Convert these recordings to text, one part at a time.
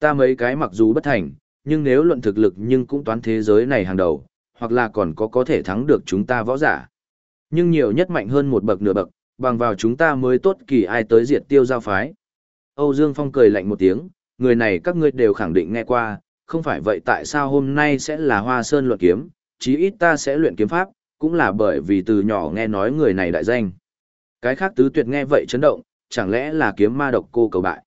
Ta mấy cái mặc dù bất thành, nhưng nếu luận thực lực nhưng cũng toán thế giới này hàng đầu, hoặc là còn có có thể thắng được chúng ta võ giả. Nhưng nhiều nhất mạnh hơn một bậc nửa bậc, bằng vào chúng ta mới tốt kỳ ai tới diệt tiêu giao phái. Âu Dương Phong cười lạnh một tiếng, người này các ngươi đều khẳng định nghe qua, không phải vậy tại sao hôm nay sẽ là hoa sơn luận kiếm, chí ít ta sẽ luyện kiếm pháp, cũng là bởi vì từ nhỏ nghe nói người này đại danh. Cái khác tứ tuyệt nghe vậy chấn động, chẳng lẽ là kiếm ma độc cô cầu bại.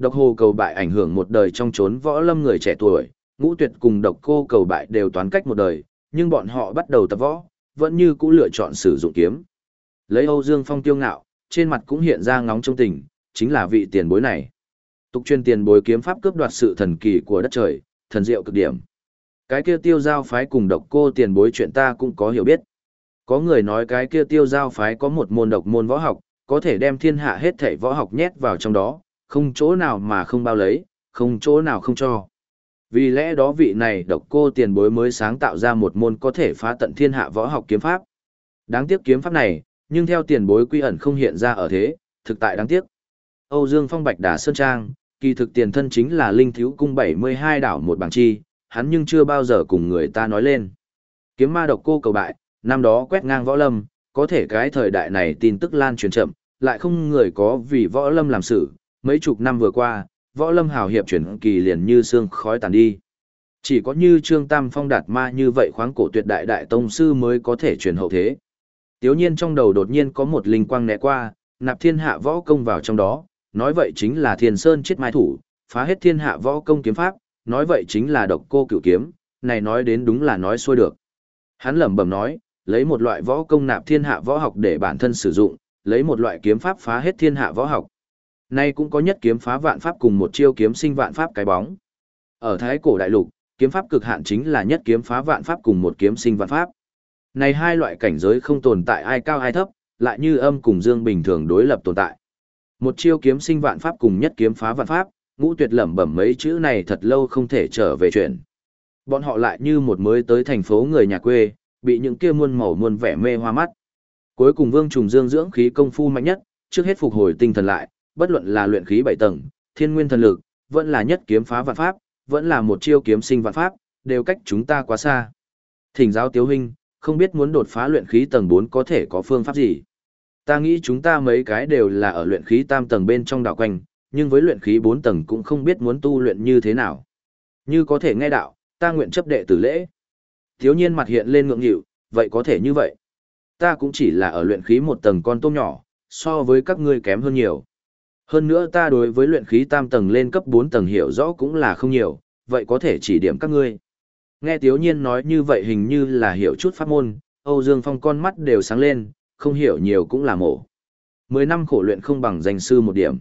Độc hồ cầu bại ảnh hưởng một đời trong chốn võ lâm người trẻ tuổi, ngũ tuyệt cùng độc cô cầu bại đều toán cách một đời, nhưng bọn họ bắt đầu tập võ, vẫn như cũ lựa chọn sử dụng kiếm. Lấy Âu Dương Phong tiêu ngạo, trên mặt cũng hiện ra ngóng trong tình, chính là vị tiền bối này. Tục chuyên tiền bối kiếm pháp cướp đoạt sự thần kỳ của đất trời, thần diệu cực điểm. Cái kia tiêu giao phái cùng độc cô tiền bối chuyện ta cũng có hiểu biết. Có người nói cái kia tiêu giao phái có một môn độc môn võ học, có thể đem thiên hạ hết thảy võ học nhét vào trong đó, không chỗ nào mà không bao lấy, không chỗ nào không cho. Vì lẽ đó vị này độc cô tiền bối mới sáng tạo ra một môn có thể phá tận thiên hạ võ học kiếm pháp. Đáng tiếc kiếm pháp này, nhưng theo tiền bối quy ẩn không hiện ra ở thế, thực tại đáng tiếc. Âu Dương Phong Bạch Đà Sơn Trang, kỳ thực tiền thân chính là linh thiếu cung 72 đảo một bảng chi, hắn nhưng chưa bao giờ cùng người ta nói lên. Kiếm ma độc cô cầu bại, năm đó quét ngang võ lâm, có thể cái thời đại này tin tức lan truyền chậm, lại không người có vì võ lâm làm sự, mấy chục năm vừa qua, võ lâm hào hiệp chuyển kỳ liền như xương khói tàn đi. Chỉ có như Trương Tam Phong đạt ma như vậy khoáng cổ tuyệt đại đại tông sư mới có thể truyền hậu thế. Tiếu nhiên trong đầu đột nhiên có một linh quang né qua, nạp thiên hạ võ công vào trong đó, nói vậy chính là thiên sơn chết mai thủ, phá hết thiên hạ võ công kiếm pháp, nói vậy chính là độc cô cửu kiếm, này nói đến đúng là nói xuôi được. Hắn lẩm bẩm nói, lấy một loại võ công nạp thiên hạ võ học để bản thân sử dụng, lấy một loại kiếm pháp phá hết thiên hạ võ học. Nay cũng có nhất kiếm phá vạn pháp cùng một chiêu kiếm sinh vạn pháp cái bóng. Ở thái cổ đại lục, kiếm pháp cực hạn chính là nhất kiếm phá vạn pháp cùng một kiếm sinh vạn pháp. Này hai loại cảnh giới không tồn tại ai cao ai thấp, lại như âm cùng dương bình thường đối lập tồn tại. Một chiêu kiếm sinh vạn pháp cùng nhất kiếm phá vạn pháp, ngũ tuyệt lẩm bẩm mấy chữ này thật lâu không thể trở về chuyện. Bọn họ lại như một mới tới thành phố người nhà quê, bị những kia muôn màu muôn vẻ mê hoa mắt. Cuối cùng Vương Trùng Dương dưỡng khí công phu mạnh nhất, trước hết phục hồi tinh thần lại, bất luận là luyện khí bảy tầng, thiên nguyên thần lực, vẫn là nhất kiếm phá vạn pháp, vẫn là một chiêu kiếm sinh vạn pháp, đều cách chúng ta quá xa. Thỉnh giáo Tiếu huynh, không biết muốn đột phá luyện khí tầng 4 có thể có phương pháp gì? Ta nghĩ chúng ta mấy cái đều là ở luyện khí tam tầng bên trong đảo quanh, nhưng với luyện khí 4 tầng cũng không biết muốn tu luyện như thế nào. Như có thể nghe đạo, ta nguyện chấp đệ tử lễ. Thiếu nhiên mặt hiện lên ngượng nghịu, vậy có thể như vậy. Ta cũng chỉ là ở luyện khí một tầng con tôm nhỏ, so với các ngươi kém hơn nhiều. Hơn nữa ta đối với luyện khí tam tầng lên cấp 4 tầng hiểu rõ cũng là không nhiều, vậy có thể chỉ điểm các ngươi. Nghe Tiếu Nhiên nói như vậy hình như là hiểu chút pháp môn, Âu Dương Phong con mắt đều sáng lên, không hiểu nhiều cũng là mổ. Mười năm khổ luyện không bằng danh sư một điểm.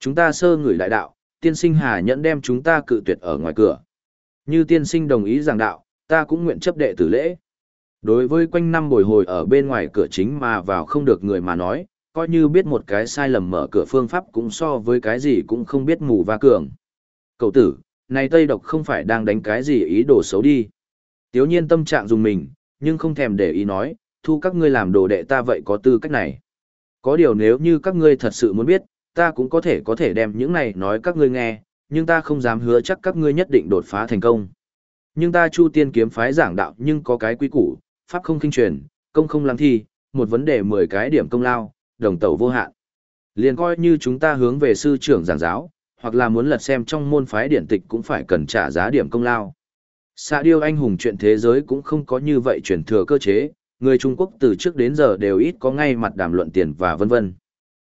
Chúng ta sơ người đại đạo, tiên sinh hà nhẫn đem chúng ta cự tuyệt ở ngoài cửa. Như tiên sinh đồng ý giảng đạo, ta cũng nguyện chấp đệ tử lễ. Đối với quanh năm bồi hồi ở bên ngoài cửa chính mà vào không được người mà nói, coi như biết một cái sai lầm mở cửa phương pháp cũng so với cái gì cũng không biết mù va cường. Cậu tử, này Tây Độc không phải đang đánh cái gì ý đồ xấu đi. Tiếu nhiên tâm trạng dùng mình, nhưng không thèm để ý nói, thu các ngươi làm đồ đệ ta vậy có tư cách này. Có điều nếu như các ngươi thật sự muốn biết, ta cũng có thể có thể đem những này nói các ngươi nghe, nhưng ta không dám hứa chắc các ngươi nhất định đột phá thành công. Nhưng ta Chu Tiên kiếm phái giảng đạo nhưng có cái quy củ, pháp không kinh truyền, công không lăng thi, một vấn đề 10 cái điểm công lao, đồng tẩu vô hạn. Liền coi như chúng ta hướng về sư trưởng giảng giáo, hoặc là muốn lật xem trong môn phái điển tịch cũng phải cần trả giá điểm công lao. Xã điêu anh hùng chuyện thế giới cũng không có như vậy truyền thừa cơ chế, người Trung Quốc từ trước đến giờ đều ít có ngay mặt đàm luận tiền và vân vân.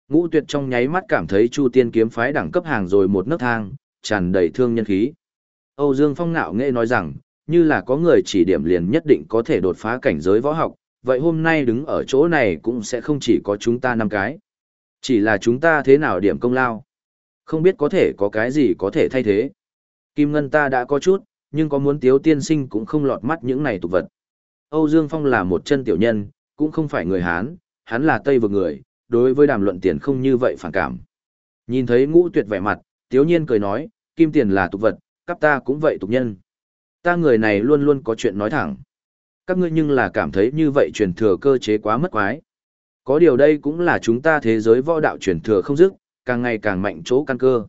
Ngũ tuyệt trong nháy mắt cảm thấy Chu Tiên kiếm phái đẳng cấp hàng rồi một nấc thang, tràn đầy thương nhân khí. Âu Dương Phong nạo nghệ nói rằng, như là có người chỉ điểm liền nhất định có thể đột phá cảnh giới võ học, vậy hôm nay đứng ở chỗ này cũng sẽ không chỉ có chúng ta năm cái. Chỉ là chúng ta thế nào điểm công lao. Không biết có thể có cái gì có thể thay thế. Kim Ngân ta đã có chút, nhưng có muốn tiếu tiên sinh cũng không lọt mắt những này tục vật. Âu Dương Phong là một chân tiểu nhân, cũng không phải người Hán, hắn là Tây vực người, đối với đàm luận tiền không như vậy phản cảm. Nhìn thấy ngũ tuyệt vẻ mặt, tiếu nhiên cười nói, kim tiền là tục vật, cấp ta cũng vậy tục nhân. Ta người này luôn luôn có chuyện nói thẳng. Các ngươi nhưng là cảm thấy như vậy truyền thừa cơ chế quá mất quái. Có điều đây cũng là chúng ta thế giới võ đạo truyền thừa không dứt, càng ngày càng mạnh chỗ căn cơ.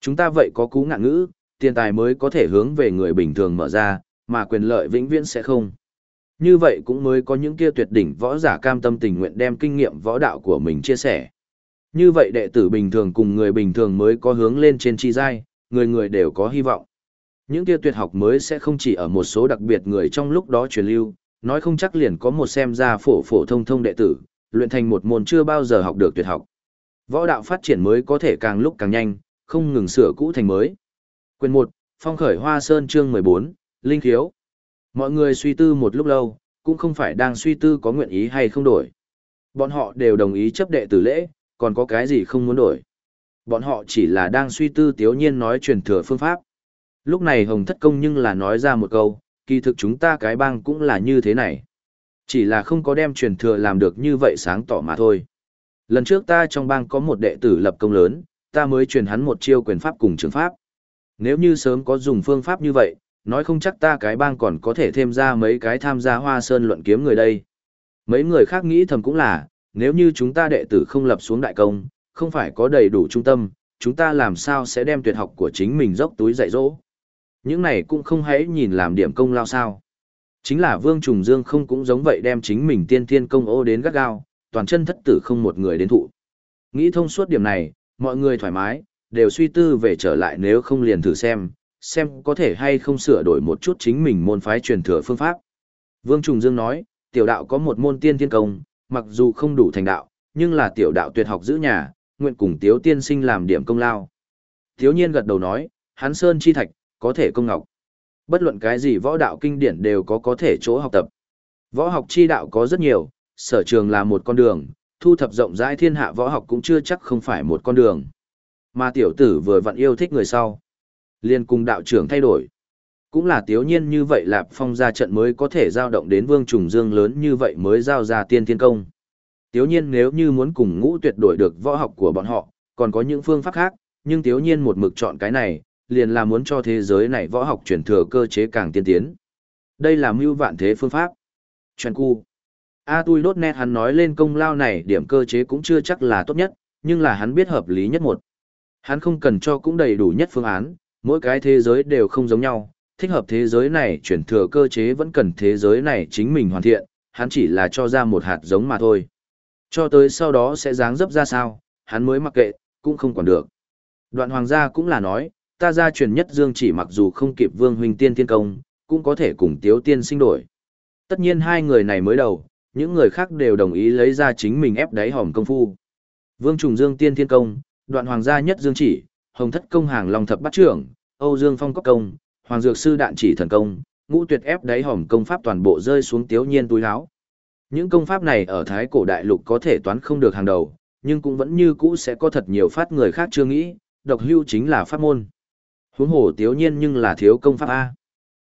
Chúng ta vậy có cú ngạn ngữ, tiền tài mới có thể hướng về người bình thường mở ra, mà quyền lợi vĩnh viễn sẽ không. Như vậy cũng mới có những kia tuyệt đỉnh võ giả cam tâm tình nguyện đem kinh nghiệm võ đạo của mình chia sẻ. Như vậy đệ tử bình thường cùng người bình thường mới có hướng lên trên chi giai, người người đều có hy vọng. Những kia tuyệt học mới sẽ không chỉ ở một số đặc biệt người trong lúc đó truyền lưu, nói không chắc liền có một xem ra phổ phổ thông thông đệ tử, luyện thành một môn chưa bao giờ học được tuyệt học. Võ đạo phát triển mới có thể càng lúc càng nhanh, không ngừng sửa cũ thành mới. Quyền 1, Phong khởi Hoa Sơn chương 14, Linh Khiếu. Mọi người suy tư một lúc lâu, cũng không phải đang suy tư có nguyện ý hay không đổi. Bọn họ đều đồng ý chấp đệ tử lễ, còn có cái gì không muốn đổi. Bọn họ chỉ là đang suy tư tiếu nhiên nói truyền thừa phương pháp. Lúc này Hồng Thất Công nhưng là nói ra một câu, kỳ thực chúng ta cái bang cũng là như thế này. Chỉ là không có đem truyền thừa làm được như vậy sáng tỏ mà thôi. Lần trước ta trong bang có một đệ tử lập công lớn, ta mới truyền hắn một chiêu quyền pháp cùng trường pháp. Nếu như sớm có dùng phương pháp như vậy, nói không chắc ta cái bang còn có thể thêm ra mấy cái tham gia hoa sơn luận kiếm người đây. Mấy người khác nghĩ thầm cũng là, nếu như chúng ta đệ tử không lập xuống đại công, không phải có đầy đủ trung tâm, chúng ta làm sao sẽ đem tuyệt học của chính mình dốc túi dạy dỗ. Những này cũng không hãy nhìn làm điểm công lao sao. Chính là Vương Trùng Dương không cũng giống vậy đem chính mình tiên thiên công ô đến gắt gao, toàn chân thất tử không một người đến thụ. Nghĩ thông suốt điểm này, mọi người thoải mái, đều suy tư về trở lại nếu không liền thử xem, xem có thể hay không sửa đổi một chút chính mình môn phái truyền thừa phương pháp. Vương Trùng Dương nói, tiểu đạo có một môn tiên thiên công, mặc dù không đủ thành đạo, nhưng là tiểu đạo tuyệt học giữ nhà, nguyện cùng tiếu tiên sinh làm điểm công lao. Tiếu nhiên gật đầu nói, hắn sơn chi thạch, có thể công ngọc. Bất luận cái gì võ đạo kinh điển đều có có thể chỗ học tập. Võ học chi đạo có rất nhiều, sở trường là một con đường, thu thập rộng rãi thiên hạ võ học cũng chưa chắc không phải một con đường. Mà tiểu tử vừa vặn yêu thích người sau. liền cùng đạo trưởng thay đổi. Cũng là tiếu nhiên như vậy lạp phong ra trận mới có thể giao động đến vương trùng dương lớn như vậy mới giao ra tiên thiên công. Tiếu nhiên nếu như muốn cùng ngũ tuyệt đổi được võ học của bọn họ, còn có những phương pháp khác, nhưng tiếu nhiên một mực chọn cái này, liền là muốn cho thế giới này võ học chuyển thừa cơ chế càng tiên tiến. Đây là mưu vạn thế phương pháp. Chuyện cu. A tui đốt nét hắn nói lên công lao này điểm cơ chế cũng chưa chắc là tốt nhất, nhưng là hắn biết hợp lý nhất một. Hắn không cần cho cũng đầy đủ nhất phương án, mỗi cái thế giới đều không giống nhau, thích hợp thế giới này chuyển thừa cơ chế vẫn cần thế giới này chính mình hoàn thiện, hắn chỉ là cho ra một hạt giống mà thôi. Cho tới sau đó sẽ dáng dấp ra sao, hắn mới mặc kệ, cũng không còn được. Đoạn hoàng gia cũng là nói, ta gia truyền nhất dương chỉ mặc dù không kịp vương huynh tiên thiên công, cũng có thể cùng tiếu tiên sinh đổi. Tất nhiên hai người này mới đầu, những người khác đều đồng ý lấy ra chính mình ép đáy hòm công phu. Vương trùng dương tiên thiên công, đoạn hoàng gia nhất dương chỉ, hồng thất công hàng long thập bát trưởng, âu dương phong cốc công, hoàng dược sư đạn chỉ thần công, ngũ tuyệt ép đáy hòm công pháp toàn bộ rơi xuống tiếu nhiên túi áo. Những công pháp này ở Thái cổ đại lục có thể toán không được hàng đầu, nhưng cũng vẫn như cũ sẽ có thật nhiều phát người khác chưa nghĩ, độc hưu chính là pháp môn. Huống hồ tiếu nhiên nhưng là thiếu công pháp A.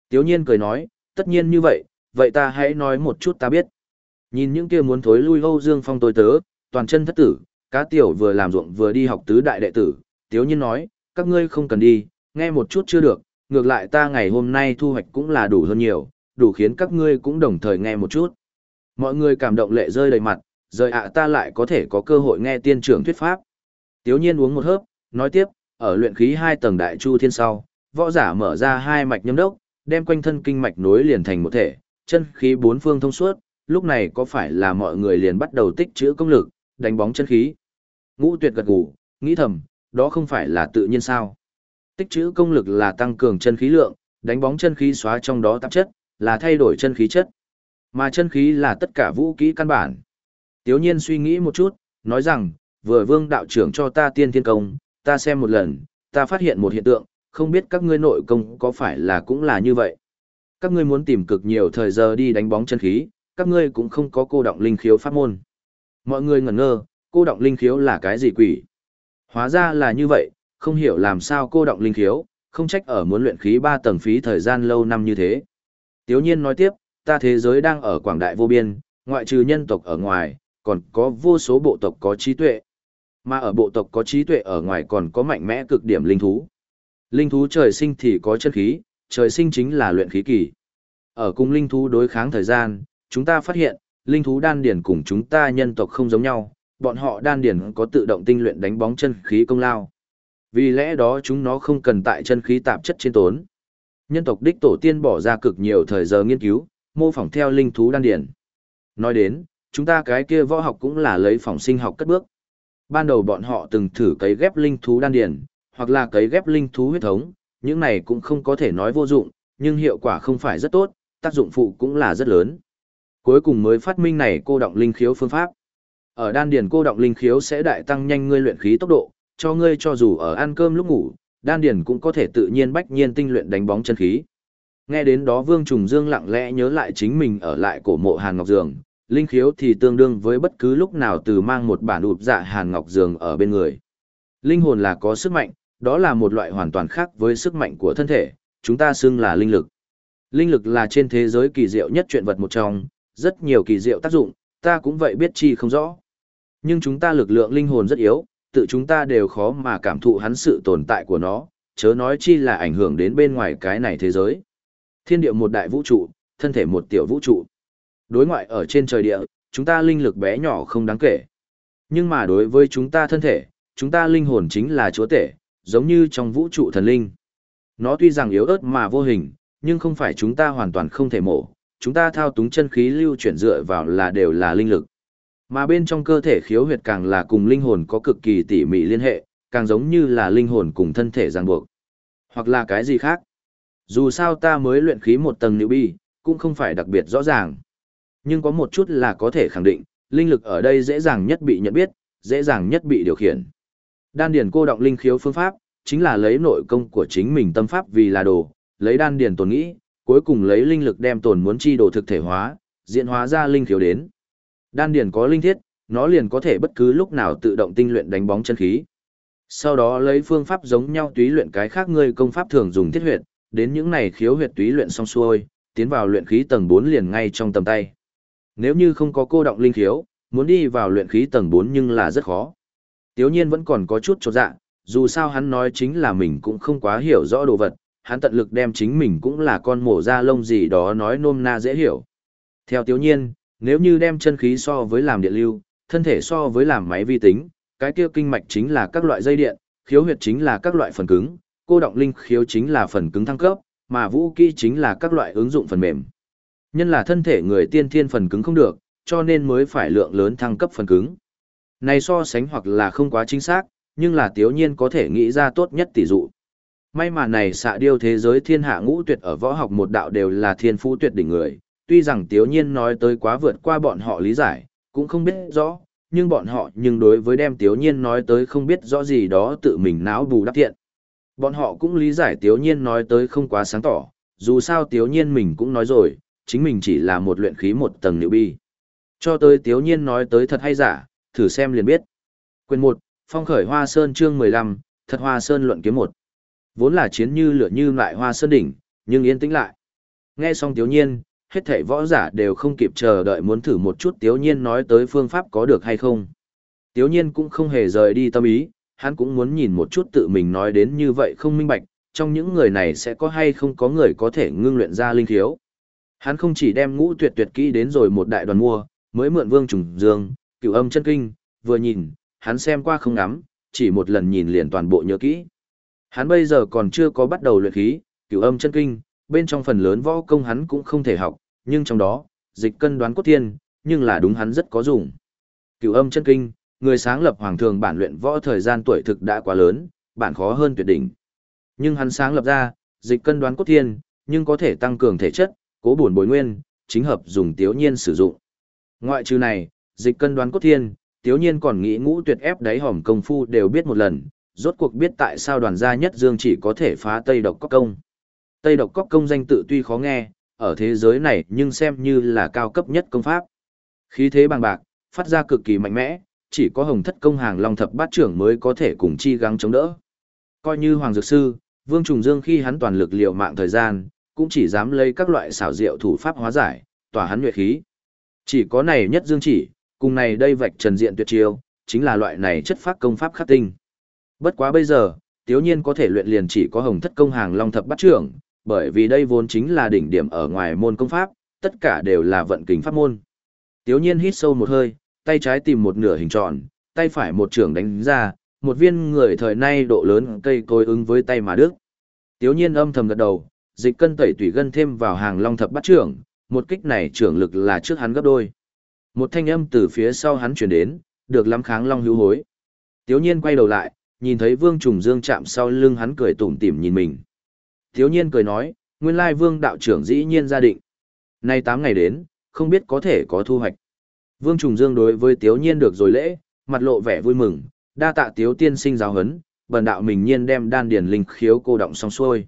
Tiếu nhiên cười nói, tất nhiên như vậy, vậy ta hãy nói một chút ta biết. Nhìn những kia muốn thối lui Âu Dương Phong tôi tớ, toàn chân thất tử, cá tiểu vừa làm ruộng vừa đi học tứ đại đệ tử, tiếu nhiên nói, các ngươi không cần đi, nghe một chút chưa được, ngược lại ta ngày hôm nay thu hoạch cũng là đủ hơn nhiều, đủ khiến các ngươi cũng đồng thời nghe một chút. Mọi người cảm động lệ rơi đầy mặt, rời ạ ta lại có thể có cơ hội nghe tiên trưởng thuyết pháp. Tiếu nhiên uống một hớp, nói tiếp, ở luyện khí hai tầng đại chu thiên sau, võ giả mở ra hai mạch nhâm đốc, đem quanh thân kinh mạch nối liền thành một thể, chân khí bốn phương thông suốt, lúc này có phải là mọi người liền bắt đầu tích trữ công lực, đánh bóng chân khí. Ngũ tuyệt gật gù, nghĩ thầm, đó không phải là tự nhiên sao. Tích trữ công lực là tăng cường chân khí lượng, đánh bóng chân khí xóa trong đó tạp chất, là thay đổi chân khí chất. Mà chân khí là tất cả vũ khí căn bản. Tiếu nhiên suy nghĩ một chút, nói rằng, vừa vương đạo trưởng cho ta tiên thiên công, ta xem một lần, ta phát hiện một hiện tượng, không biết các ngươi nội công có phải là cũng là như vậy. Các ngươi muốn tìm cực nhiều thời giờ đi đánh bóng chân khí, các ngươi cũng không có cô động linh khiếu pháp môn. Mọi người ngẩn ngơ, cô động linh khiếu là cái gì quỷ? Hóa ra là như vậy, không hiểu làm sao cô động linh khiếu, không trách ở muốn luyện khí 3 tầng phí thời gian lâu năm như thế. Tiếu nhiên nói tiếp, ta thế giới đang ở quảng đại vô biên, ngoại trừ nhân tộc ở ngoài, còn có vô số bộ tộc có trí tuệ. Mà ở bộ tộc có trí tuệ ở ngoài còn có mạnh mẽ cực điểm linh thú. Linh thú trời sinh thì có chân khí, trời sinh chính là luyện khí kỳ. Ở cùng linh thú đối kháng thời gian, chúng ta phát hiện, linh thú đan điển cùng chúng ta nhân tộc không giống nhau, bọn họ đan điển có tự động tinh luyện đánh bóng chân khí công lao. Vì lẽ đó chúng nó không cần tại chân khí tạp chất trên tốn. Nhân tộc đích tổ tiên bỏ ra cực nhiều thời giờ nghiên cứu, mô phỏng theo linh thú đan điển. Nói đến, chúng ta cái kia võ học cũng là lấy phỏng sinh học cất bước. Ban đầu bọn họ từng thử cấy ghép linh thú đan điển, hoặc là cấy ghép linh thú huyết thống, những này cũng không có thể nói vô dụng, nhưng hiệu quả không phải rất tốt, tác dụng phụ cũng là rất lớn. Cuối cùng mới phát minh này cô động linh khiếu phương pháp. Ở đan điền cô động linh khiếu sẽ đại tăng nhanh ngươi luyện khí tốc độ, cho ngươi cho dù ở ăn cơm lúc ngủ, đan điền cũng có thể tự nhiên bách nhiên tinh luyện đánh bóng chân khí. Nghe đến đó Vương Trùng Dương lặng lẽ nhớ lại chính mình ở lại cổ mộ Hàn Ngọc Dường, linh khiếu thì tương đương với bất cứ lúc nào từ mang một bản ụp dạ Hàn Ngọc giường ở bên người. Linh hồn là có sức mạnh, đó là một loại hoàn toàn khác với sức mạnh của thân thể, chúng ta xưng là linh lực. Linh lực là trên thế giới kỳ diệu nhất chuyện vật một trong, rất nhiều kỳ diệu tác dụng, ta cũng vậy biết chi không rõ. Nhưng chúng ta lực lượng linh hồn rất yếu, tự chúng ta đều khó mà cảm thụ hắn sự tồn tại của nó, chớ nói chi là ảnh hưởng đến bên ngoài cái này thế giới. Thiên địa một đại vũ trụ, thân thể một tiểu vũ trụ. Đối ngoại ở trên trời địa, chúng ta linh lực bé nhỏ không đáng kể. Nhưng mà đối với chúng ta thân thể, chúng ta linh hồn chính là chúa tể, giống như trong vũ trụ thần linh. Nó tuy rằng yếu ớt mà vô hình, nhưng không phải chúng ta hoàn toàn không thể mổ, chúng ta thao túng chân khí lưu chuyển dựa vào là đều là linh lực. Mà bên trong cơ thể khiếu huyệt càng là cùng linh hồn có cực kỳ tỉ mỉ liên hệ, càng giống như là linh hồn cùng thân thể ràng buộc. Hoặc là cái gì khác. Dù sao ta mới luyện khí một tầng nữ bi, cũng không phải đặc biệt rõ ràng. Nhưng có một chút là có thể khẳng định, linh lực ở đây dễ dàng nhất bị nhận biết, dễ dàng nhất bị điều khiển. Đan điền cô động linh khiếu phương pháp, chính là lấy nội công của chính mình tâm pháp vì là đồ, lấy đan điền tồn nghĩ, cuối cùng lấy linh lực đem tồn muốn chi đồ thực thể hóa, diễn hóa ra linh khiếu đến. Đan điền có linh thiết, nó liền có thể bất cứ lúc nào tự động tinh luyện đánh bóng chân khí. Sau đó lấy phương pháp giống nhau túy luyện cái khác ngươi công pháp thường dùng thiết huyệt, đến những này khiếu huyệt túy luyện xong xuôi, tiến vào luyện khí tầng 4 liền ngay trong tầm tay. Nếu như không có cô động linh khiếu, muốn đi vào luyện khí tầng 4 nhưng là rất khó. Tiếu nhiên vẫn còn có chút chột dạ, dù sao hắn nói chính là mình cũng không quá hiểu rõ đồ vật, hắn tận lực đem chính mình cũng là con mổ da lông gì đó nói nôm na dễ hiểu. Theo tiếu nhiên, nếu như đem chân khí so với làm điện lưu, thân thể so với làm máy vi tính, cái kia kinh mạch chính là các loại dây điện, khiếu huyệt chính là các loại phần cứng, cô động linh khiếu chính là phần cứng thăng cấp, mà vũ kỹ chính là các loại ứng dụng phần mềm. Nhân là thân thể người tiên thiên phần cứng không được, cho nên mới phải lượng lớn thăng cấp phần cứng. Này so sánh hoặc là không quá chính xác, nhưng là tiếu nhiên có thể nghĩ ra tốt nhất tỷ dụ. May mà này xạ điêu thế giới thiên hạ ngũ tuyệt ở võ học một đạo đều là thiên phú tuyệt đỉnh người, tuy rằng tiếu nhiên nói tới quá vượt qua bọn họ lý giải, cũng không biết rõ, nhưng bọn họ nhưng đối với đem tiếu nhiên nói tới không biết rõ gì đó tự mình não bù đắp thiện. Bọn họ cũng lý giải tiếu nhiên nói tới không quá sáng tỏ, dù sao tiếu nhiên mình cũng nói rồi, chính mình chỉ là một luyện khí một tầng nữ bi. Cho tới tiếu nhiên nói tới thật hay giả, thử xem liền biết. Quyền 1, Phong khởi Hoa Sơn chương 15, Thật Hoa Sơn luận kiếm 1. Vốn là chiến như lửa như lại Hoa Sơn đỉnh, nhưng yên tĩnh lại. Nghe xong Tiếu Nhiên, hết thảy võ giả đều không kịp chờ đợi muốn thử một chút Tiếu Nhiên nói tới phương pháp có được hay không. Tiếu Nhiên cũng không hề rời đi tâm ý, hắn cũng muốn nhìn một chút tự mình nói đến như vậy không minh bạch, trong những người này sẽ có hay không có người có thể ngưng luyện ra linh thiếu. Hắn không chỉ đem ngũ tuyệt tuyệt kỹ đến rồi một đại đoàn mua, mới mượn vương trùng dương, cửu âm chân kinh, vừa nhìn, hắn xem qua không ngắm, chỉ một lần nhìn liền toàn bộ nhớ kỹ. Hắn bây giờ còn chưa có bắt đầu luyện khí, cửu âm chân kinh, bên trong phần lớn võ công hắn cũng không thể học, nhưng trong đó, dịch cân đoán cốt tiên, nhưng là đúng hắn rất có dùng. Cửu âm chân kinh, người sáng lập hoàng thường bản luyện võ thời gian tuổi thực đã quá lớn, bản khó hơn tuyệt đỉnh. Nhưng hắn sáng lập ra, dịch cân đoán cốt tiên, nhưng có thể tăng cường thể chất, cố bổn bồi nguyên, chính hợp dùng tiếu nhiên sử dụng. Ngoại trừ này, dịch cân đoán cốt thiên, tiếu nhiên còn nghĩ ngũ tuyệt ép đáy hòm công phu đều biết một lần, rốt cuộc biết tại sao đoàn gia nhất dương chỉ có thể phá Tây Độc Cóc Công. Tây Độc Cóc Công danh tự tuy khó nghe, ở thế giới này nhưng xem như là cao cấp nhất công pháp. Khí thế bằng bạc, phát ra cực kỳ mạnh mẽ, chỉ có hồng thất công hàng long thập bát trưởng mới có thể cùng chi gắng chống đỡ. Coi như Hoàng Dược Sư, Vương Trùng Dương khi hắn toàn lực liều mạng thời gian, cũng chỉ dám lấy các loại xảo diệu thủ pháp hóa giải, tỏa hắn nhuệ khí. Chỉ có này nhất dương chỉ, cùng này đây vạch trần diện tuyệt chiêu, chính là loại này chất phát công pháp khắc tinh. Bất quá bây giờ, tiếu nhiên có thể luyện liền chỉ có hồng thất công hàng long thập bắt trưởng, bởi vì đây vốn chính là đỉnh điểm ở ngoài môn công pháp, tất cả đều là vận kính pháp môn. Tiếu nhiên hít sâu một hơi, tay trái tìm một nửa hình tròn, tay phải một trưởng đánh ra, một viên người thời nay độ lớn cây cối ứng với tay mà đức. Tiếu nhiên âm thầm gật đầu, dịch cân tẩy tủy gân thêm vào hàng long thập bắt trưởng, một kích này trưởng lực là trước hắn gấp đôi. Một thanh âm từ phía sau hắn chuyển đến, được lắm kháng long hữu hối. Tiếu nhiên quay đầu lại, nhìn thấy vương trùng dương chạm sau lưng hắn cười tủm tỉm nhìn mình. Tiếu nhiên cười nói, nguyên lai vương đạo trưởng dĩ nhiên gia định. Nay tám ngày đến, không biết có thể có thu hoạch. Vương trùng dương đối với tiếu nhiên được rồi lễ, mặt lộ vẻ vui mừng, đa tạ tiếu tiên sinh giáo huấn bần đạo mình nhiên đem đan điền linh khiếu cô động xong xuôi.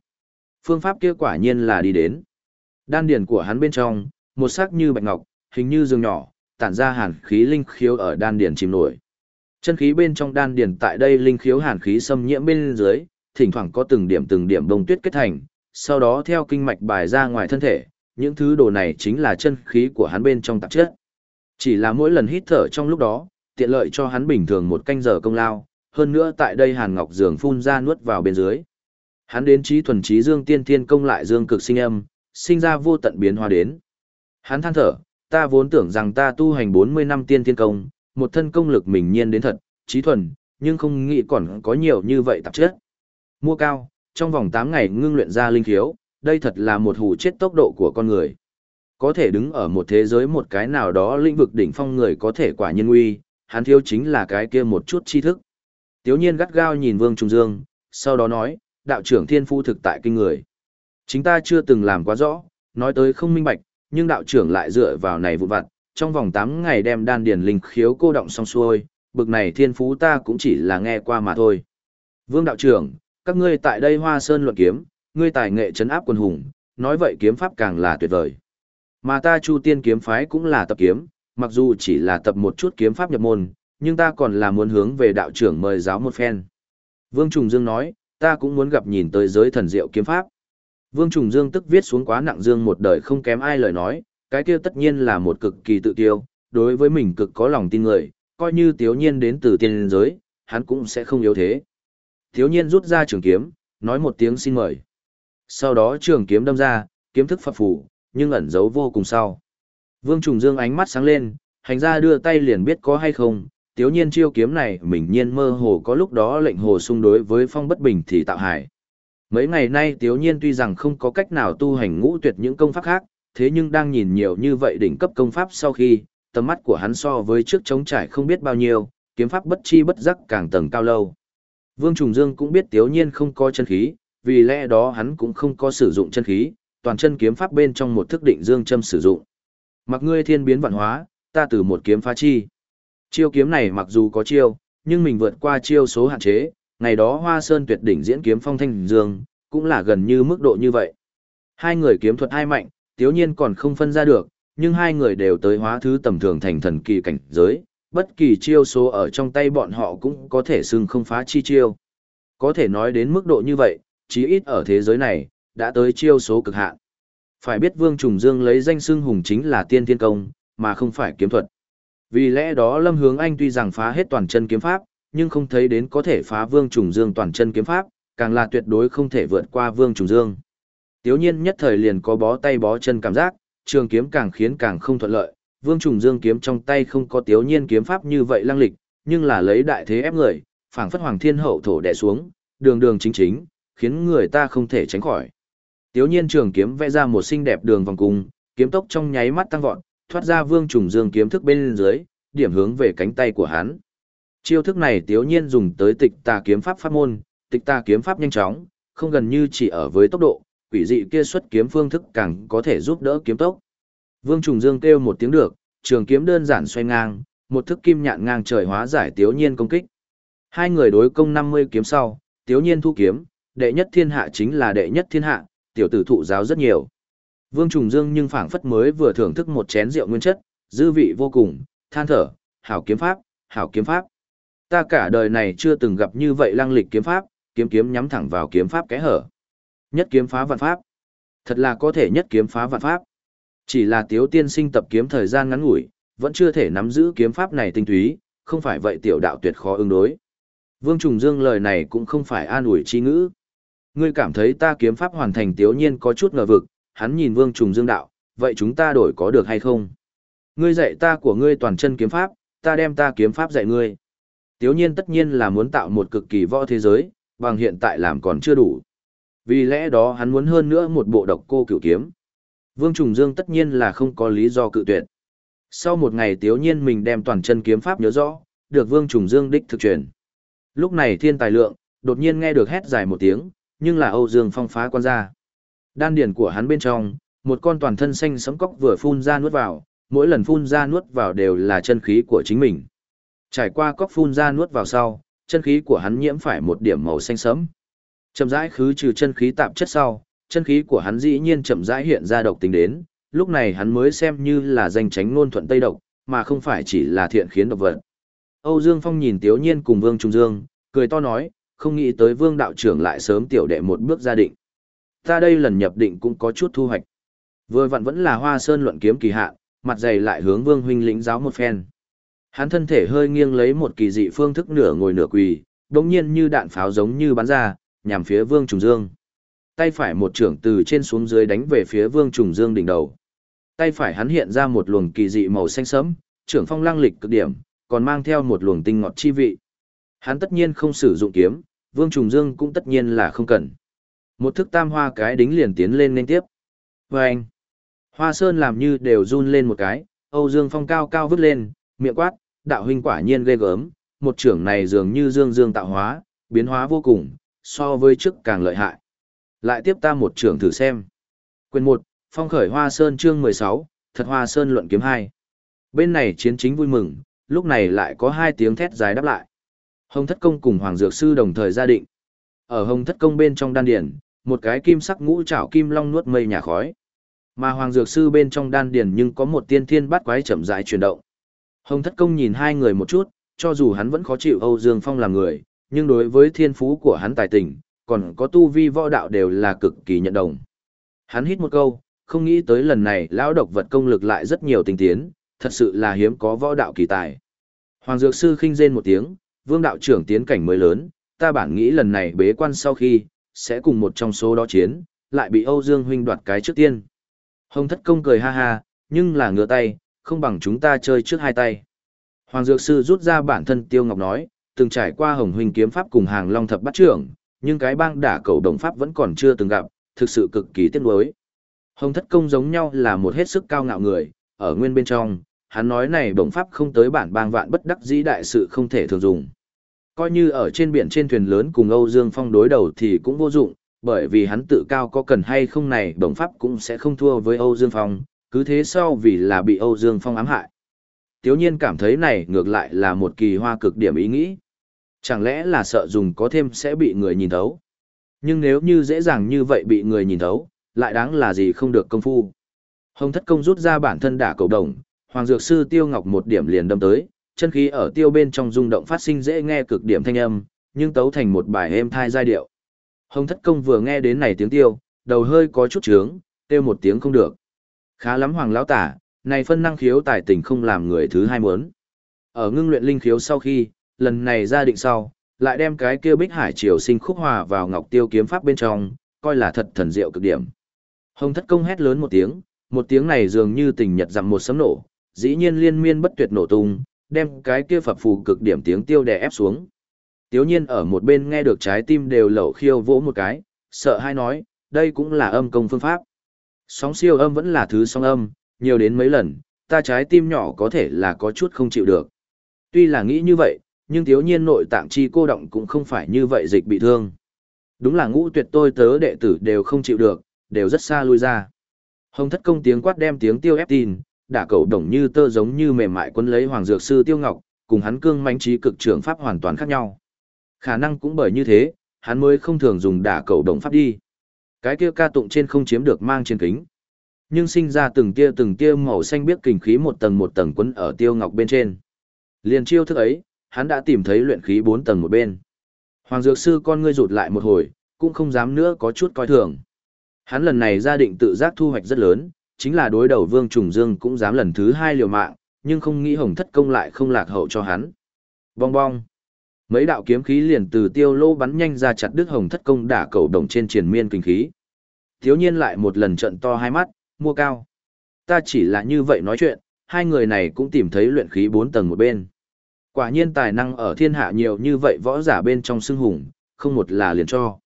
Phương pháp kia quả nhiên là đi đến. Đan điền của hắn bên trong, một sắc như bạch ngọc, hình như dương nhỏ, tản ra hàn khí linh khiếu ở đan điền chìm nổi. Chân khí bên trong đan điền tại đây linh khiếu hàn khí xâm nhiễm bên dưới, thỉnh thoảng có từng điểm từng điểm bông tuyết kết thành, sau đó theo kinh mạch bài ra ngoài thân thể, những thứ đồ này chính là chân khí của hắn bên trong tạp chất. Chỉ là mỗi lần hít thở trong lúc đó, tiện lợi cho hắn bình thường một canh giờ công lao, hơn nữa tại đây Hàn Ngọc Dường phun ra nuốt vào bên dưới. Hắn đến trí thuần trí dương tiên tiên công lại dương cực sinh âm, sinh ra vô tận biến hóa đến. Hắn than thở, ta vốn tưởng rằng ta tu hành 40 năm tiên tiên công, một thân công lực mình nhiên đến thật, trí thuần, nhưng không nghĩ còn có nhiều như vậy tạp chất. Mua cao, trong vòng 8 ngày ngưng luyện ra linh khiếu, đây thật là một hù chết tốc độ của con người. Có thể đứng ở một thế giới một cái nào đó lĩnh vực đỉnh phong người có thể quả nhân uy, hắn thiếu chính là cái kia một chút tri thức. Tiếu nhiên gắt gao nhìn Vương Trung Dương, sau đó nói, đạo trưởng thiên phu thực tại kinh người. Chính ta chưa từng làm quá rõ, nói tới không minh bạch, nhưng đạo trưởng lại dựa vào này vụn vặt, trong vòng 8 ngày đem đan điền linh khiếu cô động xong xuôi, bực này thiên phú ta cũng chỉ là nghe qua mà thôi. Vương đạo trưởng, các ngươi tại đây Hoa Sơn luận kiếm, ngươi tài nghệ trấn áp quân hùng, nói vậy kiếm pháp càng là tuyệt vời. Mà ta Chu Tiên kiếm phái cũng là tập kiếm, mặc dù chỉ là tập một chút kiếm pháp nhập môn, nhưng ta còn là muốn hướng về đạo trưởng mời giáo một phen. Vương Trùng Dương nói, ta cũng muốn gặp nhìn tới giới thần diệu kiếm pháp. Vương Trùng Dương tức viết xuống quá nặng dương một đời không kém ai lời nói, cái kia tất nhiên là một cực kỳ tự tiêu, đối với mình cực có lòng tin người, coi như tiếu nhiên đến từ tiên giới, hắn cũng sẽ không yếu thế. Tiếu nhiên rút ra trường kiếm, nói một tiếng xin mời. Sau đó trường kiếm đâm ra, kiếm thức phập phủ, nhưng ẩn giấu vô cùng sau. Vương Trùng Dương ánh mắt sáng lên, hành ra đưa tay liền biết có hay không, tiếu nhiên chiêu kiếm này mình nhiên mơ hồ có lúc đó lệnh hồ xung đối với phong bất bình thì tạo hại. Mấy ngày nay tiếu nhiên tuy rằng không có cách nào tu hành ngũ tuyệt những công pháp khác, thế nhưng đang nhìn nhiều như vậy đỉnh cấp công pháp sau khi, tầm mắt của hắn so với trước chống trải không biết bao nhiêu, kiếm pháp bất chi bất giác càng tầng cao lâu. Vương Trùng Dương cũng biết tiếu nhiên không có chân khí, vì lẽ đó hắn cũng không có sử dụng chân khí, toàn chân kiếm pháp bên trong một thức định dương châm sử dụng. Mặc ngươi thiên biến vạn hóa, ta từ một kiếm phá chi. Chiêu kiếm này mặc dù có chiêu, nhưng mình vượt qua chiêu số hạn chế, ngày đó Hoa Sơn tuyệt đỉnh diễn kiếm phong thanh dương, cũng là gần như mức độ như vậy. Hai người kiếm thuật hai mạnh, tiếu nhiên còn không phân ra được, nhưng hai người đều tới hóa thứ tầm thường thành thần kỳ cảnh giới, bất kỳ chiêu số ở trong tay bọn họ cũng có thể xưng không phá chi chiêu. Có thể nói đến mức độ như vậy, chí ít ở thế giới này, đã tới chiêu số cực hạn. Phải biết Vương Trùng Dương lấy danh xưng hùng chính là tiên thiên công, mà không phải kiếm thuật. Vì lẽ đó Lâm Hướng Anh tuy rằng phá hết toàn chân kiếm pháp, nhưng không thấy đến có thể phá Vương Trùng Dương toàn chân kiếm pháp, càng là tuyệt đối không thể vượt qua Vương Trùng Dương. Tiếu nhiên nhất thời liền có bó tay bó chân cảm giác, trường kiếm càng khiến càng không thuận lợi, Vương Trùng Dương kiếm trong tay không có tiếu nhiên kiếm pháp như vậy lăng lịch, nhưng là lấy đại thế ép người, phảng phất hoàng thiên hậu thổ đè xuống, đường đường chính chính, khiến người ta không thể tránh khỏi. Tiếu nhiên trường kiếm vẽ ra một xinh đẹp đường vòng cung, kiếm tốc trong nháy mắt tăng vọt, thoát ra Vương Trùng Dương kiếm thức bên dưới, điểm hướng về cánh tay của hắn. Chiêu thức này Tiếu nhiên dùng tới tịch tà kiếm pháp pháp môn, tịch tà kiếm pháp nhanh chóng, không gần như chỉ ở với tốc độ, quỷ dị kia xuất kiếm phương thức càng có thể giúp đỡ kiếm tốc. Vương Trùng Dương kêu một tiếng được, trường kiếm đơn giản xoay ngang, một thức kim nhạn ngang trời hóa giải Tiếu Nhiên công kích. Hai người đối công 50 kiếm sau, Tiếu Nhiên thu kiếm, đệ nhất thiên hạ chính là đệ nhất thiên hạ, tiểu tử thụ giáo rất nhiều. Vương Trùng Dương nhưng phảng phất mới vừa thưởng thức một chén rượu nguyên chất, dư vị vô cùng, than thở, hảo kiếm pháp, hảo kiếm pháp. Ta cả đời này chưa từng gặp như vậy lăng lịch kiếm pháp, kiếm kiếm nhắm thẳng vào kiếm pháp kẽ hở. Nhất kiếm phá vạn pháp. Thật là có thể nhất kiếm phá vạn pháp. Chỉ là tiếu tiên sinh tập kiếm thời gian ngắn ngủi, vẫn chưa thể nắm giữ kiếm pháp này tinh túy, không phải vậy tiểu đạo tuyệt khó ứng đối. Vương Trùng Dương lời này cũng không phải an ủi chi ngữ. Ngươi cảm thấy ta kiếm pháp hoàn thành tiếu nhiên có chút ngờ vực, hắn nhìn Vương Trùng Dương đạo, vậy chúng ta đổi có được hay không? Ngươi dạy ta của ngươi toàn chân kiếm pháp, ta đem ta kiếm pháp dạy ngươi. Tiếu nhiên tất nhiên là muốn tạo một cực kỳ võ thế giới, bằng hiện tại làm còn chưa đủ. Vì lẽ đó hắn muốn hơn nữa một bộ độc cô cửu kiếm. Vương Trùng Dương tất nhiên là không có lý do cự tuyệt. Sau một ngày tiếu nhiên mình đem toàn chân kiếm pháp nhớ rõ, được Vương Trùng Dương đích thực truyền. Lúc này thiên tài lượng, đột nhiên nghe được hét dài một tiếng, nhưng là Âu Dương Phong phá quan ra. Đan điển của hắn bên trong, một con toàn thân xanh sẫm cóc vừa phun ra nuốt vào, mỗi lần phun ra nuốt vào đều là chân khí của chính mình. Trải qua cóc phun ra nuốt vào sau, chân khí của hắn nhiễm phải một điểm màu xanh sẫm. Chậm rãi khứ trừ chân khí tạp chất sau, chân khí của hắn dĩ nhiên chậm rãi hiện ra độc tính đến, lúc này hắn mới xem như là danh tránh ngôn thuận tây độc, mà không phải chỉ là thiện khiến độc vật. Âu Dương Phong nhìn Tiếu Nhiên cùng Vương Trung Dương, cười to nói, không nghĩ tới Vương đạo trưởng lại sớm tiểu đệ một bước gia định. Ta đây lần nhập định cũng có chút thu hoạch. Vừa vặn vẫn là Hoa Sơn luận kiếm kỳ hạ, mặt dày lại hướng Vương huynh lĩnh giáo một phen. Hắn thân thể hơi nghiêng lấy một kỳ dị phương thức nửa ngồi nửa quỳ, đống nhiên như đạn pháo giống như bắn ra, nhằm phía Vương Trùng Dương. Tay phải một trưởng từ trên xuống dưới đánh về phía Vương Trùng Dương đỉnh đầu. Tay phải hắn hiện ra một luồng kỳ dị màu xanh sẫm, trưởng phong lăng lịch cực điểm, còn mang theo một luồng tinh ngọt chi vị. Hắn tất nhiên không sử dụng kiếm, Vương Trùng Dương cũng tất nhiên là không cần. Một thức tam hoa cái đính liền tiến lên nên tiếp. Và anh, Hoa Sơn làm như đều run lên một cái, Âu Dương Phong cao cao vứt lên, miệng quát, đạo huynh quả nhiên ghê gớm, một trưởng này dường như dương dương tạo hóa, biến hóa vô cùng, so với trước càng lợi hại. Lại tiếp ta một trưởng thử xem. Quyền 1, Phong khởi Hoa Sơn chương 16, Thật Hoa Sơn luận kiếm 2. Bên này chiến chính vui mừng, lúc này lại có hai tiếng thét dài đáp lại. Hồng Thất Công cùng Hoàng Dược Sư đồng thời gia định. Ở Hồng Thất Công bên trong đan điển, một cái kim sắc ngũ trảo kim long nuốt mây nhà khói. Mà Hoàng Dược Sư bên trong đan điền nhưng có một tiên thiên bát quái chậm rãi chuyển động. Hồng Thất Công nhìn hai người một chút, cho dù hắn vẫn khó chịu Âu Dương Phong làm người, nhưng đối với thiên phú của hắn tài tình, còn có tu vi võ đạo đều là cực kỳ nhận đồng. Hắn hít một câu, không nghĩ tới lần này lão độc vật công lực lại rất nhiều tình tiến, thật sự là hiếm có võ đạo kỳ tài. Hoàng Dược Sư khinh rên một tiếng, vương đạo trưởng tiến cảnh mới lớn, ta bản nghĩ lần này bế quan sau khi, sẽ cùng một trong số đó chiến, lại bị Âu Dương huynh đoạt cái trước tiên. Hồng thất công cười ha ha, nhưng là ngửa tay, không bằng chúng ta chơi trước hai tay. Hoàng Dược Sư rút ra bản thân Tiêu Ngọc nói, từng trải qua Hồng huynh kiếm pháp cùng hàng long thập bắt trưởng, nhưng cái bang đả cầu đồng pháp vẫn còn chưa từng gặp, thực sự cực kỳ tiếc nuối. Hồng thất công giống nhau là một hết sức cao ngạo người, ở nguyên bên trong, hắn nói này đồng pháp không tới bản bang vạn bất đắc dĩ đại sự không thể thường dùng. Coi như ở trên biển trên thuyền lớn cùng Âu Dương Phong đối đầu thì cũng vô dụng, bởi vì hắn tự cao có cần hay không này đồng pháp cũng sẽ không thua với Âu Dương Phong, cứ thế sau vì là bị Âu Dương Phong ám hại. Tiếu nhiên cảm thấy này ngược lại là một kỳ hoa cực điểm ý nghĩ. Chẳng lẽ là sợ dùng có thêm sẽ bị người nhìn thấu? Nhưng nếu như dễ dàng như vậy bị người nhìn thấu, lại đáng là gì không được công phu. Hồng thất công rút ra bản thân đả cầu đồng, Hoàng Dược Sư Tiêu Ngọc một điểm liền đâm tới, chân khí ở tiêu bên trong rung động phát sinh dễ nghe cực điểm thanh âm, nhưng tấu thành một bài êm thai giai điệu. Hồng thất công vừa nghe đến này tiếng tiêu, đầu hơi có chút trướng, tiêu một tiếng không được. Khá lắm Hoàng lão tả, này phân năng khiếu tài tình không làm người thứ hai muốn. Ở ngưng luyện linh khiếu sau khi, lần này ra định sau, lại đem cái kia bích hải triều sinh khúc hòa vào ngọc tiêu kiếm pháp bên trong, coi là thật thần diệu cực điểm. Hồng thất công hét lớn một tiếng, một tiếng này dường như tình nhật dặm một sấm nổ, dĩ nhiên liên miên bất tuyệt nổ tung, đem cái kia phập phù cực điểm tiếng tiêu đè ép xuống. Tiếu nhiên ở một bên nghe được trái tim đều lẩu khiêu vỗ một cái, sợ hai nói, đây cũng là âm công phương pháp. Sóng siêu âm vẫn là thứ sóng âm, nhiều đến mấy lần, ta trái tim nhỏ có thể là có chút không chịu được. Tuy là nghĩ như vậy, nhưng tiếu nhiên nội tạng chi cô động cũng không phải như vậy dịch bị thương. Đúng là ngũ tuyệt tôi tớ đệ tử đều không chịu được, đều rất xa lui ra. Hồng thất công tiếng quát đem tiếng tiêu ép tin, đả cầu đồng như tơ giống như mềm mại quân lấy hoàng dược sư tiêu ngọc, cùng hắn cương mãnh trí cực trưởng pháp hoàn toàn khác nhau. Khả năng cũng bởi như thế, hắn mới không thường dùng đả cầu đồng pháp đi. Cái kia ca tụng trên không chiếm được mang trên kính. Nhưng sinh ra từng tia từng tia màu xanh biếc kình khí một tầng một tầng quấn ở tiêu ngọc bên trên. Liền chiêu thức ấy, hắn đã tìm thấy luyện khí bốn tầng một bên. Hoàng dược sư con ngươi rụt lại một hồi, cũng không dám nữa có chút coi thường. Hắn lần này gia định tự giác thu hoạch rất lớn, chính là đối đầu Vương Trùng Dương cũng dám lần thứ hai liều mạng, nhưng không nghĩ Hồng Thất Công lại không lạc hậu cho hắn. Bong bong. Mấy đạo kiếm khí liền từ tiêu lô bắn nhanh ra chặt đứt Hồng Thất Công đả cầu đồng trên triền miên kinh khí. Thiếu nhiên lại một lần trận to hai mắt, mua cao. Ta chỉ là như vậy nói chuyện, hai người này cũng tìm thấy luyện khí bốn tầng một bên. Quả nhiên tài năng ở thiên hạ nhiều như vậy võ giả bên trong xưng hùng, không một là liền cho.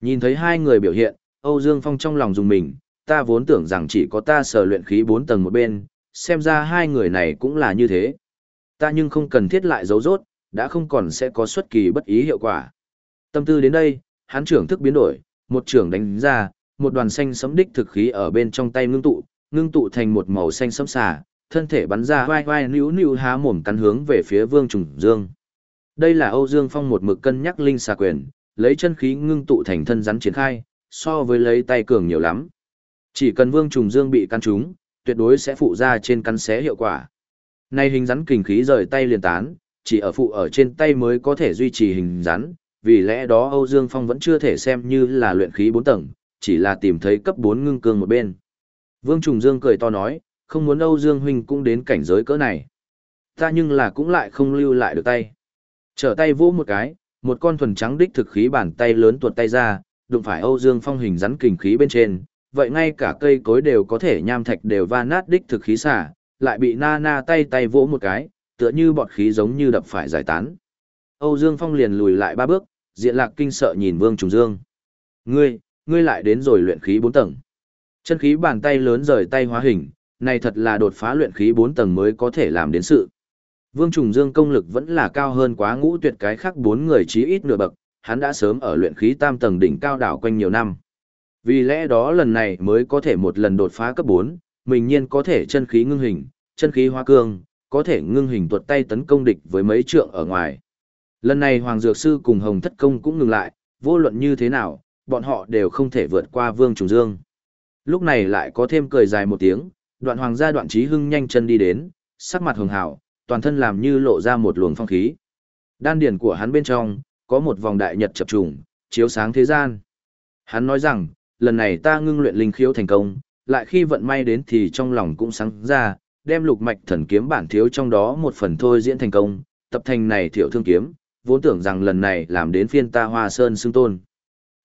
Nhìn thấy hai người biểu hiện, Âu Dương Phong trong lòng dùng mình, ta vốn tưởng rằng chỉ có ta sở luyện khí bốn tầng một bên, xem ra hai người này cũng là như thế. Ta nhưng không cần thiết lại giấu rốt, đã không còn sẽ có xuất kỳ bất ý hiệu quả. Tâm tư đến đây, hắn trưởng thức biến đổi, một trưởng đánh ra, một đoàn xanh sấm đích thực khí ở bên trong tay ngưng tụ, ngưng tụ thành một màu xanh sấm xà, thân thể bắn ra vai vai níu níu há mồm cắn hướng về phía Vương Trùng Dương. Đây là Âu Dương Phong một mực cân nhắc linh xà quyền, lấy chân khí ngưng tụ thành thân rắn triển khai, so với lấy tay cường nhiều lắm. Chỉ cần Vương Trùng Dương bị căn trúng, tuyệt đối sẽ phụ ra trên căn xé hiệu quả. Nay hình rắn kình khí rời tay liền tán, chỉ ở phụ ở trên tay mới có thể duy trì hình rắn, vì lẽ đó Âu Dương Phong vẫn chưa thể xem như là luyện khí 4 tầng, chỉ là tìm thấy cấp 4 ngưng cương một bên. Vương Trùng Dương cười to nói, không muốn Âu Dương huynh cũng đến cảnh giới cỡ này. Ta nhưng là cũng lại không lưu lại được tay. Trở tay vỗ một cái, một con thuần trắng đích thực khí bàn tay lớn tuột tay ra, đụng phải Âu Dương Phong hình rắn kình khí bên trên, vậy ngay cả cây cối đều có thể nham thạch đều va nát đích thực khí xả, lại bị na na tay tay vỗ một cái, tựa như bọt khí giống như đập phải giải tán. Âu Dương Phong liền lùi lại ba bước, diện lạc kinh sợ nhìn Vương Trùng Dương. Ngươi, ngươi lại đến rồi luyện khí bốn tầng. Chân khí bàn tay lớn rời tay hóa hình, này thật là đột phá luyện khí bốn tầng mới có thể làm đến sự. Vương Trùng Dương công lực vẫn là cao hơn quá ngũ tuyệt cái khác bốn người chí ít nửa bậc, hắn đã sớm ở luyện khí tam tầng đỉnh cao đảo quanh nhiều năm. Vì lẽ đó lần này mới có thể một lần đột phá cấp 4, mình nhiên có thể chân khí ngưng hình, chân khí hóa cương, có thể ngưng hình tuột tay tấn công địch với mấy trượng ở ngoài. Lần này Hoàng Dược Sư cùng Hồng Thất Công cũng ngừng lại, vô luận như thế nào, bọn họ đều không thể vượt qua Vương Trùng Dương. Lúc này lại có thêm cười dài một tiếng, đoạn hoàng gia đoạn trí hưng nhanh chân đi đến, sắc mặt hường hảo, toàn thân làm như lộ ra một luồng phong khí. Đan điển của hắn bên trong, có một vòng đại nhật chập trùng, chiếu sáng thế gian. Hắn nói rằng, lần này ta ngưng luyện linh khiếu thành công, lại khi vận may đến thì trong lòng cũng sáng ra, đem lục mạch thần kiếm bản thiếu trong đó một phần thôi diễn thành công, tập thành này thiểu thương kiếm, vốn tưởng rằng lần này làm đến phiên ta hoa sơn xưng tôn.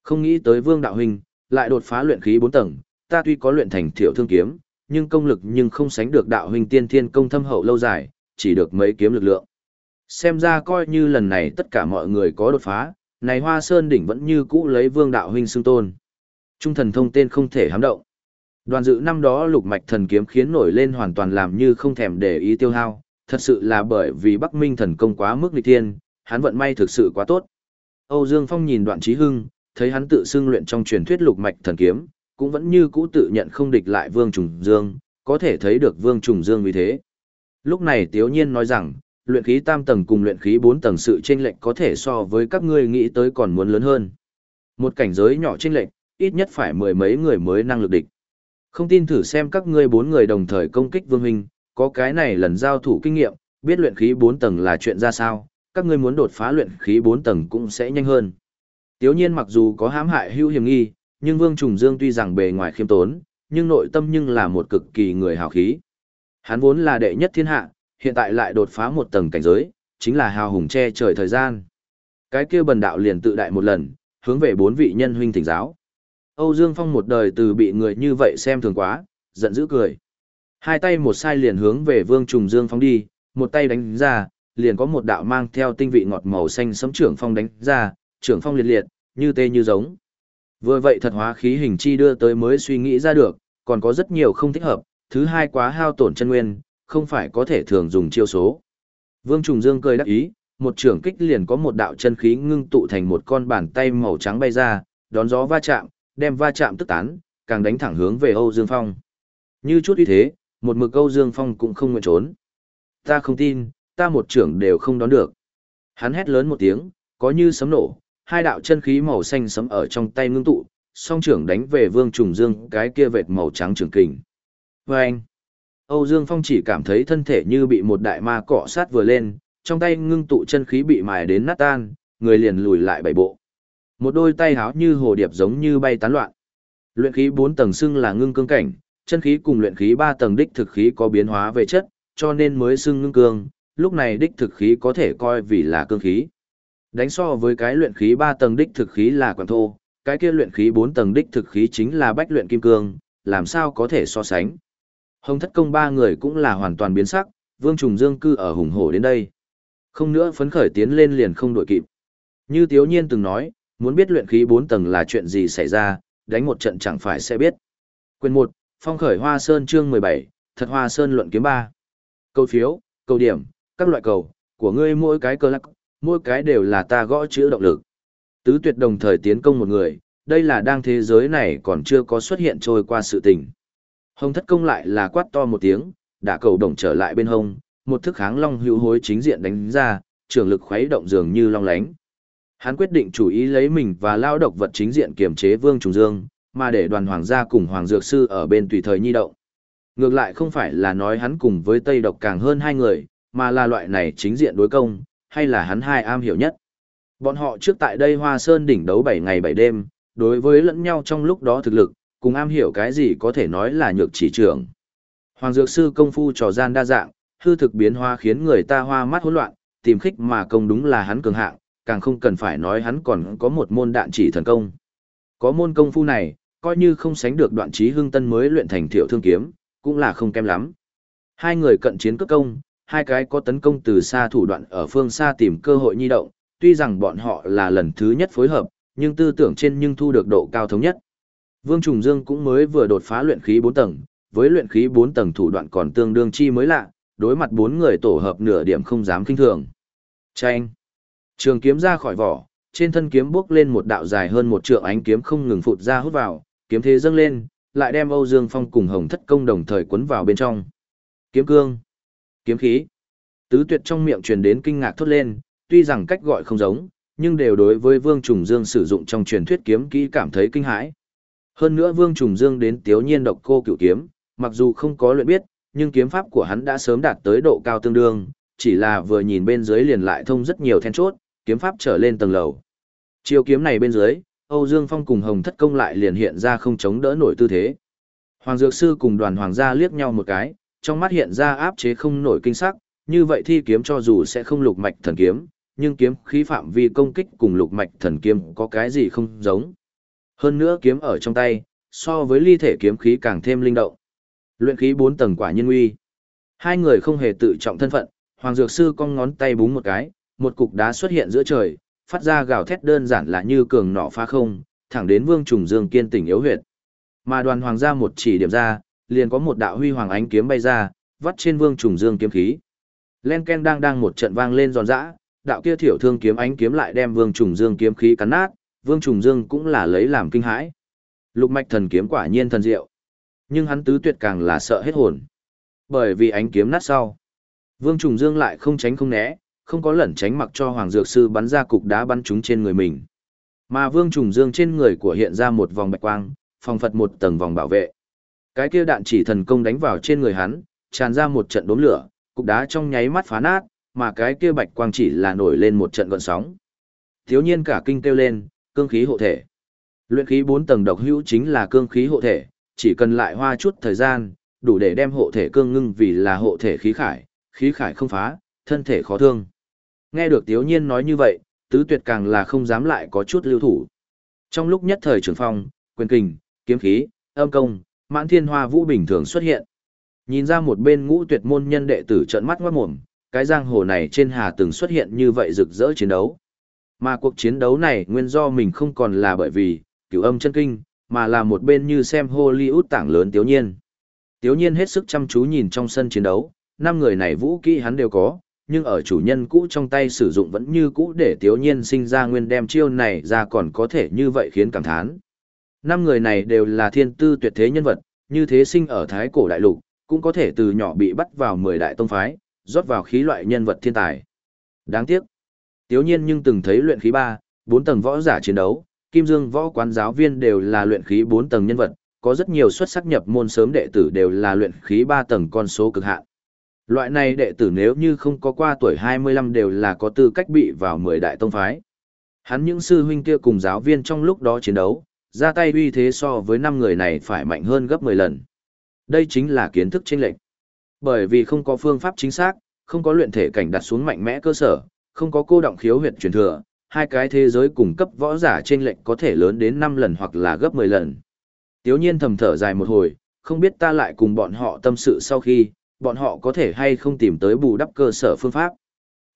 Không nghĩ tới vương đạo huynh, lại đột phá luyện khí 4 tầng, ta tuy có luyện thành thiểu thương kiếm, nhưng công lực nhưng không sánh được đạo huynh tiên thiên công thâm hậu lâu dài, chỉ được mấy kiếm lực lượng. Xem ra coi như lần này tất cả mọi người có đột phá, này hoa sơn đỉnh vẫn như cũ lấy vương đạo huynh xưng tôn. Trung thần thông tên không thể hám động. Đoàn dự năm đó lục mạch thần kiếm khiến nổi lên hoàn toàn làm như không thèm để ý tiêu hao, thật sự là bởi vì Bắc Minh thần công quá mức nghịch thiên, hắn vận may thực sự quá tốt. Âu Dương Phong nhìn đoạn trí hưng, thấy hắn tự xưng luyện trong truyền thuyết lục mạch thần kiếm, cũng vẫn như cũ tự nhận không địch lại Vương Trùng Dương, có thể thấy được Vương Trùng Dương vì thế. Lúc này Tiếu Nhiên nói rằng, luyện khí tam tầng cùng luyện khí bốn tầng sự chênh lệch có thể so với các ngươi nghĩ tới còn muốn lớn hơn. Một cảnh giới nhỏ chênh lệch, ít nhất phải mười mấy người mới năng lực địch. Không tin thử xem các ngươi bốn người đồng thời công kích Vương Huynh, có cái này lần giao thủ kinh nghiệm, biết luyện khí bốn tầng là chuyện ra sao, các ngươi muốn đột phá luyện khí bốn tầng cũng sẽ nhanh hơn. Tiếu nhiên mặc dù có hãm hại hưu hiểm nghi, nhưng Vương Trùng Dương tuy rằng bề ngoài khiêm tốn, nhưng nội tâm nhưng là một cực kỳ người hào khí. Hắn vốn là đệ nhất thiên hạ, hiện tại lại đột phá một tầng cảnh giới, chính là hào hùng che trời thời gian. Cái kia bần đạo liền tự đại một lần, hướng về bốn vị nhân huynh thỉnh giáo. Âu Dương Phong một đời từ bị người như vậy xem thường quá, giận dữ cười. Hai tay một sai liền hướng về Vương Trùng Dương Phong đi, một tay đánh ra, liền có một đạo mang theo tinh vị ngọt màu xanh sấm trưởng phong đánh ra, trưởng phong liệt liệt, như tê như giống. Vừa vậy thật hóa khí hình chi đưa tới mới suy nghĩ ra được, còn có rất nhiều không thích hợp, thứ hai quá hao tổn chân nguyên, không phải có thể thường dùng chiêu số. Vương Trùng Dương cười đắc ý, một trưởng kích liền có một đạo chân khí ngưng tụ thành một con bàn tay màu trắng bay ra, đón gió va chạm, đem va chạm tức tán, càng đánh thẳng hướng về Âu Dương Phong. Như chút uy thế, một mực Âu Dương Phong cũng không nguyện trốn. Ta không tin, ta một trưởng đều không đón được. Hắn hét lớn một tiếng, có như sấm nổ, hai đạo chân khí màu xanh sấm ở trong tay ngưng tụ, song trưởng đánh về Vương Trùng Dương cái kia vệt màu trắng trường kình. Và anh, Âu Dương Phong chỉ cảm thấy thân thể như bị một đại ma cọ sát vừa lên, trong tay ngưng tụ chân khí bị mài đến nát tan, người liền lùi lại bảy bộ. Một đôi tay háo như hồ điệp giống như bay tán loạn. Luyện khí 4 tầng xưng là ngưng cương cảnh, chân khí cùng luyện khí 3 tầng đích thực khí có biến hóa về chất, cho nên mới xưng ngưng cương, lúc này đích thực khí có thể coi vì là cương khí. Đánh so với cái luyện khí 3 tầng đích thực khí là quảng thô, cái kia luyện khí 4 tầng đích thực khí chính là bách luyện kim cương, làm sao có thể so sánh. Hồng thất công ba người cũng là hoàn toàn biến sắc, Vương Trùng Dương cư ở hùng hổ đến đây. Không nữa phấn khởi tiến lên liền không đổi kịp. Như Tiếu Nhiên từng nói, muốn biết luyện khí 4 tầng là chuyện gì xảy ra, đánh một trận chẳng phải sẽ biết. Quyền 1, Phong khởi Hoa Sơn chương 17, Thật Hoa Sơn luận kiếm 3. Câu phiếu, câu điểm, các loại cầu, của ngươi mỗi cái cơ lắc, mỗi cái đều là ta gõ chữ động lực. Tứ tuyệt đồng thời tiến công một người, đây là đang thế giới này còn chưa có xuất hiện trôi qua sự tình. Hồng thất công lại là quát to một tiếng, đã cầu đồng trở lại bên hông, một thức kháng long hữu hối chính diện đánh ra, trường lực khuấy động dường như long lánh. Hắn quyết định chủ ý lấy mình và lao độc vật chính diện kiềm chế Vương Trùng Dương, mà để đoàn hoàng gia cùng hoàng dược sư ở bên tùy thời nhi động. Ngược lại không phải là nói hắn cùng với Tây độc càng hơn hai người, mà là loại này chính diện đối công, hay là hắn hai am hiểu nhất. Bọn họ trước tại đây Hoa Sơn đỉnh đấu 7 ngày 7 đêm, đối với lẫn nhau trong lúc đó thực lực, cùng am hiểu cái gì có thể nói là nhược chỉ trưởng. Hoàng Dược Sư công phu trò gian đa dạng, hư thực biến hóa khiến người ta hoa mắt hỗn loạn, tìm khích mà công đúng là hắn cường hạng, càng không cần phải nói hắn còn có một môn đạn chỉ thần công. Có môn công phu này, coi như không sánh được đoạn trí hưng tân mới luyện thành thiệu thương kiếm, cũng là không kém lắm. Hai người cận chiến cước công, hai cái có tấn công từ xa thủ đoạn ở phương xa tìm cơ hội nhi động, tuy rằng bọn họ là lần thứ nhất phối hợp, nhưng tư tưởng trên nhưng thu được độ cao thống nhất. Vương Trùng Dương cũng mới vừa đột phá luyện khí 4 tầng, với luyện khí 4 tầng thủ đoạn còn tương đương chi mới lạ, đối mặt bốn người tổ hợp nửa điểm không dám kinh thường. Chanh! Trường kiếm ra khỏi vỏ, trên thân kiếm bước lên một đạo dài hơn một trượng ánh kiếm không ngừng phụt ra hút vào, kiếm thế dâng lên, lại đem Âu Dương Phong cùng Hồng Thất Công đồng thời cuốn vào bên trong. Kiếm cương! Kiếm khí! Tứ tuyệt trong miệng truyền đến kinh ngạc thốt lên, tuy rằng cách gọi không giống, nhưng đều đối với Vương Trùng Dương sử dụng trong truyền thuyết kiếm kỹ cảm thấy kinh hãi. Hơn nữa Vương Trùng Dương đến Tiếu Nhiên độc cô cửu kiếm, mặc dù không có luyện biết, nhưng kiếm pháp của hắn đã sớm đạt tới độ cao tương đương, chỉ là vừa nhìn bên dưới liền lại thông rất nhiều then chốt, kiếm pháp trở lên tầng lầu. Chiêu kiếm này bên dưới, Âu Dương Phong cùng Hồng Thất Công lại liền hiện ra không chống đỡ nổi tư thế. Hoàng Dược Sư cùng đoàn hoàng gia liếc nhau một cái, trong mắt hiện ra áp chế không nổi kinh sắc, như vậy thi kiếm cho dù sẽ không lục mạch thần kiếm, nhưng kiếm khí phạm vi công kích cùng lục mạch thần kiếm có cái gì không giống. Hơn nữa kiếm ở trong tay, so với ly thể kiếm khí càng thêm linh động. Luyện khí 4 tầng quả nhân uy. Hai người không hề tự trọng thân phận, Hoàng Dược Sư cong ngón tay búng một cái, một cục đá xuất hiện giữa trời, phát ra gào thét đơn giản là như cường nỏ phá không, thẳng đến Vương Trùng Dương kiên tỉnh yếu huyệt. Mà đoàn hoàng gia một chỉ điểm ra, liền có một đạo huy hoàng ánh kiếm bay ra, vắt trên Vương Trùng Dương kiếm khí. Len ken đang đang một trận vang lên giòn giã, đạo kia thiểu thương kiếm ánh kiếm lại đem Vương Trùng Dương kiếm khí cắn nát, Vương Trùng Dương cũng là lấy làm kinh hãi. Lục mạch thần kiếm quả nhiên thần diệu. Nhưng hắn tứ tuyệt càng là sợ hết hồn. Bởi vì ánh kiếm nát sau. Vương Trùng Dương lại không tránh không né, không có lẩn tránh mặc cho Hoàng Dược Sư bắn ra cục đá bắn trúng trên người mình. Mà Vương Trùng Dương trên người của hiện ra một vòng bạch quang, phòng phật một tầng vòng bảo vệ. Cái kia đạn chỉ thần công đánh vào trên người hắn, tràn ra một trận đốm lửa, cục đá trong nháy mắt phá nát, mà cái kia bạch quang chỉ là nổi lên một trận gợn sóng. Thiếu nhiên cả kinh kêu lên, cương khí hộ thể. Luyện khí 4 tầng độc hữu chính là cương khí hộ thể, chỉ cần lại hoa chút thời gian, đủ để đem hộ thể cương ngưng vì là hộ thể khí khải, khí khải không phá, thân thể khó thương. Nghe được Tiếu Nhiên nói như vậy, tứ tuyệt càng là không dám lại có chút lưu thủ. Trong lúc nhất thời trường phong, quyền kình, kiếm khí, âm công, mãn thiên hoa vũ bình thường xuất hiện. Nhìn ra một bên ngũ tuyệt môn nhân đệ tử trợn mắt ngoát mồm, cái giang hồ này trên hà từng xuất hiện như vậy rực rỡ chiến đấu. Mà cuộc chiến đấu này nguyên do mình không còn là bởi vì, cửu âm chân kinh, mà là một bên như xem Hollywood tảng lớn tiếu nhiên. Tiếu nhiên hết sức chăm chú nhìn trong sân chiến đấu, năm người này vũ kỹ hắn đều có, nhưng ở chủ nhân cũ trong tay sử dụng vẫn như cũ để tiếu nhiên sinh ra nguyên đem chiêu này ra còn có thể như vậy khiến cảm thán. Năm người này đều là thiên tư tuyệt thế nhân vật, như thế sinh ở Thái Cổ Đại Lục, cũng có thể từ nhỏ bị bắt vào mười đại tông phái, rót vào khí loại nhân vật thiên tài. Đáng tiếc. Tiếu nhiên nhưng từng thấy luyện khí 3, 4 tầng võ giả chiến đấu, Kim Dương võ quán giáo viên đều là luyện khí 4 tầng nhân vật, có rất nhiều xuất sắc nhập môn sớm đệ tử đều là luyện khí 3 tầng con số cực hạn. Loại này đệ tử nếu như không có qua tuổi 25 đều là có tư cách bị vào 10 đại tông phái. Hắn những sư huynh kia cùng giáo viên trong lúc đó chiến đấu, ra tay uy thế so với 5 người này phải mạnh hơn gấp 10 lần. Đây chính là kiến thức chênh lệch. Bởi vì không có phương pháp chính xác, không có luyện thể cảnh đặt xuống mạnh mẽ cơ sở, không có cô động khiếu huyệt truyền thừa, hai cái thế giới cùng cấp võ giả chênh lệch có thể lớn đến 5 lần hoặc là gấp 10 lần. Tiếu nhiên thầm thở dài một hồi, không biết ta lại cùng bọn họ tâm sự sau khi, bọn họ có thể hay không tìm tới bù đắp cơ sở phương pháp.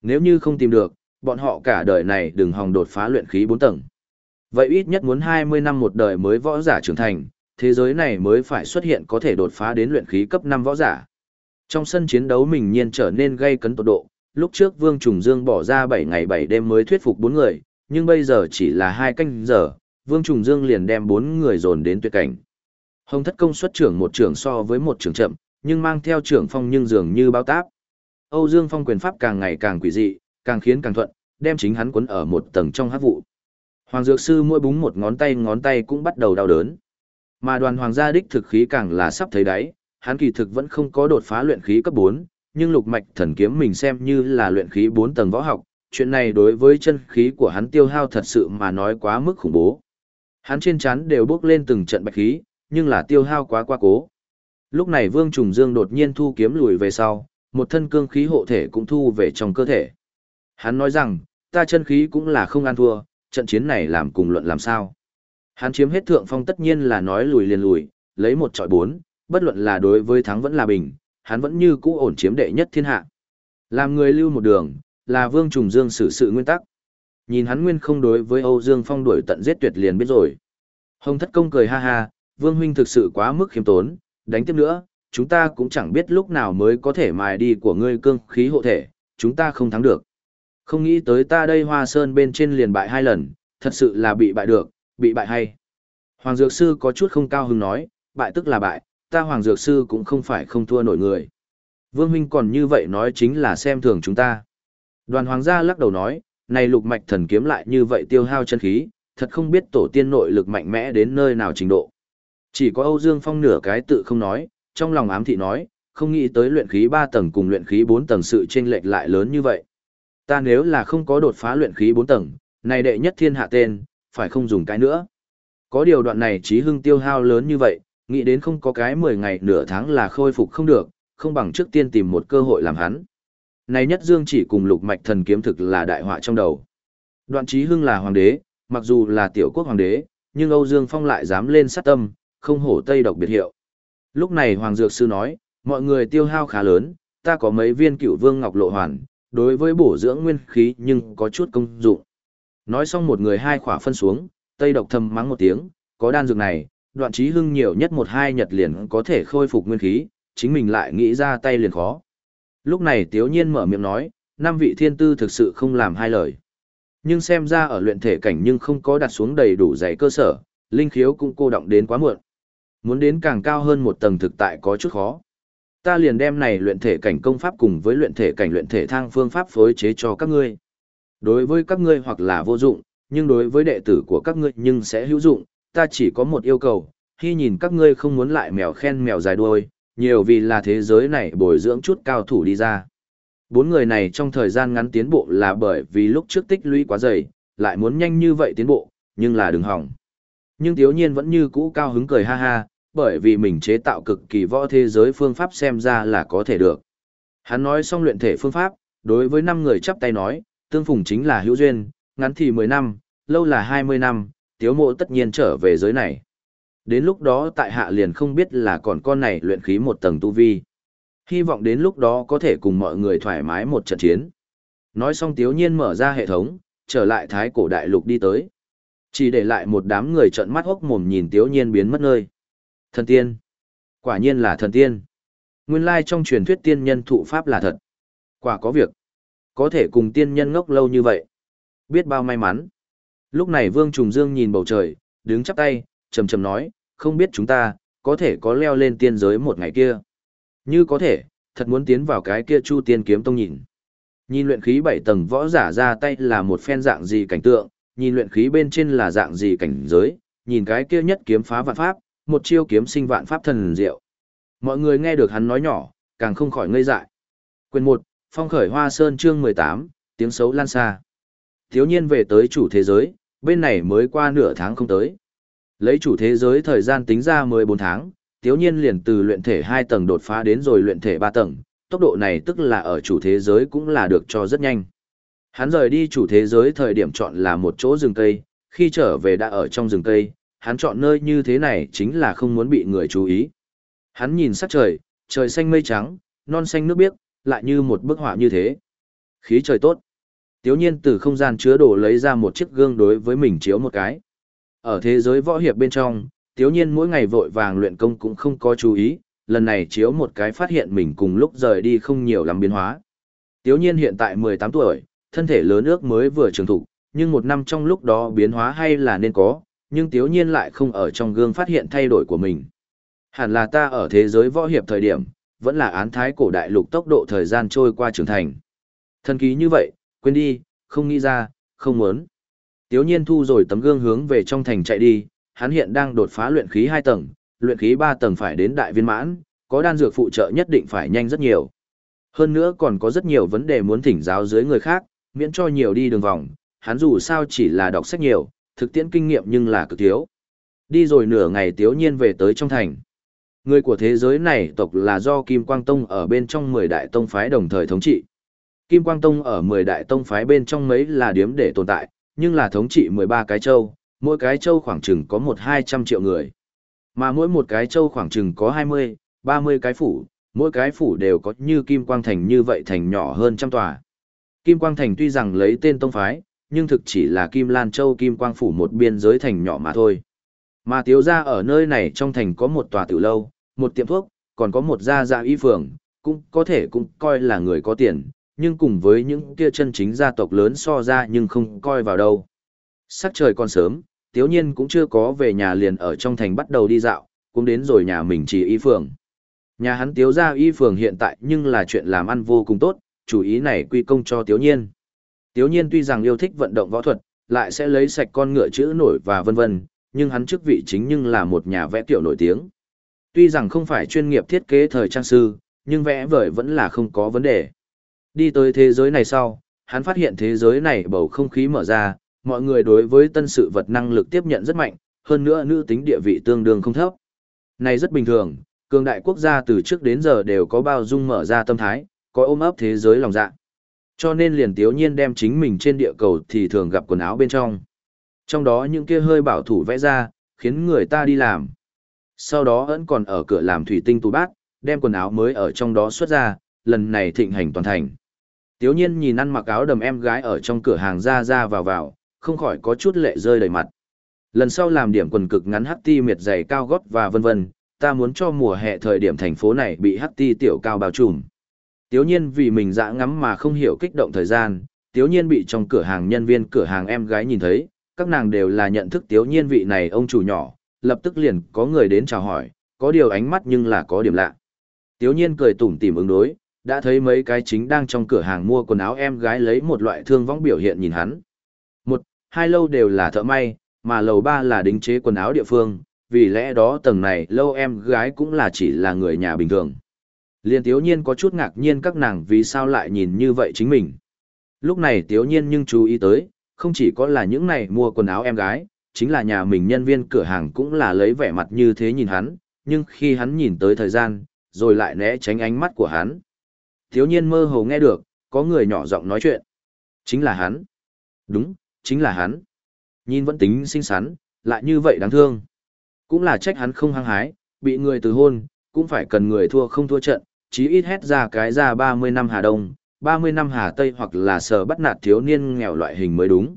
Nếu như không tìm được, bọn họ cả đời này đừng hòng đột phá luyện khí 4 tầng. Vậy ít nhất muốn 20 năm một đời mới võ giả trưởng thành, thế giới này mới phải xuất hiện có thể đột phá đến luyện khí cấp 5 võ giả. Trong sân chiến đấu mình nhiên trở nên gây cấn tột độ, lúc trước Vương Trùng Dương bỏ ra 7 ngày 7 đêm mới thuyết phục 4 người, nhưng bây giờ chỉ là 2 canh giờ, Vương Trùng Dương liền đem 4 người dồn đến tuyệt cảnh. Hồng thất công xuất trưởng một trưởng so với một trưởng chậm, nhưng mang theo trưởng phong nhưng dường như bao táp. Âu Dương Phong quyền pháp càng ngày càng quỷ dị, càng khiến càng thuận, đem chính hắn quấn ở một tầng trong hắc vụ. Hoàng Dược Sư mỗi búng một ngón tay ngón tay cũng bắt đầu đau đớn. Mà đoàn hoàng gia đích thực khí càng là sắp thấy đáy, hắn kỳ thực vẫn không có đột phá luyện khí cấp 4, nhưng lục mạch thần kiếm mình xem như là luyện khí 4 tầng võ học, chuyện này đối với chân khí của hắn tiêu hao thật sự mà nói quá mức khủng bố. Hắn trên chắn đều bước lên từng trận bạch khí, nhưng là tiêu hao quá quá cố. Lúc này Vương Trùng Dương đột nhiên thu kiếm lùi về sau, một thân cương khí hộ thể cũng thu về trong cơ thể. Hắn nói rằng, ta chân khí cũng là không ăn thua, trận chiến này làm cùng luận làm sao. Hắn chiếm hết thượng phong tất nhiên là nói lùi liền lùi, lấy một trọi bốn, bất luận là đối với thắng vẫn là bình, hắn vẫn như cũ ổn chiếm đệ nhất thiên hạ. Làm người lưu một đường, là Vương Trùng Dương xử sự nguyên tắc. Nhìn hắn nguyên không đối với Âu Dương Phong đuổi tận giết tuyệt liền biết rồi. Hồng Thất Công cười ha ha, Vương huynh thực sự quá mức khiêm tốn, đánh tiếp nữa, chúng ta cũng chẳng biết lúc nào mới có thể mài đi của ngươi cương khí hộ thể, chúng ta không thắng được. Không nghĩ tới ta đây hoa sơn bên trên liền bại hai lần, thật sự là bị bại được, bị bại hay. Hoàng Dược Sư có chút không cao hứng nói, bại tức là bại, ta Hoàng Dược Sư cũng không phải không thua nổi người. Vương huynh còn như vậy nói chính là xem thường chúng ta. Đoàn Hoàng gia lắc đầu nói, này lục mạch thần kiếm lại như vậy tiêu hao chân khí, thật không biết tổ tiên nội lực mạnh mẽ đến nơi nào trình độ. Chỉ có Âu Dương Phong nửa cái tự không nói, trong lòng ám thị nói, không nghĩ tới luyện khí 3 tầng cùng luyện khí 4 tầng sự chênh lệch lại lớn như vậy. Ta nếu là không có đột phá luyện khí 4 tầng, này đệ nhất thiên hạ tên, phải không dùng cái nữa. Có điều đoạn này trí hưng tiêu hao lớn như vậy, nghĩ đến không có cái 10 ngày nửa tháng là khôi phục không được, không bằng trước tiên tìm một cơ hội làm hắn. Này nhất dương chỉ cùng lục mạch thần kiếm thực là đại họa trong đầu. Đoạn trí hưng là hoàng đế, mặc dù là tiểu quốc hoàng đế, nhưng Âu Dương Phong lại dám lên sát tâm, không hổ tây độc biệt hiệu. Lúc này Hoàng Dược Sư nói, mọi người tiêu hao khá lớn, ta có mấy viên cựu vương ngọc lộ hoàn, đối với bổ dưỡng nguyên khí nhưng có chút công dụng. Nói xong một người hai khỏa phân xuống, tây độc thầm mắng một tiếng, có đan dược này, đoạn trí hưng nhiều nhất một hai nhật liền có thể khôi phục nguyên khí, chính mình lại nghĩ ra tay liền khó. Lúc này Tiếu Nhiên mở miệng nói, năm vị thiên tư thực sự không làm hai lời. Nhưng xem ra ở luyện thể cảnh nhưng không có đặt xuống đầy đủ dày cơ sở, linh khiếu cũng cô động đến quá muộn. Muốn đến càng cao hơn một tầng thực tại có chút khó. Ta liền đem này luyện thể cảnh công pháp cùng với luyện thể cảnh luyện thể thang phương pháp phối chế cho các ngươi. Đối với các ngươi hoặc là vô dụng, nhưng đối với đệ tử của các ngươi nhưng sẽ hữu dụng, ta chỉ có một yêu cầu, khi nhìn các ngươi không muốn lại mèo khen mèo dài đuôi, nhiều vì là thế giới này bồi dưỡng chút cao thủ đi ra. Bốn người này trong thời gian ngắn tiến bộ là bởi vì lúc trước tích lũy quá dày, lại muốn nhanh như vậy tiến bộ, nhưng là đừng hỏng. Nhưng thiếu Nhiên vẫn như cũ cao hứng cười ha ha, bởi vì mình chế tạo cực kỳ võ thế giới phương pháp xem ra là có thể được. Hắn nói xong luyện thể phương pháp, đối với năm người chắp tay nói, tương phùng chính là hữu duyên, ngắn thì 10 năm, lâu là 20 năm, tiếu mộ tất nhiên trở về giới này. Đến lúc đó tại hạ liền không biết là còn con này luyện khí một tầng tu vi. Hy vọng đến lúc đó có thể cùng mọi người thoải mái một trận chiến. Nói xong tiếu nhiên mở ra hệ thống, trở lại thái cổ đại lục đi tới. Chỉ để lại một đám người trợn mắt hốc mồm nhìn tiếu nhiên biến mất nơi. Thần tiên. Quả nhiên là thần tiên. Nguyên lai trong truyền thuyết tiên nhân thụ pháp là thật. Quả có việc. Có thể cùng tiên nhân ngốc lâu như vậy. Biết bao may mắn. Lúc này Vương Trùng Dương nhìn bầu trời, đứng chắp tay, trầm trầm nói, không biết chúng ta, có thể có leo lên tiên giới một ngày kia. Như có thể, thật muốn tiến vào cái kia chu tiên kiếm tông nhìn. Nhìn luyện khí bảy tầng võ giả ra tay là một phen dạng gì cảnh tượng, nhìn luyện khí bên trên là dạng gì cảnh giới, nhìn cái kia nhất kiếm phá vạn pháp, một chiêu kiếm sinh vạn pháp thần diệu. Mọi người nghe được hắn nói nhỏ, càng không khỏi ngây dại. Quyền 1, Phong khởi Hoa Sơn chương 18, tiếng xấu lan xa. Thiếu nhiên về tới chủ thế giới, bên này mới qua nửa tháng không tới. Lấy chủ thế giới thời gian tính ra 14 tháng, thiếu nhiên liền từ luyện thể 2 tầng đột phá đến rồi luyện thể 3 tầng, tốc độ này tức là ở chủ thế giới cũng là được cho rất nhanh. Hắn rời đi chủ thế giới thời điểm chọn là một chỗ rừng cây, khi trở về đã ở trong rừng cây, hắn chọn nơi như thế này chính là không muốn bị người chú ý. Hắn nhìn sắc trời, trời xanh mây trắng, non xanh nước biếc, lại như một bức họa như thế. Khí trời tốt. Tiếu nhiên từ không gian chứa đồ lấy ra một chiếc gương đối với mình chiếu một cái. Ở thế giới võ hiệp bên trong, tiếu nhiên mỗi ngày vội vàng luyện công cũng không có chú ý, lần này chiếu một cái phát hiện mình cùng lúc rời đi không nhiều lắm biến hóa. Tiếu nhiên hiện tại 18 tuổi, thân thể lớn ước mới vừa trưởng thục, nhưng một năm trong lúc đó biến hóa hay là nên có, nhưng tiếu nhiên lại không ở trong gương phát hiện thay đổi của mình. Hẳn là ta ở thế giới võ hiệp thời điểm, vẫn là án thái cổ đại lục tốc độ thời gian trôi qua trưởng thành. Thần ký như vậy, quên đi, không nghĩ ra, không muốn. Tiếu nhiên thu rồi tấm gương hướng về trong thành chạy đi, hắn hiện đang đột phá luyện khí 2 tầng, luyện khí 3 tầng phải đến đại viên mãn, có đan dược phụ trợ nhất định phải nhanh rất nhiều. Hơn nữa còn có rất nhiều vấn đề muốn thỉnh giáo dưới người khác, miễn cho nhiều đi đường vòng, hắn dù sao chỉ là đọc sách nhiều, thực tiễn kinh nghiệm nhưng là cực thiếu. Đi rồi nửa ngày tiếu nhiên về tới trong thành. Người của thế giới này tộc là do Kim Quang Tông ở bên trong 10 đại tông phái đồng thời thống trị. Kim Quang Tông ở 10 đại tông phái bên trong mấy là điếm để tồn tại, nhưng là thống trị 13 cái châu, mỗi cái châu khoảng chừng có 1-200 triệu người. Mà mỗi một cái châu khoảng chừng có 20, 30 cái phủ, mỗi cái phủ đều có như Kim Quang Thành như vậy thành nhỏ hơn trăm tòa. Kim Quang Thành tuy rằng lấy tên tông phái, nhưng thực chỉ là Kim Lan Châu Kim Quang Phủ một biên giới thành nhỏ mà thôi. Mà tiếu ra ở nơi này trong thành có một tòa tiểu lâu, một tiệm thuốc, còn có một gia gia y phường, cũng có thể cũng coi là người có tiền, nhưng cùng với những kia chân chính gia tộc lớn so ra nhưng không coi vào đâu. Sắc trời còn sớm, tiếu nhiên cũng chưa có về nhà liền ở trong thành bắt đầu đi dạo, cũng đến rồi nhà mình chỉ y phường. Nhà hắn tiếu ra y phường hiện tại nhưng là chuyện làm ăn vô cùng tốt, chủ ý này quy công cho tiếu nhiên. Tiếu nhiên tuy rằng yêu thích vận động võ thuật, lại sẽ lấy sạch con ngựa chữ nổi và vân vân, nhưng hắn chức vị chính nhưng là một nhà vẽ tiểu nổi tiếng. Tuy rằng không phải chuyên nghiệp thiết kế thời trang sư, nhưng vẽ vời vẫn là không có vấn đề. Đi tới thế giới này sau, hắn phát hiện thế giới này bầu không khí mở ra, mọi người đối với tân sự vật năng lực tiếp nhận rất mạnh, hơn nữa nữ tính địa vị tương đương không thấp. Này rất bình thường, cường đại quốc gia từ trước đến giờ đều có bao dung mở ra tâm thái, có ôm ấp thế giới lòng dạ. Cho nên liền tiếu nhiên đem chính mình trên địa cầu thì thường gặp quần áo bên trong. Trong đó những kia hơi bảo thủ vẽ ra, khiến người ta đi làm. Sau đó vẫn còn ở cửa làm thủy tinh tủ bát, đem quần áo mới ở trong đó xuất ra, lần này thịnh hành toàn thành. Tiếu nhiên nhìn ăn mặc áo đầm em gái ở trong cửa hàng ra ra vào vào, không khỏi có chút lệ rơi đầy mặt. Lần sau làm điểm quần cực ngắn hắc ti miệt dày cao gót và vân vân, ta muốn cho mùa hè thời điểm thành phố này bị hắc ti tiểu cao bao trùm. Tiếu nhiên vì mình dã ngắm mà không hiểu kích động thời gian, tiếu nhiên bị trong cửa hàng nhân viên cửa hàng em gái nhìn thấy, các nàng đều là nhận thức tiếu nhiên vị này ông chủ nhỏ, lập tức liền có người đến chào hỏi, có điều ánh mắt nhưng là có điểm lạ. Tiếu nhiên cười tủm tỉm ứng đối, đã thấy mấy cái chính đang trong cửa hàng mua quần áo em gái lấy một loại thương vong biểu hiện nhìn hắn. Một, hai lâu đều là thợ may, mà lầu ba là đính chế quần áo địa phương, vì lẽ đó tầng này lâu em gái cũng là chỉ là người nhà bình thường. Liên tiếu nhiên có chút ngạc nhiên các nàng vì sao lại nhìn như vậy chính mình. Lúc này tiếu nhiên nhưng chú ý tới, không chỉ có là những này mua quần áo em gái, chính là nhà mình nhân viên cửa hàng cũng là lấy vẻ mặt như thế nhìn hắn, nhưng khi hắn nhìn tới thời gian, rồi lại né tránh ánh mắt của hắn. Tiếu nhiên mơ hồ nghe được, có người nhỏ giọng nói chuyện. Chính là hắn. Đúng, chính là hắn. Nhìn vẫn tính xinh xắn, lại như vậy đáng thương. Cũng là trách hắn không hăng hái, bị người từ hôn, cũng phải cần người thua không thua trận, chí ít hét ra cái ra 30 năm Hà Đông, 30 năm Hà Tây hoặc là sở bắt nạt thiếu niên nghèo loại hình mới đúng.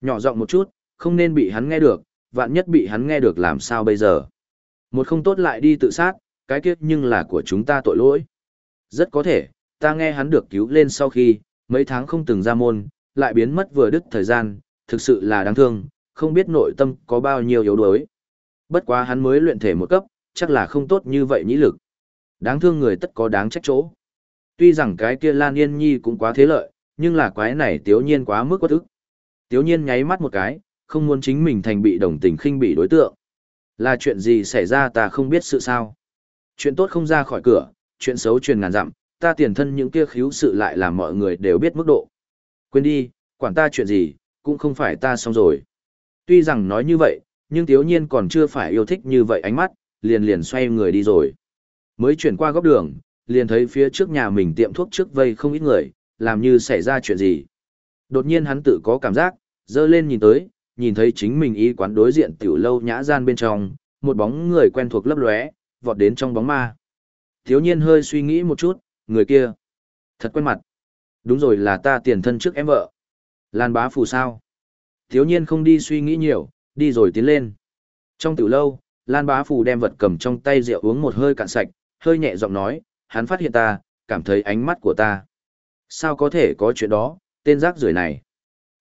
Nhỏ giọng một chút, không nên bị hắn nghe được, vạn nhất bị hắn nghe được làm sao bây giờ. Một không tốt lại đi tự sát, cái kiếp nhưng là của chúng ta tội lỗi. Rất có thể, ta nghe hắn được cứu lên sau khi, mấy tháng không từng ra môn, lại biến mất vừa đứt thời gian, thực sự là đáng thương, không biết nội tâm có bao nhiêu yếu đuối. Bất quá hắn mới luyện thể một cấp, chắc là không tốt như vậy nhĩ lực. Đáng thương người tất có đáng trách chỗ. Tuy rằng cái kia Lan Yên Nhi cũng quá thế lợi, nhưng là quái này tiếu nhiên quá mức quất ức. Tiếu nhiên nháy mắt một cái, không muốn chính mình thành bị đồng tình khinh bị đối tượng. Là chuyện gì xảy ra ta không biết sự sao. Chuyện tốt không ra khỏi cửa, chuyện xấu truyền ngàn dặm, ta tiền thân những kia khíu sự lại làm mọi người đều biết mức độ. Quên đi, quản ta chuyện gì, cũng không phải ta xong rồi. Tuy rằng nói như vậy, nhưng tiếu nhiên còn chưa phải yêu thích như vậy ánh mắt, liền liền xoay người đi rồi. Mới chuyển qua góc đường, liền thấy phía trước nhà mình tiệm thuốc trước vây không ít người, làm như xảy ra chuyện gì. Đột nhiên hắn tự có cảm giác, dơ lên nhìn tới, nhìn thấy chính mình y quán đối diện tiểu lâu nhã gian bên trong, một bóng người quen thuộc lấp lóe, vọt đến trong bóng ma. Thiếu nhiên hơi suy nghĩ một chút, người kia, thật quen mặt. Đúng rồi là ta tiền thân trước em vợ. Lan bá phù sao? Thiếu nhiên không đi suy nghĩ nhiều, đi rồi tiến lên. Trong tiểu lâu, Lan bá phù đem vật cầm trong tay rượu uống một hơi cạn sạch, hơi nhẹ giọng nói, hắn phát hiện ta, cảm thấy ánh mắt của ta. Sao có thể có chuyện đó, tên rác rưởi này.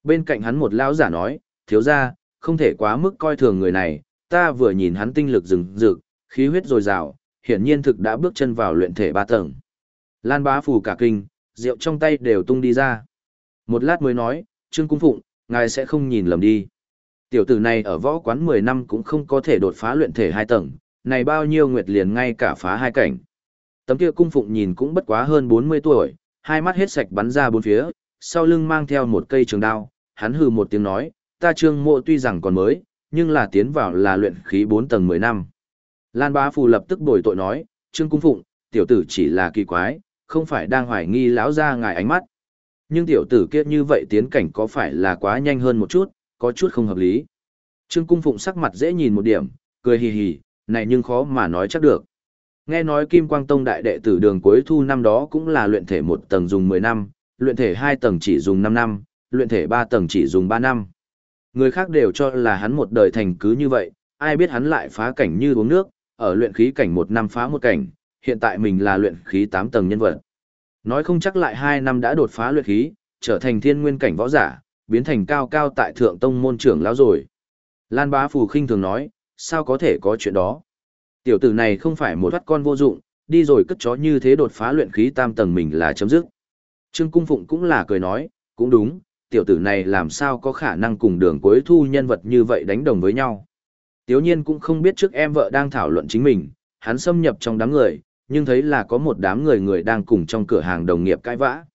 Bên cạnh hắn một lão giả nói, thiếu ra, không thể quá mức coi thường người này, ta vừa nhìn hắn tinh lực rừng rực, khí huyết dồi dào, hiển nhiên thực đã bước chân vào luyện thể ba tầng. Lan bá phù cả kinh, rượu trong tay đều tung đi ra. Một lát mới nói, Trương Cung Phụng, ngài sẽ không nhìn lầm đi. Tiểu tử này ở võ quán 10 năm cũng không có thể đột phá luyện thể hai tầng, này bao nhiêu nguyệt liền ngay cả phá hai cảnh. Tấm kia cung phụng nhìn cũng bất quá hơn 40 tuổi, hai mắt hết sạch bắn ra bốn phía, sau lưng mang theo một cây trường đao, hắn hừ một tiếng nói, ta trương mộ tuy rằng còn mới, nhưng là tiến vào là luyện khí 4 tầng 10 năm. Lan bá phù lập tức bồi tội nói, trương cung phụng, tiểu tử chỉ là kỳ quái, không phải đang hoài nghi lão ra ngài ánh mắt. Nhưng tiểu tử kia như vậy tiến cảnh có phải là quá nhanh hơn một chút, có chút không hợp lý. Trương cung phụng sắc mặt dễ nhìn một điểm, cười hì hì, này nhưng khó mà nói chắc được. Nghe nói Kim Quang Tông đại đệ tử đường cuối thu năm đó cũng là luyện thể một tầng dùng 10 năm, luyện thể hai tầng chỉ dùng 5 năm, luyện thể ba tầng chỉ dùng 3 năm. Người khác đều cho là hắn một đời thành cứ như vậy, ai biết hắn lại phá cảnh như uống nước, ở luyện khí cảnh một năm phá một cảnh, hiện tại mình là luyện khí 8 tầng nhân vật. Nói không chắc lại 2 năm đã đột phá luyện khí, trở thành thiên nguyên cảnh võ giả, biến thành cao cao tại thượng tông môn trưởng lão rồi. Lan bá phù khinh thường nói, sao có thể có chuyện đó. Tiểu tử này không phải một thoát con vô dụng, đi rồi cất chó như thế đột phá luyện khí tam tầng mình là chấm dứt. Trương Cung Phụng cũng là cười nói, cũng đúng, tiểu tử này làm sao có khả năng cùng đường cuối thu nhân vật như vậy đánh đồng với nhau. Tiếu nhiên cũng không biết trước em vợ đang thảo luận chính mình, hắn xâm nhập trong đám người, nhưng thấy là có một đám người người đang cùng trong cửa hàng đồng nghiệp cãi vã.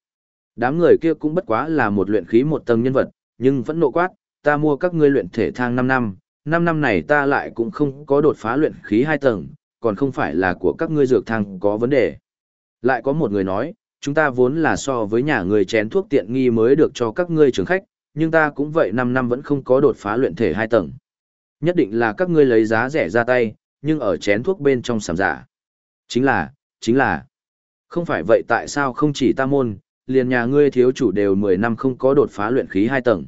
Đám người kia cũng bất quá là một luyện khí một tầng nhân vật, nhưng vẫn nộ quát, ta mua các ngươi luyện thể thang 5 năm, Năm năm này ta lại cũng không có đột phá luyện khí hai tầng, còn không phải là của các ngươi dược thang có vấn đề. Lại có một người nói, chúng ta vốn là so với nhà người chén thuốc tiện nghi mới được cho các ngươi trưởng khách, nhưng ta cũng vậy năm năm vẫn không có đột phá luyện thể hai tầng. Nhất định là các ngươi lấy giá rẻ ra tay, nhưng ở chén thuốc bên trong sảm giả. Chính là, chính là. Không phải vậy tại sao không chỉ ta môn, liền nhà ngươi thiếu chủ đều 10 năm không có đột phá luyện khí hai tầng.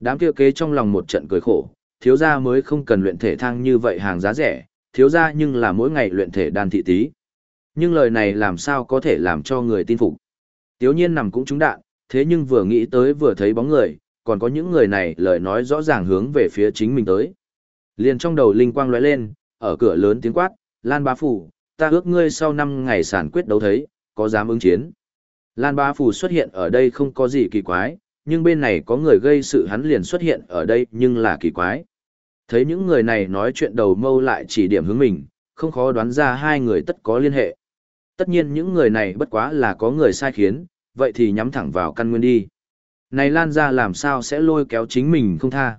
Đám kia kế trong lòng một trận cười khổ, thiếu gia mới không cần luyện thể thang như vậy hàng giá rẻ, thiếu gia nhưng là mỗi ngày luyện thể đan thị tí. Nhưng lời này làm sao có thể làm cho người tin phục. Tiếu nhiên nằm cũng trúng đạn, thế nhưng vừa nghĩ tới vừa thấy bóng người, còn có những người này lời nói rõ ràng hướng về phía chính mình tới. Liền trong đầu linh quang lóe lên, ở cửa lớn tiếng quát, Lan Bá Phủ, ta ước ngươi sau 5 ngày sản quyết đấu thấy, có dám ứng chiến. Lan Bá Phủ xuất hiện ở đây không có gì kỳ quái, nhưng bên này có người gây sự hắn liền xuất hiện ở đây nhưng là kỳ quái. Thấy những người này nói chuyện đầu mâu lại chỉ điểm hướng mình, không khó đoán ra hai người tất có liên hệ. Tất nhiên những người này bất quá là có người sai khiến, vậy thì nhắm thẳng vào căn nguyên đi. Này Lan ra làm sao sẽ lôi kéo chính mình không tha.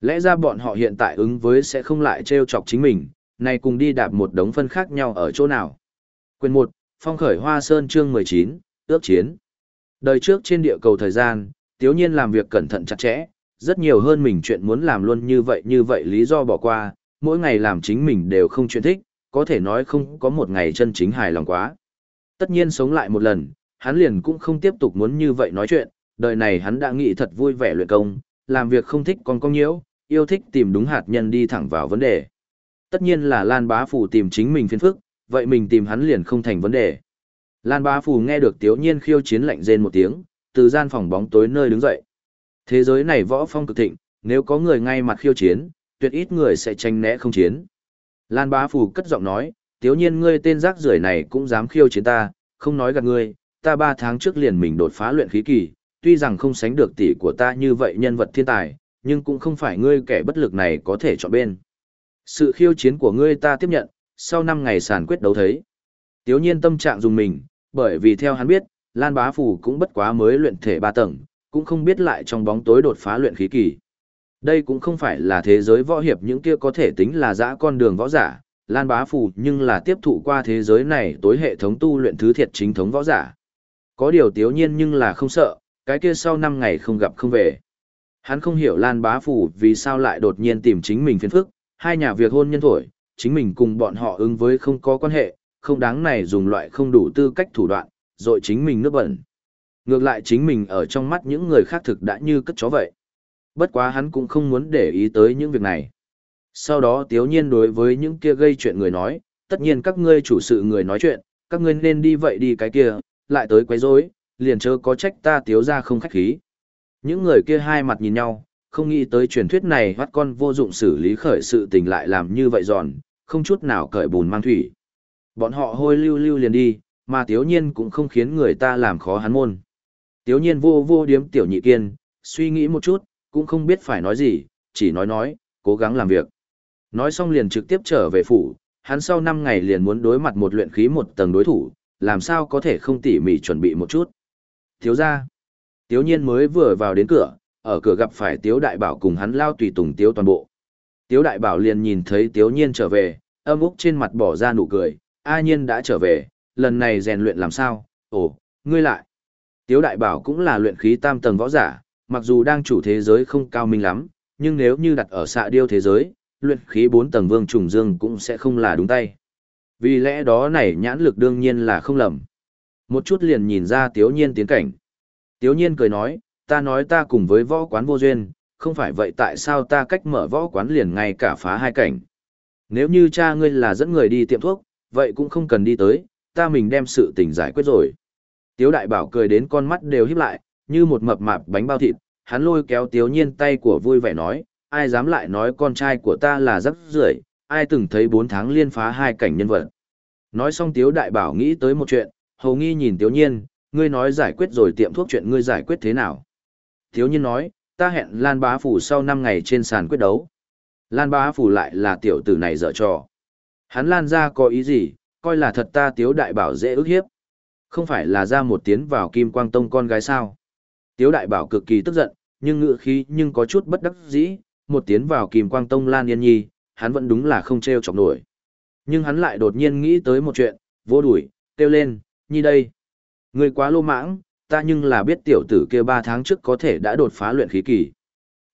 Lẽ ra bọn họ hiện tại ứng với sẽ không lại trêu chọc chính mình, này cùng đi đạp một đống phân khác nhau ở chỗ nào. Quyền 1, Phong khởi Hoa Sơn chương 19, ước chiến. Đời trước trên địa cầu thời gian, tiếu nhiên làm việc cẩn thận chặt chẽ, rất nhiều hơn mình chuyện muốn làm luôn như vậy như vậy lý do bỏ qua, mỗi ngày làm chính mình đều không chuyện thích, có thể nói không có một ngày chân chính hài lòng quá. Tất nhiên sống lại một lần, hắn liền cũng không tiếp tục muốn như vậy nói chuyện, đời này hắn đã nghĩ thật vui vẻ luyện công, làm việc không thích còn công nhiễu, yêu thích tìm đúng hạt nhân đi thẳng vào vấn đề. Tất nhiên là Lan Bá Phù tìm chính mình phiền phức, vậy mình tìm hắn liền không thành vấn đề. Lan Bá Phù nghe được Tiếu Nhiên khiêu chiến lạnh rên một tiếng, từ gian phòng bóng tối nơi đứng dậy. Thế giới này võ phong cực thịnh, nếu có người ngay mặt khiêu chiến, tuyệt ít người sẽ tranh né không chiến. Lan bá phù cất giọng nói, tiếu nhiên ngươi tên rác rưởi này cũng dám khiêu chiến ta, không nói gạt ngươi, ta ba tháng trước liền mình đột phá luyện khí kỳ, tuy rằng không sánh được tỷ của ta như vậy nhân vật thiên tài, nhưng cũng không phải ngươi kẻ bất lực này có thể chọn bên. Sự khiêu chiến của ngươi ta tiếp nhận, sau 5 ngày sàn quyết đấu thấy. Tiếu nhiên tâm trạng dùng mình, bởi vì theo hắn biết, Lan Bá Phù cũng bất quá mới luyện thể ba tầng, cũng không biết lại trong bóng tối đột phá luyện khí kỳ. Đây cũng không phải là thế giới võ hiệp những kia có thể tính là dã con đường võ giả, Lan Bá Phù nhưng là tiếp thụ qua thế giới này tối hệ thống tu luyện thứ thiệt chính thống võ giả. Có điều tiếu nhiên nhưng là không sợ, cái kia sau 5 ngày không gặp không về. Hắn không hiểu Lan Bá Phù vì sao lại đột nhiên tìm chính mình phiền phức, hai nhà việc hôn nhân thổi, chính mình cùng bọn họ ứng với không có quan hệ, không đáng này dùng loại không đủ tư cách thủ đoạn, rồi chính mình nước bẩn. Ngược lại chính mình ở trong mắt những người khác thực đã như cất chó vậy. Bất quá hắn cũng không muốn để ý tới những việc này. Sau đó tiếu nhiên đối với những kia gây chuyện người nói, tất nhiên các ngươi chủ sự người nói chuyện, các ngươi nên đi vậy đi cái kia, lại tới quấy rối, liền chớ có trách ta tiếu ra không khách khí. Những người kia hai mặt nhìn nhau, không nghĩ tới truyền thuyết này bắt con vô dụng xử lý khởi sự tình lại làm như vậy giòn, không chút nào cởi bùn mang thủy. Bọn họ hôi lưu lưu liền đi, mà tiếu nhiên cũng không khiến người ta làm khó hắn môn. Tiếu nhiên vô vô điếm tiểu nhị kiên, suy nghĩ một chút, cũng không biết phải nói gì, chỉ nói nói, cố gắng làm việc. Nói xong liền trực tiếp trở về phủ, hắn sau 5 ngày liền muốn đối mặt một luyện khí một tầng đối thủ, làm sao có thể không tỉ mỉ chuẩn bị một chút. Tiếu ra, tiếu nhiên mới vừa vào đến cửa, ở cửa gặp phải tiếu đại bảo cùng hắn lao tùy tùng tiếu toàn bộ. Tiếu đại bảo liền nhìn thấy tiếu nhiên trở về, âm úc trên mặt bỏ ra nụ cười, a nhiên đã trở về, lần này rèn luyện làm sao, ồ, ngươi lại. Tiếu đại bảo cũng là luyện khí tam tầng võ giả, mặc dù đang chủ thế giới không cao minh lắm, nhưng nếu như đặt ở xạ điêu thế giới, luyện khí bốn tầng vương trùng dương cũng sẽ không là đúng tay. Vì lẽ đó này nhãn lực đương nhiên là không lầm. Một chút liền nhìn ra tiếu nhiên tiến cảnh. Tiếu nhiên cười nói, ta nói ta cùng với võ quán vô duyên, không phải vậy tại sao ta cách mở võ quán liền ngay cả phá hai cảnh. Nếu như cha ngươi là dẫn người đi tiệm thuốc, vậy cũng không cần đi tới, ta mình đem sự tình giải quyết rồi. Tiếu đại bảo cười đến con mắt đều híp lại, như một mập mạp bánh bao thịt, hắn lôi kéo tiếu nhiên tay của vui vẻ nói, ai dám lại nói con trai của ta là rắc rưởi ai từng thấy bốn tháng liên phá hai cảnh nhân vật. Nói xong tiếu đại bảo nghĩ tới một chuyện, hầu nghi nhìn tiếu nhiên, ngươi nói giải quyết rồi tiệm thuốc chuyện ngươi giải quyết thế nào. Tiếu nhiên nói, ta hẹn Lan Bá Phủ sau 5 ngày trên sàn quyết đấu. Lan Bá Phủ lại là tiểu tử này dở trò. Hắn Lan ra có ý gì, coi là thật ta tiếu đại bảo dễ ức hiếp. Không phải là ra một tiếng vào kim quang tông con gái sao. Tiếu đại bảo cực kỳ tức giận, nhưng ngựa khí nhưng có chút bất đắc dĩ, một tiếng vào kim quang tông Lan Yên Nhi, hắn vẫn đúng là không treo chọc nổi. Nhưng hắn lại đột nhiên nghĩ tới một chuyện, vô đuổi, kêu lên, Nhi đây. Người quá lô mãng, ta nhưng là biết tiểu tử kia ba tháng trước có thể đã đột phá luyện khí kỳ.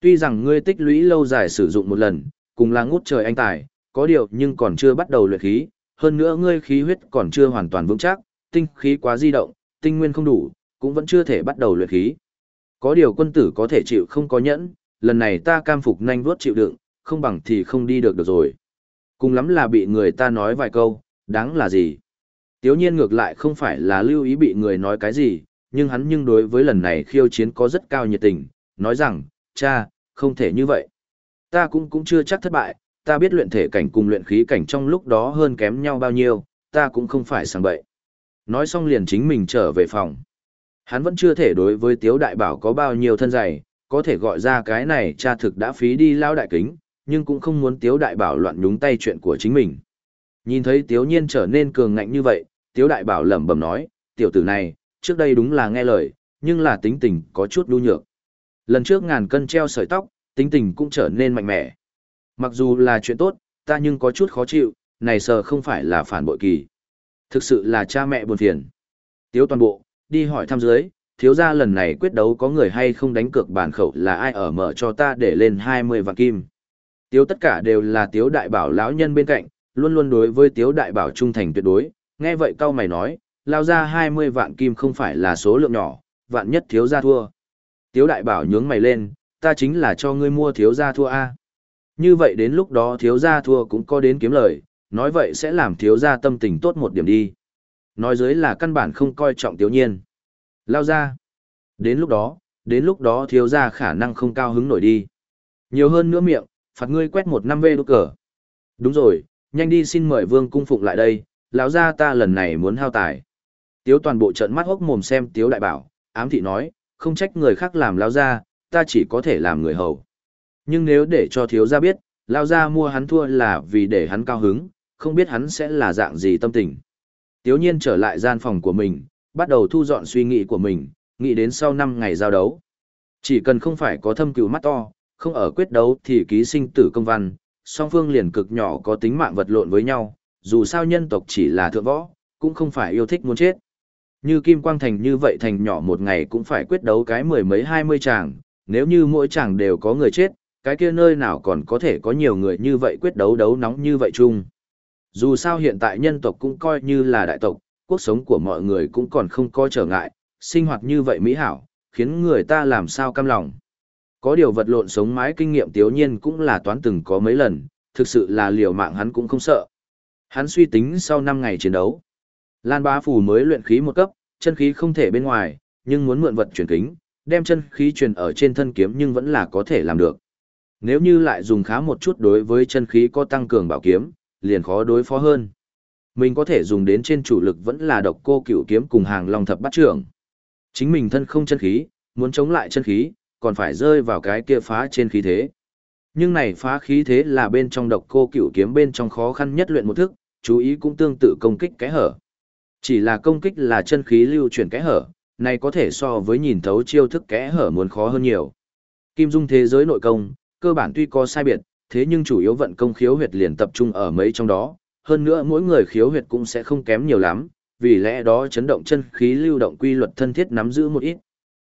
Tuy rằng ngươi tích lũy lâu dài sử dụng một lần, cùng là ngút trời anh tài, có điều nhưng còn chưa bắt đầu luyện khí, hơn nữa ngươi khí huyết còn chưa hoàn toàn vững chắc, tinh khí quá di động, tinh nguyên không đủ, cũng vẫn chưa thể bắt đầu luyện khí. Có điều quân tử có thể chịu không có nhẫn, lần này ta cam phục nhanh vuốt chịu đựng, không bằng thì không đi được được rồi. Cùng lắm là bị người ta nói vài câu, đáng là gì. Tiếu nhiên ngược lại không phải là lưu ý bị người nói cái gì, nhưng hắn nhưng đối với lần này khiêu chiến có rất cao nhiệt tình, nói rằng, cha, không thể như vậy. Ta cũng cũng chưa chắc thất bại, ta biết luyện thể cảnh cùng luyện khí cảnh trong lúc đó hơn kém nhau bao nhiêu, ta cũng không phải sang bậy. Nói xong liền chính mình trở về phòng. Hắn vẫn chưa thể đối với Tiếu Đại Bảo có bao nhiêu thân dày, có thể gọi ra cái này cha thực đã phí đi lao đại kính, nhưng cũng không muốn Tiếu Đại Bảo loạn nhúng tay chuyện của chính mình. Nhìn thấy Tiếu Nhiên trở nên cường ngạnh như vậy, Tiếu Đại Bảo lẩm bẩm nói, tiểu tử này, trước đây đúng là nghe lời, nhưng là tính tình có chút đu nhược. Lần trước ngàn cân treo sợi tóc, tính tình cũng trở nên mạnh mẽ. Mặc dù là chuyện tốt, ta nhưng có chút khó chịu, này sợ không phải là phản bội kỳ. Thực sự là cha mẹ buồn phiền. Tiếu toàn bộ, đi hỏi thăm dưới, thiếu gia lần này quyết đấu có người hay không đánh cược bản khẩu là ai ở mở cho ta để lên 20 vạn kim. Tiếu tất cả đều là tiếu đại bảo lão nhân bên cạnh, luôn luôn đối với tiếu đại bảo trung thành tuyệt đối, nghe vậy cao mày nói, lao ra 20 vạn kim không phải là số lượng nhỏ, vạn nhất thiếu gia thua. Tiếu đại bảo nhướng mày lên, ta chính là cho ngươi mua thiếu gia thua A. Như vậy đến lúc đó thiếu gia thua cũng có đến kiếm lời, nói vậy sẽ làm thiếu gia tâm tình tốt một điểm đi. Nói dưới là căn bản không coi trọng tiểu nhiên. Lao ra. Đến lúc đó, đến lúc đó thiếu gia khả năng không cao hứng nổi đi. Nhiều hơn nữa miệng, phạt ngươi quét một năm vê đốt cờ. Đúng rồi, nhanh đi xin mời vương cung phụng lại đây, lão gia ta lần này muốn hao tài. Tiếu toàn bộ trận mắt hốc mồm xem Tiếu đại bảo, ám thị nói, không trách người khác làm lão gia, ta chỉ có thể làm người hầu. Nhưng nếu để cho thiếu gia biết, lao gia mua hắn thua là vì để hắn cao hứng, không biết hắn sẽ là dạng gì tâm tình. Tiếu nhiên trở lại gian phòng của mình, bắt đầu thu dọn suy nghĩ của mình, nghĩ đến sau 5 ngày giao đấu. Chỉ cần không phải có thâm cừu mắt to, không ở quyết đấu thì ký sinh tử công văn, song phương liền cực nhỏ có tính mạng vật lộn với nhau, dù sao nhân tộc chỉ là thượng võ, cũng không phải yêu thích muốn chết. Như Kim Quang Thành như vậy thành nhỏ một ngày cũng phải quyết đấu cái mười mấy hai mươi chàng, nếu như mỗi chàng đều có người chết, cái kia nơi nào còn có thể có nhiều người như vậy quyết đấu đấu nóng như vậy chung. Dù sao hiện tại nhân tộc cũng coi như là đại tộc, cuộc sống của mọi người cũng còn không có trở ngại, sinh hoạt như vậy mỹ hảo, khiến người ta làm sao cam lòng. Có điều vật lộn sống mái kinh nghiệm tiếu nhiên cũng là toán từng có mấy lần, thực sự là liều mạng hắn cũng không sợ. Hắn suy tính sau 5 ngày chiến đấu. Lan bá phủ mới luyện khí một cấp, chân khí không thể bên ngoài, nhưng muốn mượn vật chuyển kính, đem chân khí truyền ở trên thân kiếm nhưng vẫn là có thể làm được. Nếu như lại dùng khá một chút đối với chân khí có tăng cường bảo kiếm, liền khó đối phó hơn. Mình có thể dùng đến trên chủ lực vẫn là độc cô cửu kiếm cùng hàng long thập bát trưởng. Chính mình thân không chân khí, muốn chống lại chân khí, còn phải rơi vào cái kia phá trên khí thế. Nhưng này phá khí thế là bên trong độc cô cửu kiếm bên trong khó khăn nhất luyện một thức, chú ý cũng tương tự công kích cái hở. Chỉ là công kích là chân khí lưu chuyển cái hở, này có thể so với nhìn thấu chiêu thức kẽ hở muốn khó hơn nhiều. Kim dung thế giới nội công, cơ bản tuy có sai biệt, thế nhưng chủ yếu vận công khiếu huyệt liền tập trung ở mấy trong đó, hơn nữa mỗi người khiếu huyệt cũng sẽ không kém nhiều lắm, vì lẽ đó chấn động chân khí lưu động quy luật thân thiết nắm giữ một ít.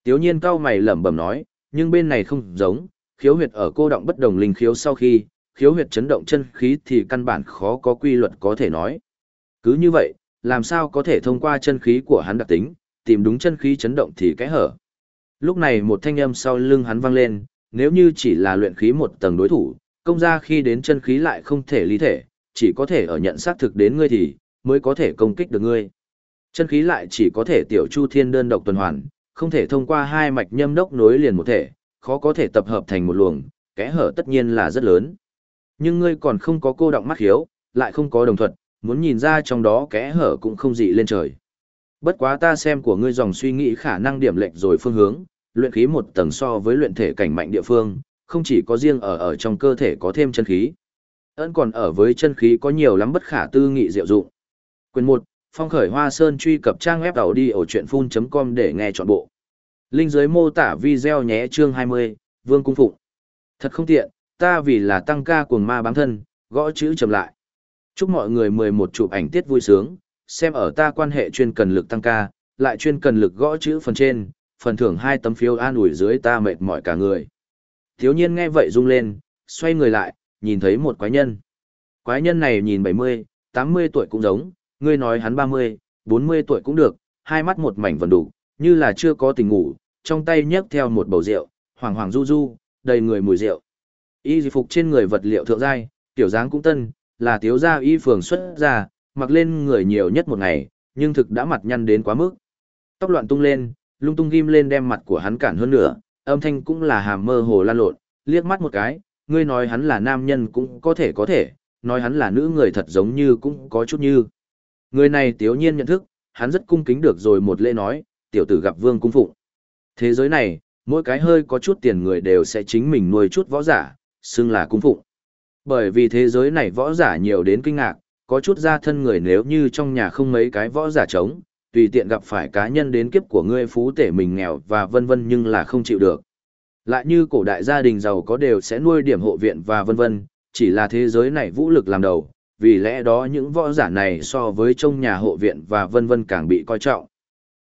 Tiếu nhiên cao mày lẩm bẩm nói, nhưng bên này không giống, khiếu huyệt ở cô động bất đồng linh khiếu sau khi, khiếu huyệt chấn động chân khí thì căn bản khó có quy luật có thể nói. Cứ như vậy, làm sao có thể thông qua chân khí của hắn đặc tính, tìm đúng chân khí chấn động thì cái hở. Lúc này một thanh âm sau lưng hắn vang lên, nếu như chỉ là luyện khí một tầng đối thủ, công ra khi đến chân khí lại không thể lý thể, chỉ có thể ở nhận xác thực đến ngươi thì, mới có thể công kích được ngươi. Chân khí lại chỉ có thể tiểu chu thiên đơn độc tuần hoàn, không thể thông qua hai mạch nhâm đốc nối liền một thể, khó có thể tập hợp thành một luồng, kẽ hở tất nhiên là rất lớn. Nhưng ngươi còn không có cô động mắt hiếu, lại không có đồng thuật, muốn nhìn ra trong đó kẽ hở cũng không dị lên trời. Bất quá ta xem của ngươi dòng suy nghĩ khả năng điểm lệch rồi phương hướng, luyện khí một tầng so với luyện thể cảnh mạnh địa phương, không chỉ có riêng ở ở trong cơ thể có thêm chân khí. Ấn còn ở với chân khí có nhiều lắm bất khả tư nghị diệu dụng. Quyền 1, Phong khởi Hoa Sơn truy cập trang web đầu đi ở chuyện full.com để nghe trọn bộ. Linh dưới mô tả video nhé chương 20, Vương Cung Phụng. Thật không tiện, ta vì là tăng ca cuồng ma bám thân, gõ chữ chậm lại. Chúc mọi người 11 chụp ảnh tiết vui sướng, xem ở ta quan hệ chuyên cần lực tăng ca, lại chuyên cần lực gõ chữ phần trên, phần thưởng hai tấm phiếu an ủi dưới ta mệt mỏi cả người. Thiếu nhiên nghe vậy rung lên, xoay người lại, nhìn thấy một quái nhân. Quái nhân này nhìn 70, 80 tuổi cũng giống, ngươi nói hắn 30, 40 tuổi cũng được, hai mắt một mảnh vần đủ, như là chưa có tình ngủ, trong tay nhấc theo một bầu rượu, hoàng hoàng du du, đầy người mùi rượu. Y phục trên người vật liệu thượng giai, tiểu dáng cũng tân, là thiếu gia y phường xuất ra, mặc lên người nhiều nhất một ngày, nhưng thực đã mặt nhăn đến quá mức. Tóc loạn tung lên, lung tung ghim lên đem mặt của hắn cản hơn nữa, âm thanh cũng là hàm mơ hồ lan lộn, liếc mắt một cái, ngươi nói hắn là nam nhân cũng có thể có thể, nói hắn là nữ người thật giống như cũng có chút như. Người này tiểu nhiên nhận thức, hắn rất cung kính được rồi một lễ nói, tiểu tử gặp vương cung phụng. Thế giới này, mỗi cái hơi có chút tiền người đều sẽ chính mình nuôi chút võ giả, xưng là cung phụng. Bởi vì thế giới này võ giả nhiều đến kinh ngạc, có chút gia thân người nếu như trong nhà không mấy cái võ giả trống, tùy tiện gặp phải cá nhân đến kiếp của ngươi phú tể mình nghèo và vân vân nhưng là không chịu được. Lại như cổ đại gia đình giàu có đều sẽ nuôi điểm hộ viện và vân vân, chỉ là thế giới này vũ lực làm đầu, vì lẽ đó những võ giả này so với trong nhà hộ viện và vân vân càng bị coi trọng.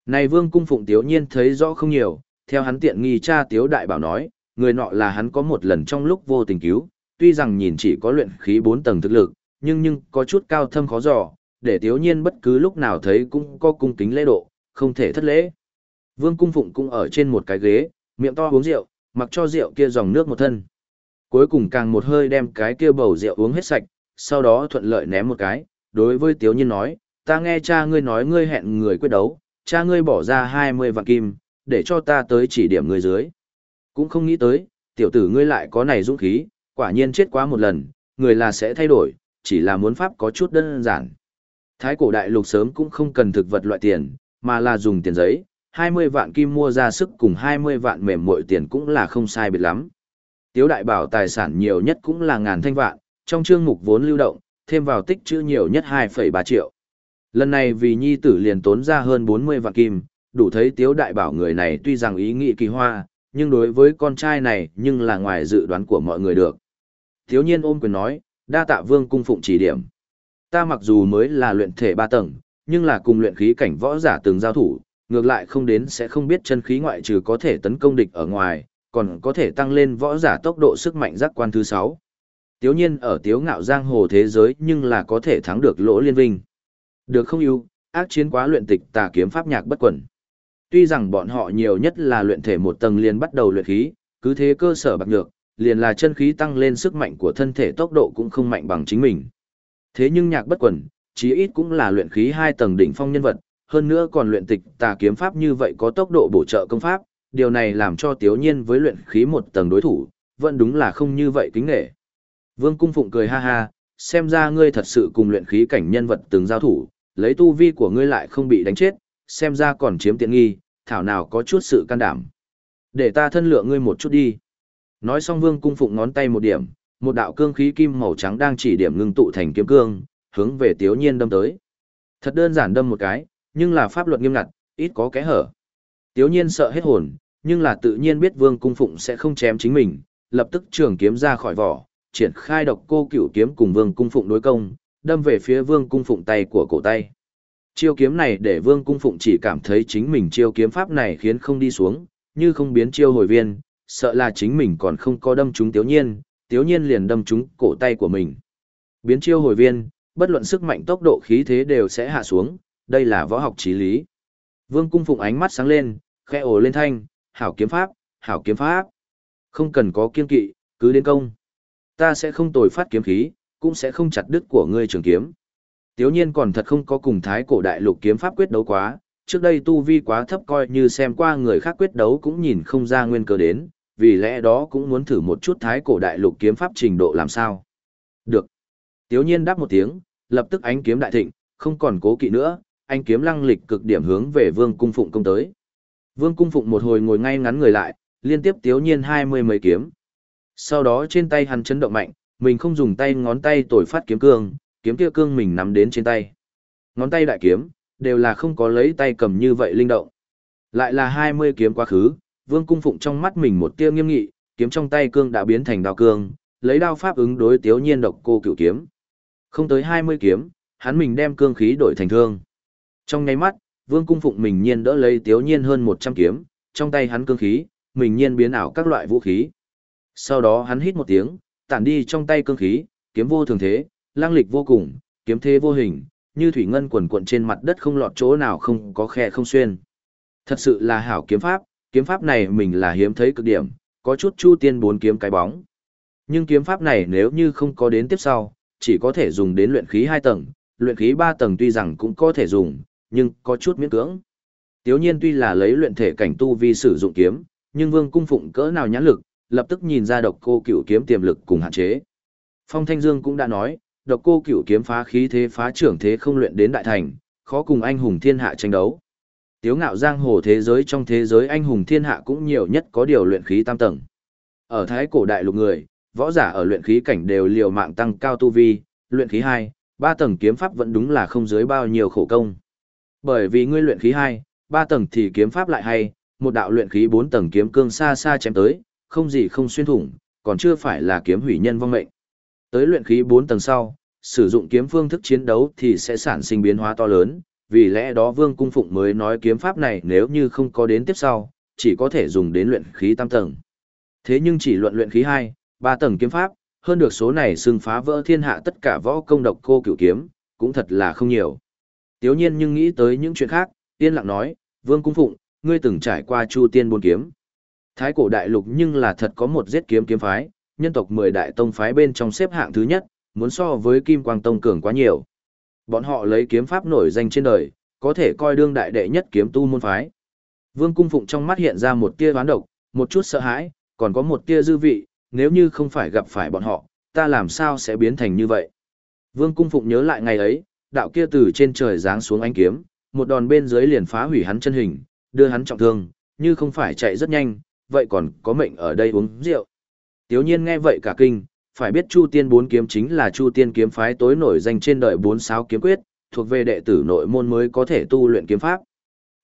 Này vương cung phụng tiếu nhiên thấy rõ không nhiều, theo hắn tiện nghi cha tiếu đại bảo nói, người nọ là hắn có một lần trong lúc vô tình cứu, tuy rằng nhìn chỉ có luyện khí 4 tầng thực lực, nhưng nhưng có chút cao thâm khó dò, để tiếu nhiên bất cứ lúc nào thấy cũng có cung kính lễ độ, không thể thất lễ. Vương cung phụng cũng ở trên một cái ghế, miệng to uống rượu, mặc cho rượu kia dòng nước một thân. Cuối cùng càng một hơi đem cái kia bầu rượu uống hết sạch, sau đó thuận lợi ném một cái, đối với tiếu nhiên nói, ta nghe cha ngươi nói ngươi hẹn người quyết đấu, cha ngươi bỏ ra 20 vạn kim, để cho ta tới chỉ điểm ngươi dưới. Cũng không nghĩ tới, tiểu tử ngươi lại có này dũng khí, quả nhiên chết quá một lần, người là sẽ thay đổi, chỉ là muốn pháp có chút đơn giản. Thái cổ đại lục sớm cũng không cần thực vật loại tiền, mà là dùng tiền giấy, 20 vạn kim mua ra sức cùng 20 vạn mềm muội tiền cũng là không sai biệt lắm. Tiếu đại bảo tài sản nhiều nhất cũng là ngàn thanh vạn, trong chương mục vốn lưu động, thêm vào tích chữ nhiều nhất 2,3 triệu. Lần này vì nhi tử liền tốn ra hơn 40 vạn kim, đủ thấy tiếu đại bảo người này tuy rằng ý nghĩ kỳ hoa, nhưng đối với con trai này nhưng là ngoài dự đoán của mọi người được. Thiếu nhiên ôm quyền nói, đa tạ vương cung phụng chỉ điểm. Ta mặc dù mới là luyện thể ba tầng, nhưng là cùng luyện khí cảnh võ giả từng giao thủ, ngược lại không đến sẽ không biết chân khí ngoại trừ có thể tấn công địch ở ngoài, còn có thể tăng lên võ giả tốc độ sức mạnh giác quan thứ 6. Tiếu nhiên ở tiếu ngạo giang hồ thế giới nhưng là có thể thắng được lỗ liên vinh. Được không yêu ác chiến quá luyện tịch tà kiếm pháp nhạc bất quẩn. Tuy rằng bọn họ nhiều nhất là luyện thể một tầng liền bắt đầu luyện khí, cứ thế cơ sở bạc nhược, liền là chân khí tăng lên sức mạnh của thân thể tốc độ cũng không mạnh bằng chính mình. Thế nhưng nhạc bất quần, chí ít cũng là luyện khí hai tầng đỉnh phong nhân vật, hơn nữa còn luyện tịch tà kiếm pháp như vậy có tốc độ bổ trợ công pháp, điều này làm cho Tiếu Nhiên với luyện khí một tầng đối thủ, vẫn đúng là không như vậy kính nghệ. Vương Cung Phụng cười ha ha, xem ra ngươi thật sự cùng luyện khí cảnh nhân vật từng giao thủ, lấy tu vi của ngươi lại không bị đánh chết, xem ra còn chiếm tiện nghi, thảo nào có chút sự can đảm. Để ta thân lượng ngươi một chút đi. Nói xong Vương Cung Phụng ngón tay một điểm, một đạo cương khí kim màu trắng đang chỉ điểm ngưng tụ thành kiếm cương, hướng về Tiếu Nhiên đâm tới. Thật đơn giản đâm một cái, nhưng là pháp luật nghiêm ngặt, ít có kẽ hở. Tiếu Nhiên sợ hết hồn, nhưng là tự nhiên biết Vương Cung Phụng sẽ không chém chính mình, lập tức trường kiếm ra khỏi vỏ, triển khai độc cô cửu kiếm cùng Vương Cung Phụng đối công, đâm về phía Vương Cung Phụng tay của cổ tay. Chiêu kiếm này để Vương Cung Phụng chỉ cảm thấy chính mình chiêu kiếm pháp này khiến không đi xuống, như không biến chiêu hồi viên, sợ là chính mình còn không có đâm trúng Tiếu Nhiên, Tiếu Nhiên liền đâm trúng cổ tay của mình. Biến chiêu hồi viên, bất luận sức mạnh tốc độ khí thế đều sẽ hạ xuống, đây là võ học trí lý. Vương Cung Phụng ánh mắt sáng lên, khẽ ồ lên thanh, hảo kiếm pháp, hảo kiếm pháp. Không cần có kiên kỵ, cứ đến công. Ta sẽ không tồi phát kiếm khí, cũng sẽ không chặt đứt của ngươi trường kiếm. Tiếu nhiên còn thật không có cùng thái cổ đại lục kiếm pháp quyết đấu quá, trước đây tu vi quá thấp coi như xem qua người khác quyết đấu cũng nhìn không ra nguyên cơ đến, vì lẽ đó cũng muốn thử một chút thái cổ đại lục kiếm pháp trình độ làm sao. Được. Tiếu nhiên đáp một tiếng, lập tức ánh kiếm đại thịnh, không còn cố kỵ nữa, anh kiếm lăng lịch cực điểm hướng về vương cung phụng công tới. Vương cung phụng một hồi ngồi ngay ngắn người lại, liên tiếp tiếu nhiên hai mươi mấy kiếm. Sau đó trên tay hắn chấn động mạnh, mình không dùng tay ngón tay tổi phát kiếm cương, kiếm kia cương mình nắm đến trên tay. Ngón tay đại kiếm, đều là không có lấy tay cầm như vậy linh động. Lại là hai mươi kiếm quá khứ, vương cung phụng trong mắt mình một tia nghiêm nghị, kiếm trong tay cương đã biến thành đao cương, lấy đao pháp ứng đối tiếu nhiên độc cô cửu kiếm. Không tới hai mươi kiếm, hắn mình đem cương khí đổi thành thương. Trong nháy mắt, Vương Cung Phụng mình nhiên đỡ lấy Tiếu Nhiên hơn 100 kiếm, trong tay hắn cương khí, mình nhiên biến ảo các loại vũ khí. Sau đó hắn hít một tiếng, tản đi trong tay cương khí, kiếm vô thường thế, lang lịch vô cùng, kiếm thế vô hình, như thủy ngân quần cuộn trên mặt đất không lọt chỗ nào không có khe không xuyên. Thật sự là hảo kiếm pháp, kiếm pháp này mình là hiếm thấy cực điểm, có chút chu tiên bốn kiếm cái bóng. Nhưng kiếm pháp này nếu như không có đến tiếp sau, chỉ có thể dùng đến luyện khí 2 tầng, luyện khí 3 tầng tuy rằng cũng có thể dùng, nhưng có chút miễn cưỡng. Tiếu nhiên tuy là lấy luyện thể cảnh tu vi sử dụng kiếm, nhưng vương cung phụng cỡ nào nhãn lực, lập tức nhìn ra độc cô cửu kiếm tiềm lực cùng hạn chế. Phong Thanh Dương cũng đã nói, độc cô cửu kiếm phá khí thế phá trưởng thế không luyện đến đại thành, khó cùng anh hùng thiên hạ tranh đấu. Tiếu ngạo giang hồ thế giới trong thế giới anh hùng thiên hạ cũng nhiều nhất có điều luyện khí tam tầng. Ở thái cổ đại lục người, võ giả ở luyện khí cảnh đều liều mạng tăng cao tu vi, luyện khí 2, 3 tầng kiếm pháp vẫn đúng là không dưới bao nhiêu khổ công. Bởi vì ngươi luyện khí 2, 3 tầng thì kiếm pháp lại hay, một đạo luyện khí 4 tầng kiếm cương xa xa chém tới, không gì không xuyên thủng, còn chưa phải là kiếm hủy nhân vong mệnh. Tới luyện khí 4 tầng sau, sử dụng kiếm phương thức chiến đấu thì sẽ sản sinh biến hóa to lớn, vì lẽ đó Vương Cung Phụng mới nói kiếm pháp này nếu như không có đến tiếp sau, chỉ có thể dùng đến luyện khí tam tầng. Thế nhưng chỉ luận luyện khí 2, 3 tầng kiếm pháp, hơn được số này xưng phá vỡ thiên hạ tất cả võ công độc cô cửu kiếm, cũng thật là không nhiều. Tiếu nhiên nhưng nghĩ tới những chuyện khác, tiên lặng nói, Vương Cung Phụng, ngươi từng trải qua chu tiên buôn kiếm. Thái cổ đại lục nhưng là thật có một giết kiếm kiếm phái, nhân tộc 10 đại tông phái bên trong xếp hạng thứ nhất, muốn so với Kim Quang Tông cường quá nhiều. Bọn họ lấy kiếm pháp nổi danh trên đời, có thể coi đương đại đệ nhất kiếm tu môn phái. Vương Cung Phụng trong mắt hiện ra một tia đoán độc, một chút sợ hãi, còn có một tia dư vị, nếu như không phải gặp phải bọn họ, ta làm sao sẽ biến thành như vậy. Vương Cung Phụng nhớ lại ngày ấy, đạo kia từ trên trời giáng xuống ánh kiếm, một đòn bên dưới liền phá hủy hắn chân hình, đưa hắn trọng thương, như không phải chạy rất nhanh, vậy còn có mệnh ở đây uống rượu. Tiếu nhiên nghe vậy cả kinh, phải biết Chu Tiên bốn kiếm chính là Chu Tiên kiếm phái tối nổi danh trên đời bốn sáu kiếm quyết, thuộc về đệ tử nội môn mới có thể tu luyện kiếm pháp.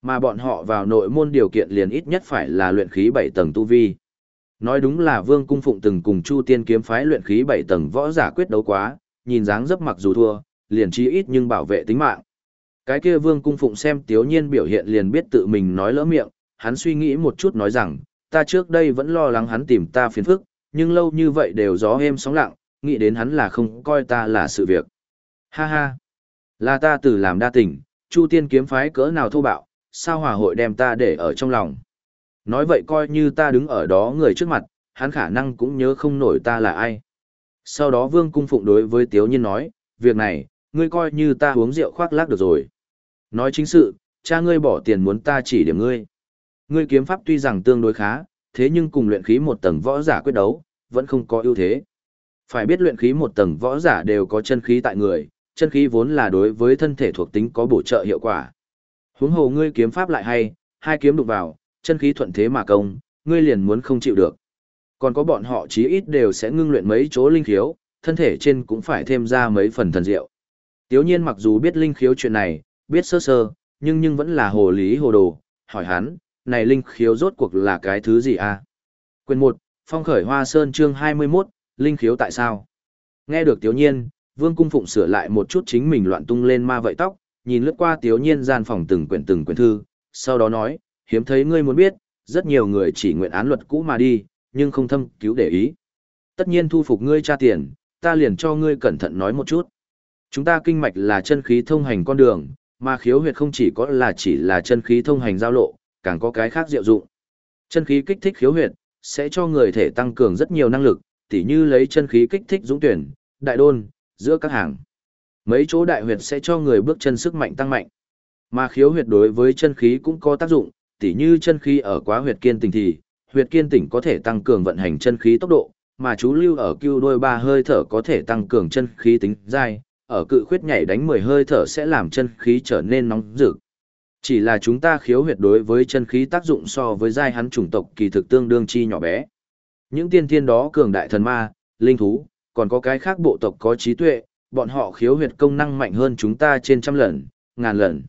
Mà bọn họ vào nội môn điều kiện liền ít nhất phải là luyện khí 7 tầng tu vi. Nói đúng là Vương Cung Phụng từng cùng Chu Tiên kiếm phái luyện khí 7 tầng võ giả quyết đấu quá, nhìn dáng dấp mặc dù thua, liền chí ít nhưng bảo vệ tính mạng. Cái kia Vương Cung Phụng xem Tiếu Nhiên biểu hiện liền biết tự mình nói lỡ miệng, hắn suy nghĩ một chút nói rằng, ta trước đây vẫn lo lắng hắn tìm ta phiền phức, nhưng lâu như vậy đều gió êm sóng lặng, nghĩ đến hắn là không coi ta là sự việc. Ha ha, là ta từ làm đa tình, Chu Tiên kiếm phái cỡ nào thô bạo, sao hòa hội đem ta để ở trong lòng. Nói vậy coi như ta đứng ở đó người trước mặt, hắn khả năng cũng nhớ không nổi ta là ai. Sau đó vương cung phụng đối với Tiếu Nhiên nói, việc này, ngươi coi như ta uống rượu khoác lác được rồi. Nói chính sự, cha ngươi bỏ tiền muốn ta chỉ điểm ngươi. Ngươi kiếm pháp tuy rằng tương đối khá, thế nhưng cùng luyện khí một tầng võ giả quyết đấu, vẫn không có ưu thế. Phải biết luyện khí một tầng võ giả đều có chân khí tại người, chân khí vốn là đối với thân thể thuộc tính có bổ trợ hiệu quả. Huống hồ ngươi kiếm pháp lại hay, hai kiếm đụng vào, chân khí thuận thế mà công, ngươi liền muốn không chịu được. Còn có bọn họ chí ít đều sẽ ngưng luyện mấy chỗ linh khiếu, thân thể trên cũng phải thêm ra mấy phần thần diệu. Tiếu nhiên mặc dù biết linh khiếu chuyện này, biết sơ sơ, nhưng nhưng vẫn là hồ lý hồ đồ, hỏi hắn, này linh khiếu rốt cuộc là cái thứ gì a? À? Quyền 1, Phong khởi Hoa Sơn chương 21, linh khiếu tại sao? Nghe được Tiếu Nhiên, Vương Cung Phụng sửa lại một chút chính mình loạn tung lên ma vậy tóc, nhìn lướt qua Tiếu Nhiên gian phòng từng quyển từng quyển thư, sau đó nói, hiếm thấy ngươi muốn biết, rất nhiều người chỉ nguyện án luật cũ mà đi, nhưng không thâm cứu để ý. Tất nhiên thu phục ngươi tra tiền, ta liền cho ngươi cẩn thận nói một chút. Chúng ta kinh mạch là chân khí thông hành con đường, mà khiếu huyệt không chỉ có là chỉ là chân khí thông hành giao lộ, càng có cái khác diệu dụng. Chân khí kích thích khiếu huyệt, sẽ cho người thể tăng cường rất nhiều năng lực, tỉ như lấy chân khí kích thích dũng tuyển, đại đôn, giữa các hàng. Mấy chỗ đại huyệt sẽ cho người bước chân sức mạnh tăng mạnh. Mà khiếu huyệt đối với chân khí cũng có tác dụng, tỉ như chân khí ở quá huyệt kiên tỉnh thì, huyệt kiên tỉnh có thể tăng cường vận hành chân khí tốc độ, mà chú lưu ở cưu đôi ba hơi thở có thể tăng cường chân khí tính dai, ở cự khuyết nhảy đánh 10 hơi thở sẽ làm chân khí trở nên nóng rực. Chỉ là chúng ta khiếu huyệt đối với chân khí tác dụng so với giai hắn chủng tộc kỳ thực tương đương chi nhỏ bé. Những tiên thiên đó cường đại thần ma, linh thú, còn có cái khác bộ tộc có trí tuệ, bọn họ khiếu huyệt công năng mạnh hơn chúng ta trên trăm lần, ngàn lần.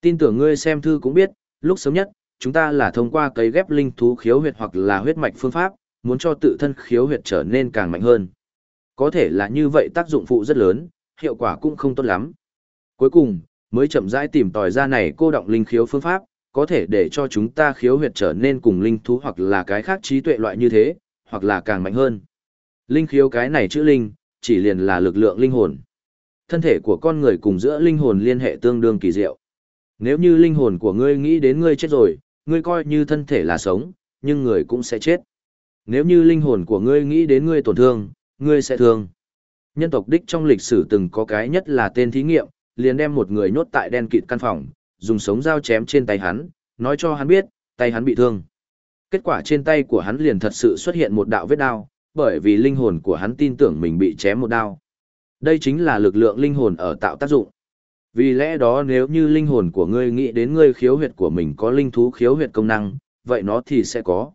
Tin tưởng ngươi xem thư cũng biết, lúc sớm nhất, chúng ta là thông qua cấy ghép linh thú khiếu huyệt hoặc là huyết mạch phương pháp, muốn cho tự thân khiếu huyệt trở nên càng mạnh hơn. Có thể là như vậy tác dụng phụ rất lớn, hiệu quả cũng không tốt lắm. Cuối cùng, mới chậm rãi tìm tòi ra này cô động linh khiếu phương pháp, có thể để cho chúng ta khiếu huyệt trở nên cùng linh thú hoặc là cái khác trí tuệ loại như thế, hoặc là càng mạnh hơn. Linh khiếu cái này chữ linh, chỉ liền là lực lượng linh hồn. Thân thể của con người cùng giữa linh hồn liên hệ tương đương kỳ diệu. Nếu như linh hồn của ngươi nghĩ đến ngươi chết rồi, ngươi coi như thân thể là sống, nhưng người cũng sẽ chết. Nếu như linh hồn của ngươi nghĩ đến ngươi tổn thương, ngươi sẽ thương. Nhân tộc đích trong lịch sử từng có cái nhất là tên thí nghiệm, liền đem một người nhốt tại đen kịt căn phòng, dùng sống dao chém trên tay hắn, nói cho hắn biết, tay hắn bị thương. Kết quả trên tay của hắn liền thật sự xuất hiện một đạo vết đao, bởi vì linh hồn của hắn tin tưởng mình bị chém một đao. Đây chính là lực lượng linh hồn ở tạo tác dụng. Vì lẽ đó nếu như linh hồn của ngươi nghĩ đến ngươi khiếu huyệt của mình có linh thú khiếu huyệt công năng, vậy nó thì sẽ có.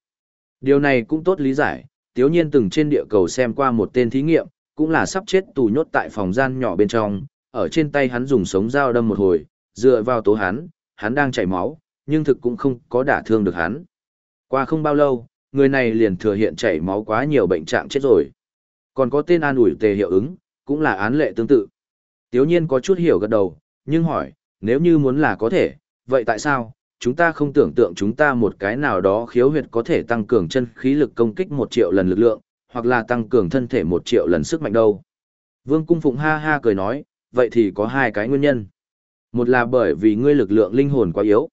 Điều này cũng tốt lý giải, tiếu nhiên từng trên địa cầu xem qua một tên thí nghiệm, cũng là sắp chết tù nhốt tại phòng gian nhỏ bên trong, ở trên tay hắn dùng sống dao đâm một hồi, dựa vào tố hắn, hắn đang chảy máu, nhưng thực cũng không có đả thương được hắn. Qua không bao lâu, người này liền thừa hiện chảy máu quá nhiều bệnh trạng chết rồi. Còn có tên an ủi tề hiệu ứng, cũng là án lệ tương tự. Tiếu nhiên có chút hiểu gật đầu, nhưng hỏi, nếu như muốn là có thể, vậy tại sao, chúng ta không tưởng tượng chúng ta một cái nào đó khiếu huyệt có thể tăng cường chân khí lực công kích một triệu lần lực lượng, hoặc là tăng cường thân thể một triệu lần sức mạnh đâu. Vương Cung Phụng ha ha cười nói, vậy thì có hai cái nguyên nhân. Một là bởi vì ngươi lực lượng linh hồn quá yếu.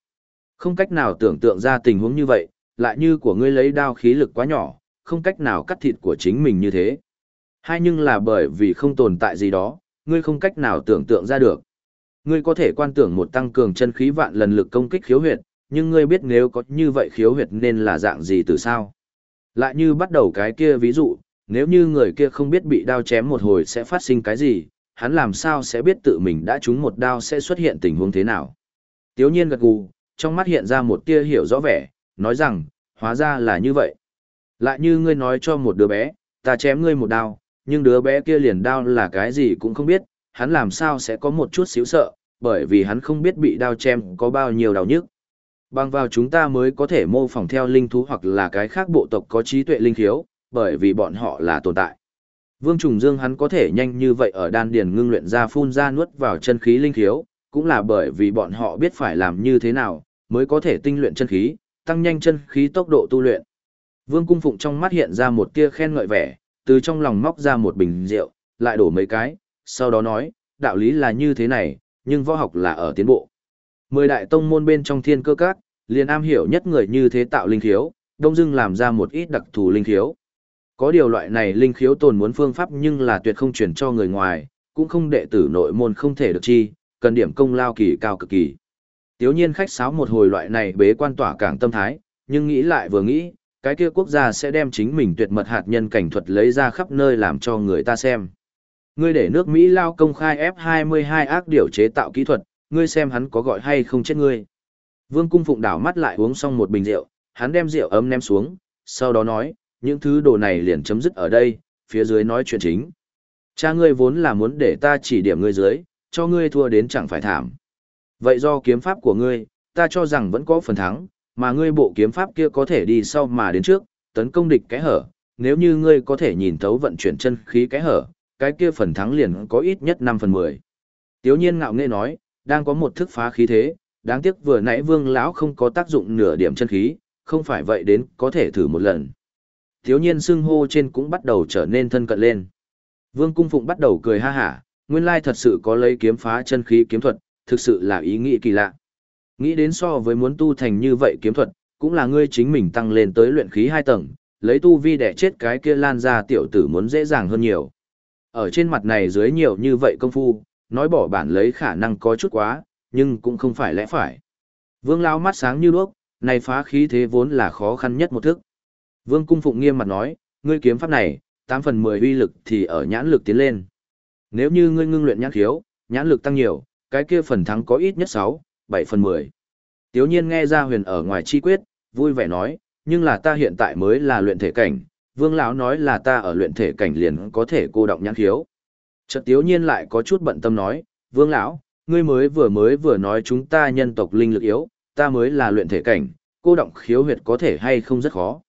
Không cách nào tưởng tượng ra tình huống như vậy, lại như của ngươi lấy đao khí lực quá nhỏ, không cách nào cắt thịt của chính mình như thế. Hai nhưng là bởi vì không tồn tại gì đó, ngươi không cách nào tưởng tượng ra được. Ngươi có thể quan tưởng một tăng cường chân khí vạn lần lực công kích khiếu huyệt, nhưng ngươi biết nếu có như vậy khiếu huyệt nên là dạng gì từ sao. Lại như bắt đầu cái kia ví dụ, nếu như người kia không biết bị đao chém một hồi sẽ phát sinh cái gì, hắn làm sao sẽ biết tự mình đã trúng một đao sẽ xuất hiện tình huống thế nào. Tiếu nhiên gật gù, trong mắt hiện ra một tia hiểu rõ vẻ, nói rằng, hóa ra là như vậy. Lại như ngươi nói cho một đứa bé, ta chém ngươi một đao, nhưng đứa bé kia liền đao là cái gì cũng không biết, hắn làm sao sẽ có một chút xíu sợ, bởi vì hắn không biết bị đao chém có bao nhiêu đau nhức. Bằng vào chúng ta mới có thể mô phỏng theo linh thú hoặc là cái khác bộ tộc có trí tuệ linh khiếu, bởi vì bọn họ là tồn tại. Vương Trùng Dương hắn có thể nhanh như vậy ở đan điền ngưng luyện ra phun ra nuốt vào chân khí linh khiếu, cũng là bởi vì bọn họ biết phải làm như thế nào, mới có thể tinh luyện chân khí, tăng nhanh chân khí tốc độ tu luyện. Vương Cung Phụng trong mắt hiện ra một tia khen ngợi vẻ, từ trong lòng móc ra một bình rượu, lại đổ mấy cái, sau đó nói, đạo lý là như thế này, nhưng võ học là ở tiến bộ. Mười đại tông môn bên trong thiên cơ các, liền am hiểu nhất người như thế tạo linh khiếu, đông dưng làm ra một ít đặc thù linh khiếu. Có điều loại này linh khiếu tồn muốn phương pháp nhưng là tuyệt không chuyển cho người ngoài, cũng không đệ tử nội môn không thể được chi, cần điểm công lao kỳ cao cực kỳ. Tiếu nhiên khách sáo một hồi loại này bế quan tỏa cảng tâm thái, nhưng nghĩ lại vừa nghĩ, cái kia quốc gia sẽ đem chính mình tuyệt mật hạt nhân cảnh thuật lấy ra khắp nơi làm cho người ta xem. Ngươi để nước Mỹ lao công khai F22 ác điều chế tạo kỹ thuật, ngươi xem hắn có gọi hay không chết ngươi. Vương cung phụng đảo mắt lại uống xong một bình rượu, hắn đem rượu ấm ném xuống, sau đó nói, những thứ đồ này liền chấm dứt ở đây, phía dưới nói chuyện chính. Cha ngươi vốn là muốn để ta chỉ điểm ngươi dưới, cho ngươi thua đến chẳng phải thảm. Vậy do kiếm pháp của ngươi, ta cho rằng vẫn có phần thắng, mà ngươi bộ kiếm pháp kia có thể đi sau mà đến trước, tấn công địch cái hở, nếu như ngươi có thể nhìn thấu vận chuyển chân khí cái hở, cái kia phần thắng liền có ít nhất 5 phần 10. Tiếu nhiên ngạo nghễ nói, đang có một thức phá khí thế, đáng tiếc vừa nãy vương lão không có tác dụng nửa điểm chân khí, không phải vậy đến có thể thử một lần thiếu nhiên xưng hô trên cũng bắt đầu trở nên thân cận lên. Vương cung phụng bắt đầu cười ha hả, nguyên lai thật sự có lấy kiếm phá chân khí kiếm thuật, thực sự là ý nghĩ kỳ lạ. Nghĩ đến so với muốn tu thành như vậy kiếm thuật, cũng là ngươi chính mình tăng lên tới luyện khí hai tầng, lấy tu vi để chết cái kia lan ra tiểu tử muốn dễ dàng hơn nhiều. Ở trên mặt này dưới nhiều như vậy công phu, nói bỏ bản lấy khả năng có chút quá, nhưng cũng không phải lẽ phải. Vương lao mắt sáng như đuốc, này phá khí thế vốn là khó khăn nhất một thức. Vương cung phụng nghiêm mặt nói, ngươi kiếm pháp này, 8 phần 10 uy lực thì ở nhãn lực tiến lên. Nếu như ngươi ngưng luyện nhãn khiếu, nhãn lực tăng nhiều, cái kia phần thắng có ít nhất 6, 7 phần 10. Tiếu nhiên nghe ra huyền ở ngoài chi quyết, vui vẻ nói, nhưng là ta hiện tại mới là luyện thể cảnh, vương lão nói là ta ở luyện thể cảnh liền có thể cô động nhãn khiếu. Chợt tiếu nhiên lại có chút bận tâm nói, vương lão, ngươi mới vừa mới vừa nói chúng ta nhân tộc linh lực yếu, ta mới là luyện thể cảnh, cô động khiếu huyệt có thể hay không rất khó.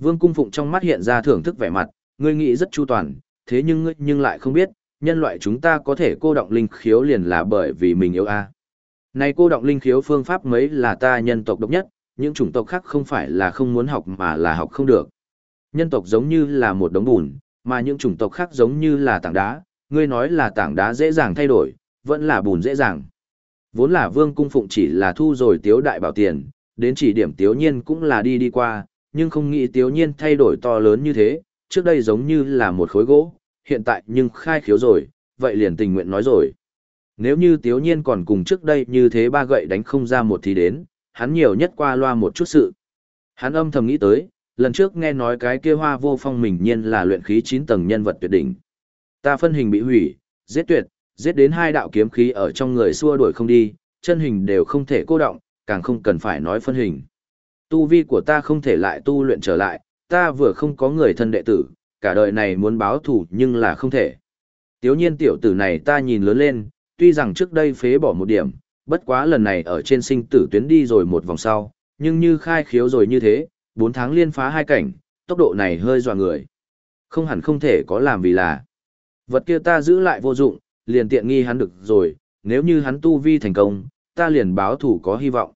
Vương cung phụng trong mắt hiện ra thưởng thức vẻ mặt, ngươi nghĩ rất chu toàn, thế nhưng ngươi nhưng lại không biết, nhân loại chúng ta có thể cô động linh khiếu liền là bởi vì mình yếu a. Này cô động linh khiếu phương pháp mấy là ta nhân tộc độc nhất, những chủng tộc khác không phải là không muốn học mà là học không được. Nhân tộc giống như là một đống bùn, mà những chủng tộc khác giống như là tảng đá, ngươi nói là tảng đá dễ dàng thay đổi, vẫn là bùn dễ dàng. Vốn là vương cung phụng chỉ là thu rồi tiếu đại bảo tiền, đến chỉ điểm tiếu nhiên cũng là đi đi qua, nhưng không nghĩ tiếu nhiên thay đổi to lớn như thế, trước đây giống như là một khối gỗ, hiện tại nhưng khai khiếu rồi, vậy liền tình nguyện nói rồi. Nếu như tiếu nhiên còn cùng trước đây như thế ba gậy đánh không ra một thì đến, hắn nhiều nhất qua loa một chút sự. Hắn âm thầm nghĩ tới, lần trước nghe nói cái kia hoa vô phong mình nhiên là luyện khí 9 tầng nhân vật tuyệt đỉnh. Ta phân hình bị hủy, giết tuyệt, giết đến hai đạo kiếm khí ở trong người xua đuổi không đi, chân hình đều không thể cô động, càng không cần phải nói phân hình. Tu vi của ta không thể lại tu luyện trở lại, ta vừa không có người thân đệ tử, cả đời này muốn báo thù nhưng là không thể. Tiếu nhiên tiểu tử này ta nhìn lớn lên, tuy rằng trước đây phế bỏ một điểm, bất quá lần này ở trên sinh tử tuyến đi rồi một vòng sau, nhưng như khai khiếu rồi như thế, 4 tháng liên phá hai cảnh, tốc độ này hơi dọa người. Không hẳn không thể có làm vì là. Vật kia ta giữ lại vô dụng, liền tiện nghi hắn được rồi, nếu như hắn tu vi thành công, ta liền báo thủ có hy vọng.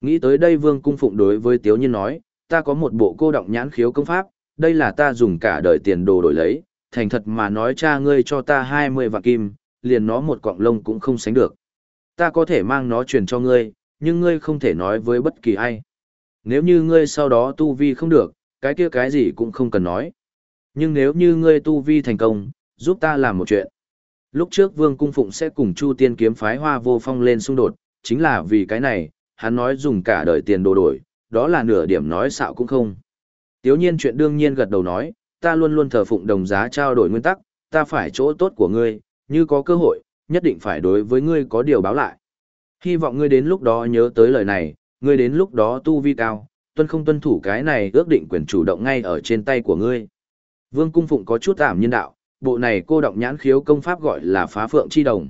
Nghĩ tới đây vương cung phụng đối với tiếu nhiên nói, ta có một bộ cô động nhãn khiếu công pháp, đây là ta dùng cả đời tiền đồ đổi lấy, thành thật mà nói cha ngươi cho ta 20 vạn kim, liền nó một cọng lông cũng không sánh được. Ta có thể mang nó truyền cho ngươi, nhưng ngươi không thể nói với bất kỳ ai. Nếu như ngươi sau đó tu vi không được, cái kia cái gì cũng không cần nói. Nhưng nếu như ngươi tu vi thành công, giúp ta làm một chuyện. Lúc trước Vương Cung Phụng sẽ cùng Chu Tiên kiếm phái Hoa Vô Phong lên xung đột, chính là vì cái này, hắn nói dùng cả đời tiền đồ đổi, đó là nửa điểm nói xạo cũng không. Tiếu nhiên chuyện đương nhiên gật đầu nói, ta luôn luôn thờ phụng đồng giá trao đổi nguyên tắc, ta phải chỗ tốt của ngươi, như có cơ hội, nhất định phải đối với ngươi có điều báo lại. Hy vọng ngươi đến lúc đó nhớ tới lời này, ngươi đến lúc đó tu vi cao, tuân không tuân thủ cái này ước định quyền chủ động ngay ở trên tay của ngươi. Vương Cung Phụng có chút ảm nhân đạo, bộ này cô động nhãn khiếu công pháp gọi là phá phượng chi đồng.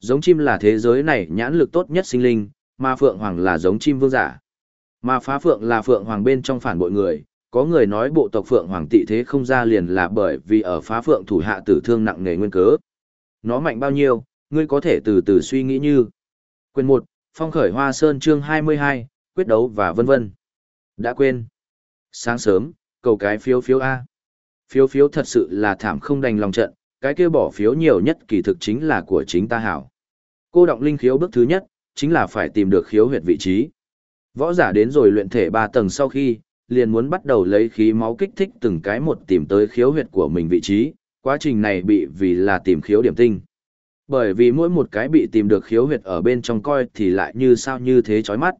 Giống chim là thế giới này nhãn lực tốt nhất sinh linh, mà phượng hoàng là giống chim vương giả. Mà phá phượng là phượng hoàng bên trong phản bội người, có người nói bộ tộc phượng hoàng tị thế không ra liền là bởi vì ở phá phượng thủ hạ tử thương nặng nề nguyên cớ. Nó mạnh bao nhiêu, ngươi có thể từ từ suy nghĩ như. Quyền 1, Phong khởi Hoa Sơn chương 22, quyết đấu và vân vân. Đã quên. Sáng sớm, cầu cái phiếu phiếu A. Phiếu phiếu thật sự là thảm không đành lòng trận, cái kia bỏ phiếu nhiều nhất kỳ thực chính là của chính ta hảo. Cô động linh khiếu bước thứ nhất, chính là phải tìm được khiếu huyệt vị trí. Võ giả đến rồi luyện thể 3 tầng sau khi, liền muốn bắt đầu lấy khí máu kích thích từng cái một tìm tới khiếu huyệt của mình vị trí, quá trình này bị vì là tìm khiếu điểm tinh. Bởi vì mỗi một cái bị tìm được khiếu huyệt ở bên trong coi thì lại như sao như thế chói mắt.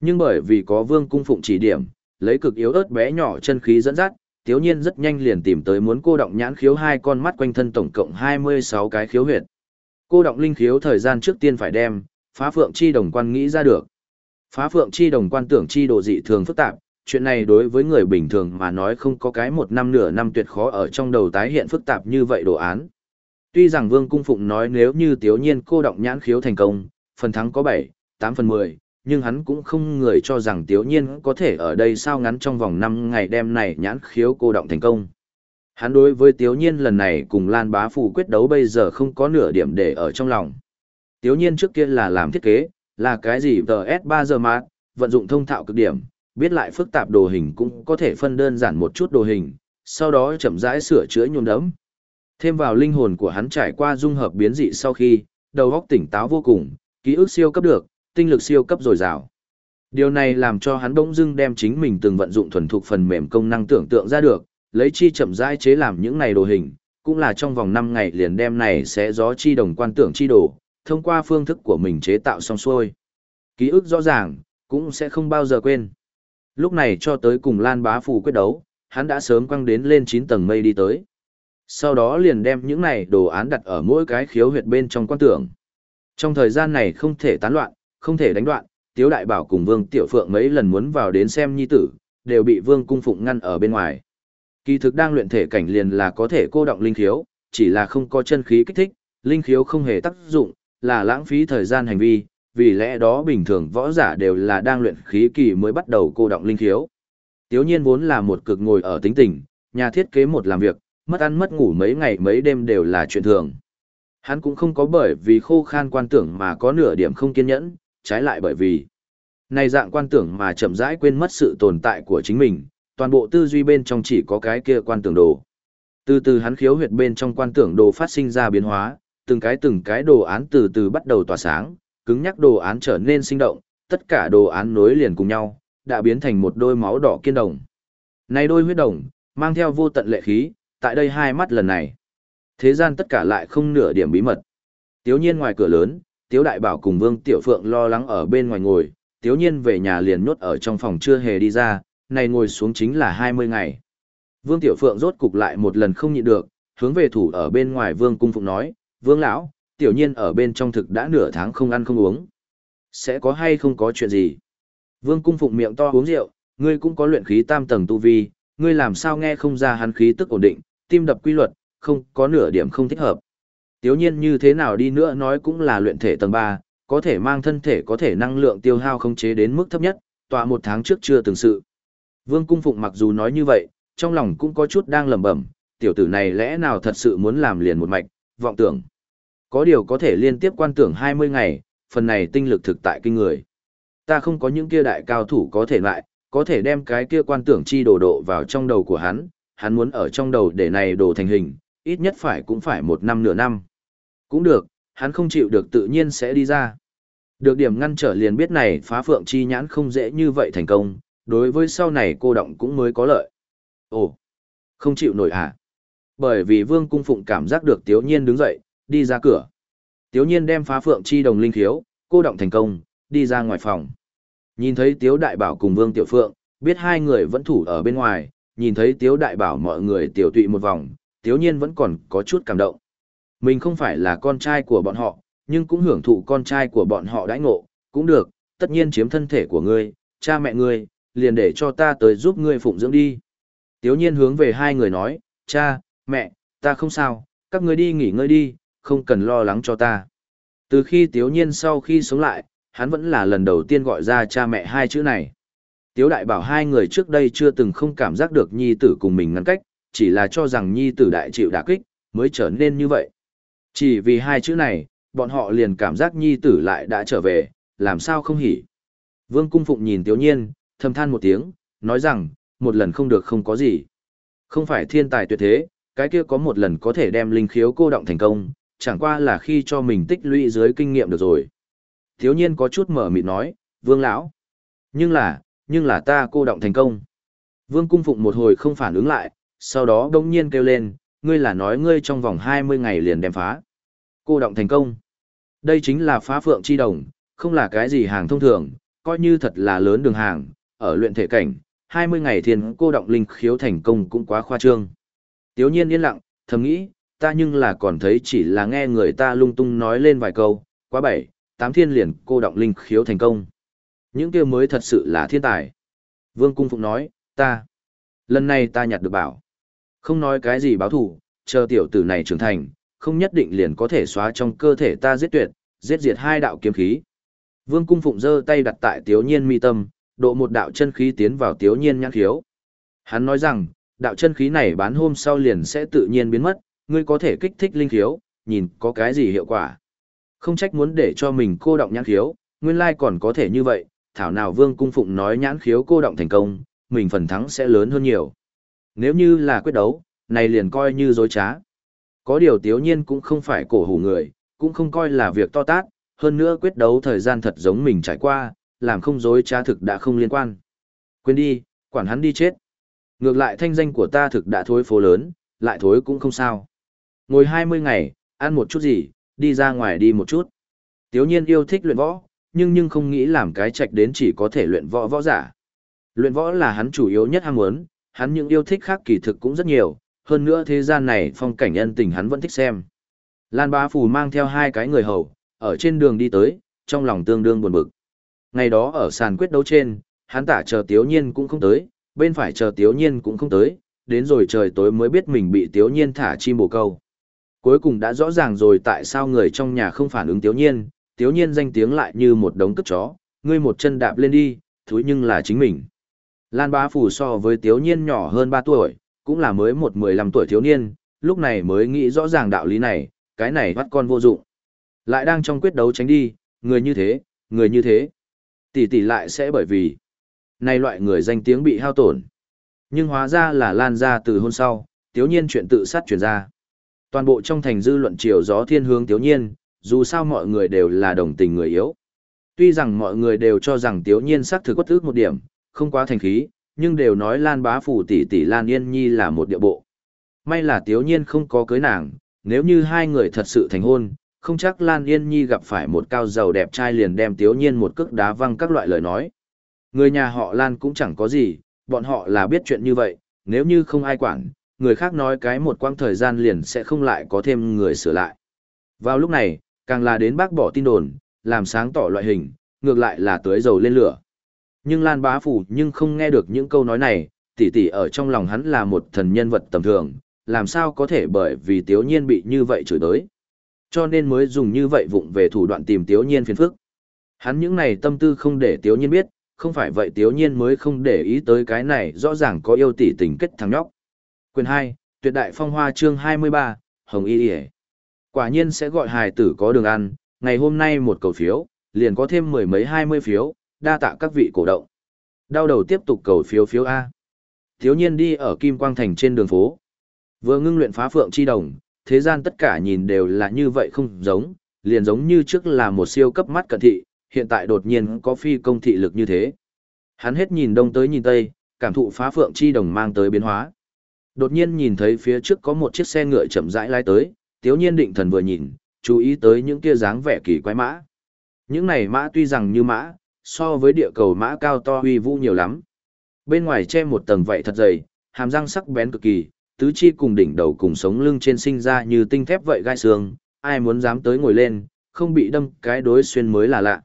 Nhưng bởi vì có vương cung phụng chỉ điểm, lấy cực yếu ớt bé nhỏ chân khí dẫn dắt, tiếu nhiên rất nhanh liền tìm tới muốn cô động nhãn khiếu hai con mắt quanh thân tổng cộng 26 cái khiếu huyệt. Cô động linh khiếu thời gian trước tiên phải đem, phá phượng chi đồng quan nghĩ ra được. Phá phượng chi đồng quan tưởng chi độ dị thường phức tạp, chuyện này đối với người bình thường mà nói không có cái một năm nửa năm tuyệt khó ở trong đầu tái hiện phức tạp như vậy đồ án. Tuy rằng Vương Cung Phụng nói nếu như tiếu nhiên cô động nhãn khiếu thành công, phần thắng có 7, 8 phần 10, nhưng hắn cũng không người cho rằng tiếu nhiên có thể ở đây sao ngắn trong vòng 5 ngày đêm này nhãn khiếu cô động thành công. Hắn đối với tiếu nhiên lần này cùng Lan Bá Phủ quyết đấu bây giờ không có nửa điểm để ở trong lòng. Tiếu nhiên trước kia là làm thiết kế, là cái gì TS3 giờ mà, vận dụng thông thạo cực điểm, biết lại phức tạp đồ hình cũng có thể phân đơn giản một chút đồ hình, sau đó chậm rãi sửa chữa nhuồn đấm. Thêm vào linh hồn của hắn trải qua dung hợp biến dị sau khi, đầu óc tỉnh táo vô cùng, ký ức siêu cấp được, tinh lực siêu cấp dồi dào. Điều này làm cho hắn bỗng dưng đem chính mình từng vận dụng thuần thục phần mềm công năng tưởng tượng ra được, lấy chi chậm rãi chế làm những này đồ hình, cũng là trong vòng 5 ngày liền đem này sẽ gió chi đồng quan tưởng chi đồ, thông qua phương thức của mình chế tạo xong xuôi. Ký ức rõ ràng, cũng sẽ không bao giờ quên. Lúc này cho tới cùng Lan Bá Phù quyết đấu, hắn đã sớm quăng đến lên 9 tầng mây đi tới. Sau đó liền đem những này đồ án đặt ở mỗi cái khiếu huyệt bên trong quan tưởng. Trong thời gian này không thể tán loạn, không thể đánh đoạn, Tiếu Đại Bảo cùng Vương Tiểu Phượng mấy lần muốn vào đến xem nhi tử, đều bị Vương Cung Phụng ngăn ở bên ngoài. Kỳ thực đang luyện thể cảnh liền là có thể cô động linh khiếu, chỉ là không có chân khí kích thích, linh khiếu không hề tác dụng, là lãng phí thời gian hành vi, vì lẽ đó bình thường võ giả đều là đang luyện khí kỳ mới bắt đầu cô động linh khiếu. Tiếu nhiên vốn là một cực ngồi ở tính tình, nhà thiết kế một làm việc, mất ăn mất ngủ mấy ngày mấy đêm đều là chuyện thường. Hắn cũng không có bởi vì khô khan quan tưởng mà có nửa điểm không kiên nhẫn, trái lại bởi vì này dạng quan tưởng mà chậm rãi quên mất sự tồn tại của chính mình, toàn bộ tư duy bên trong chỉ có cái kia quan tưởng đồ. Từ từ hắn khiếu huyệt bên trong quan tưởng đồ phát sinh ra biến hóa, từng cái từng cái đồ án từ từ bắt đầu tỏa sáng, cứng nhắc đồ án trở nên sinh động, tất cả đồ án nối liền cùng nhau, đã biến thành một đôi máu đỏ kiên đồng. Này đôi huyết đồng, mang theo vô tận lệ khí, tại đây hai mắt lần này. Thế gian tất cả lại không nửa điểm bí mật. Tiếu nhiên ngoài cửa lớn, Tiếu Đại Bảo cùng Vương Tiểu Phượng lo lắng ở bên ngoài ngồi, Tiếu nhiên về nhà liền nhốt ở trong phòng chưa hề đi ra, này ngồi xuống chính là 20 ngày. Vương Tiểu Phượng rốt cục lại một lần không nhịn được, hướng về thủ ở bên ngoài Vương Cung Phụng nói, Vương Lão, Tiểu nhiên ở bên trong thực đã nửa tháng không ăn không uống. Sẽ có hay không có chuyện gì? Vương Cung Phụng miệng to uống rượu, ngươi cũng có luyện khí tam tầng tu vi, ngươi làm sao nghe không ra hắn khí tức ổn định, tim đập quy luật, không có nửa điểm không thích hợp. Tiểu nhiên như thế nào đi nữa nói cũng là luyện thể tầng ba, có thể mang thân thể có thể năng lượng tiêu hao không chế đến mức thấp nhất, tọa một tháng trước chưa từng sự. Vương Cung Phụng mặc dù nói như vậy, trong lòng cũng có chút đang lẩm bẩm, tiểu tử này lẽ nào thật sự muốn làm liền một mạch, vọng tưởng. Có điều có thể liên tiếp quan tưởng 20 ngày, phần này tinh lực thực tại kinh người. Ta không có những kia đại cao thủ có thể lại, có thể đem cái kia quan tưởng chi đồ độ vào trong đầu của hắn, hắn muốn ở trong đầu để này đồ thành hình, ít nhất phải cũng phải một năm nửa năm. Cũng được, hắn không chịu được tự nhiên sẽ đi ra. Được điểm ngăn trở liền biết này phá phượng chi nhãn không dễ như vậy thành công, đối với sau này cô động cũng mới có lợi. Ồ, không chịu nổi à? Bởi vì vương cung phụng cảm giác được tiếu nhiên đứng dậy, đi ra cửa. Tiếu nhiên đem phá phượng chi đồng linh khiếu, cô động thành công, đi ra ngoài phòng. Nhìn thấy tiếu đại bảo cùng vương tiểu phượng, biết hai người vẫn thủ ở bên ngoài, nhìn thấy tiếu đại bảo mọi người tiểu tụy một vòng, tiếu nhiên vẫn còn có chút cảm động. Mình không phải là con trai của bọn họ, nhưng cũng hưởng thụ con trai của bọn họ đãi ngộ, cũng được, tất nhiên chiếm thân thể của ngươi, cha mẹ ngươi, liền để cho ta tới giúp ngươi phụng dưỡng đi. Tiếu nhiên hướng về hai người nói, cha, mẹ, ta không sao, các ngươi đi nghỉ ngơi đi, không cần lo lắng cho ta. Từ khi Tiếu nhiên sau khi sống lại, hắn vẫn là lần đầu tiên gọi ra cha mẹ hai chữ này. Tiếu đại bảo hai người trước đây chưa từng không cảm giác được nhi tử cùng mình ngăn cách, chỉ là cho rằng nhi tử đại chịu đả kích, mới trở nên như vậy. Chỉ vì hai chữ này, bọn họ liền cảm giác nhi tử lại đã trở về, làm sao không hỉ. Vương Cung Phụng nhìn Tiếu Nhiên, thầm than một tiếng, nói rằng, một lần không được không có gì. Không phải thiên tài tuyệt thế, cái kia có một lần có thể đem linh khiếu cô động thành công, chẳng qua là khi cho mình tích lũy dưới kinh nghiệm được rồi. Thiếu nhiên có chút mở mịt nói, vương lão. Nhưng là, nhưng là ta cô động thành công. Vương cung phụng một hồi không phản ứng lại, sau đó đông nhiên kêu lên, ngươi là nói ngươi trong vòng 20 ngày liền đem phá. Cô động thành công. Đây chính là phá phượng chi đồng, không là cái gì hàng thông thường, coi như thật là lớn đường hàng, ở luyện thể cảnh, 20 ngày thiền cô động linh khiếu thành công cũng quá khoa trương. Tiếu nhiên yên lặng, thầm nghĩ, ta nhưng là còn thấy chỉ là nghe người ta lung tung nói lên vài câu, quá bảy, tám thiên liền cô động linh khiếu thành công. Những kia mới thật sự là thiên tài. Vương Cung Phụng nói, ta, lần này ta nhặt được bảo. Không nói cái gì báo thủ, chờ tiểu tử này trưởng thành, không nhất định liền có thể xóa trong cơ thể ta giết tuyệt, giết diệt hai đạo kiếm khí. Vương Cung Phụng giơ tay đặt tại Tiếu Nhiên mi tâm, độ một đạo chân khí tiến vào Tiếu Nhiên nhãn khiếu. Hắn nói rằng, đạo chân khí này bán hôm sau liền sẽ tự nhiên biến mất, ngươi có thể kích thích linh khiếu, nhìn có cái gì hiệu quả. Không trách muốn để cho mình cô động nhãn khiếu, nguyên lai còn có thể như vậy, thảo nào Vương Cung Phụng nói nhãn khiếu cô động thành công, mình phần thắng sẽ lớn hơn nhiều. Nếu như là quyết đấu, này liền coi như dối trá. Có điều Tiếu Nhiên cũng không phải cổ hủ người, cũng không coi là việc to tát, hơn nữa quyết đấu thời gian thật giống mình trải qua, làm không dối trá thực đã không liên quan. Quên đi, quản hắn đi chết. Ngược lại thanh danh của ta thực đã thối phố lớn, lại thối cũng không sao. Ngồi 20 ngày, ăn một chút gì, đi ra ngoài đi một chút. Tiếu nhiên yêu thích luyện võ, nhưng nhưng không nghĩ làm cái trạch đến chỉ có thể luyện võ võ giả. Luyện võ là hắn chủ yếu nhất ham muốn, hắn những yêu thích khác kỳ thực cũng rất nhiều, hơn nữa thế gian này phong cảnh nhân tình hắn vẫn thích xem. Lan Bá Phù mang theo hai cái người hầu, ở trên đường đi tới, trong lòng tương đương buồn bực. Ngày đó ở sàn quyết đấu trên, hắn tả chờ Tiếu Nhiên cũng không tới, bên phải chờ Tiếu Nhiên cũng không tới, đến rồi trời tối mới biết mình bị Tiếu Nhiên thả chim bồ câu. Cuối cùng đã rõ ràng rồi tại sao người trong nhà không phản ứng Tiếu Nhiên, Tiếu Nhiên danh tiếng lại như một đống cất chó, ngươi một chân đạp lên đi, thúi nhưng là chính mình. Lan Bá Phù so với Tiếu Nhiên nhỏ hơn 3 tuổi, cũng là mới một 15 tuổi thiếu niên, lúc này mới nghĩ rõ ràng đạo lý này, cái này bắt con vô dụng. Lại đang trong quyết đấu tránh đi, người như thế, người như thế. Tỷ tỷ lại sẽ bởi vì, này loại người danh tiếng bị hao tổn. Nhưng hóa ra là lan ra từ hôn sau, tiếu nhiên chuyện tự sát chuyển ra. Toàn bộ trong thành dư luận chiều gió thiên hướng tiếu nhiên, dù sao mọi người đều là đồng tình người yếu. Tuy rằng mọi người đều cho rằng tiếu nhiên xác thực quất ước một điểm, không quá thành khí, nhưng đều nói Lan bá phủ tỷ tỷ Lan Yên Nhi là một địa bộ. May là tiếu nhiên không có cưới nàng, nếu như hai người thật sự thành hôn, không chắc Lan Yên Nhi gặp phải một cao giàu đẹp trai liền đem tiếu nhiên một cước đá văng các loại lời nói. Người nhà họ Lan cũng chẳng có gì, bọn họ là biết chuyện như vậy, nếu như không ai quản, người khác nói cái một quãng thời gian liền sẽ không lại có thêm người sửa lại. Vào lúc này, càng là đến bác bỏ tin đồn, làm sáng tỏ loại hình, ngược lại là tưới dầu lên lửa. Nhưng Lan bá phủ nhưng không nghe được những câu nói này, tỷ tỷ ở trong lòng hắn là một thần nhân vật tầm thường, làm sao có thể bởi vì tiếu nhiên bị như vậy chửi đới? Cho nên mới dùng như vậy vụng về thủ đoạn tìm tiếu nhiên phiền phức. Hắn những này tâm tư không để tiếu nhiên biết, không phải vậy tiếu nhiên mới không để ý tới cái này rõ ràng có yêu tỷ tình kết thằng nhóc. Quyền 2, tuyệt đại phong hoa chương 23, Hồng Y Y Quả nhiên sẽ gọi hài tử có đường ăn, ngày hôm nay một cầu phiếu, liền có thêm mười mấy hai mươi phiếu, đa tạ các vị cổ động. Đau đầu tiếp tục cầu phiếu phiếu A. Thiếu nhiên đi ở Kim Quang Thành trên đường phố. Vừa ngưng luyện phá phượng chi đồng, thế gian tất cả nhìn đều là như vậy không giống, liền giống như trước là một siêu cấp mắt cận thị, hiện tại đột nhiên có phi công thị lực như thế. Hắn hết nhìn đông tới nhìn tây, cảm thụ phá phượng chi đồng mang tới biến hóa. Đột nhiên nhìn thấy phía trước có một chiếc xe ngựa chậm rãi lái tới, tiếu nhiên định thần vừa nhìn, chú ý tới những kia dáng vẻ kỳ quái mã. Những này mã tuy rằng như mã, so với địa cầu mã cao to uy vũ nhiều lắm. Bên ngoài che một tầng vảy thật dày, hàm răng sắc bén cực kỳ, tứ chi cùng đỉnh đầu cùng sống lưng trên sinh ra như tinh thép vậy gai xương, ai muốn dám tới ngồi lên, không bị đâm cái đối xuyên mới là lạ.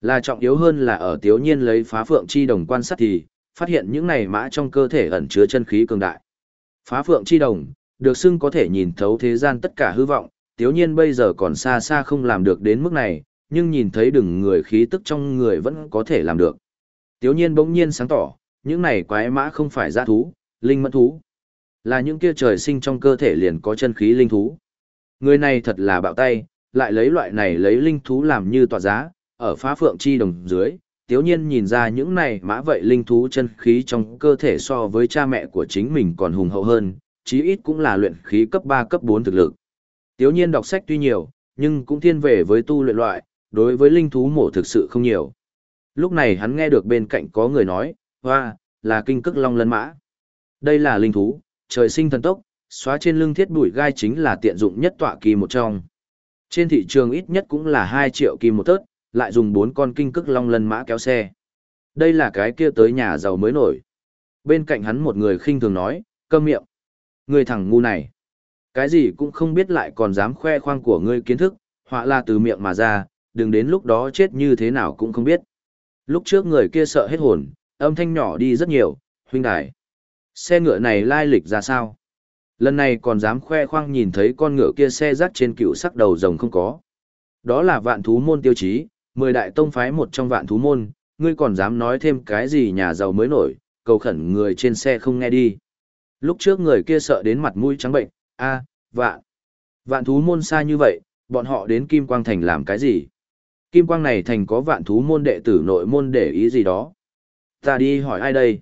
Là trọng yếu hơn là ở tiếu nhiên lấy phá phượng chi đồng quan sát thì, phát hiện những này mã trong cơ thể ẩn chứa chân khí cường đại. Phá phượng chi đồng, được xưng có thể nhìn thấu thế gian tất cả hư vọng, tiếu nhiên bây giờ còn xa xa không làm được đến mức này, nhưng nhìn thấy đừng người khí tức trong người vẫn có thể làm được. Tiếu nhiên bỗng nhiên sáng tỏ, những này quái mã không phải giã thú, linh mẫn thú. Là những kia trời sinh trong cơ thể liền có chân khí linh thú. Người này thật là bạo tay, lại lấy loại này lấy linh thú làm như tọa giá, ở phá phượng chi đồng dưới, tiếu nhiên nhìn ra những này mã vậy linh thú chân khí trong cơ thể so với cha mẹ của chính mình còn hùng hậu hơn, chí ít cũng là luyện khí cấp 3 cấp 4 thực lực. Tiếu nhiên đọc sách tuy nhiều, nhưng cũng thiên về với tu luyện loại, đối với linh thú mổ thực sự không nhiều. Lúc này hắn nghe được bên cạnh có người nói, hoa, là kinh cức long lân mã. Đây là linh thú, trời sinh thần tốc, xóa trên lưng thiết bụi gai chính là tiện dụng nhất tọa kỳ một trong. Trên thị trường ít nhất cũng là 2 triệu kỳ một tớt, lại dùng bốn con kinh cức long lân mã kéo xe. Đây là cái kia tới nhà giàu mới nổi. Bên cạnh hắn một người khinh thường nói, câm miệng. Người thằng ngu này. Cái gì cũng không biết lại còn dám khoe khoang của ngươi kiến thức, họa là từ miệng mà ra, đừng đến lúc đó chết như thế nào cũng không biết. Lúc trước người kia sợ hết hồn, âm thanh nhỏ đi rất nhiều, huynh đài. Xe ngựa này lai lịch ra sao? Lần này còn dám khoe khoang nhìn thấy con ngựa kia xe rắt trên cựu sắc đầu rồng không có. Đó là vạn thú môn tiêu chí, mười đại tông phái một trong vạn thú môn, ngươi còn dám nói thêm cái gì nhà giàu mới nổi, cầu khẩn người trên xe không nghe đi. Lúc trước người kia sợ đến mặt mũi trắng bệnh, a vạn. Vạn thú môn xa như vậy, bọn họ đến Kim Quang Thành làm cái gì? Kim Quang này thành có vạn thú môn đệ tử nội môn để ý gì đó. Ta đi hỏi ai đây?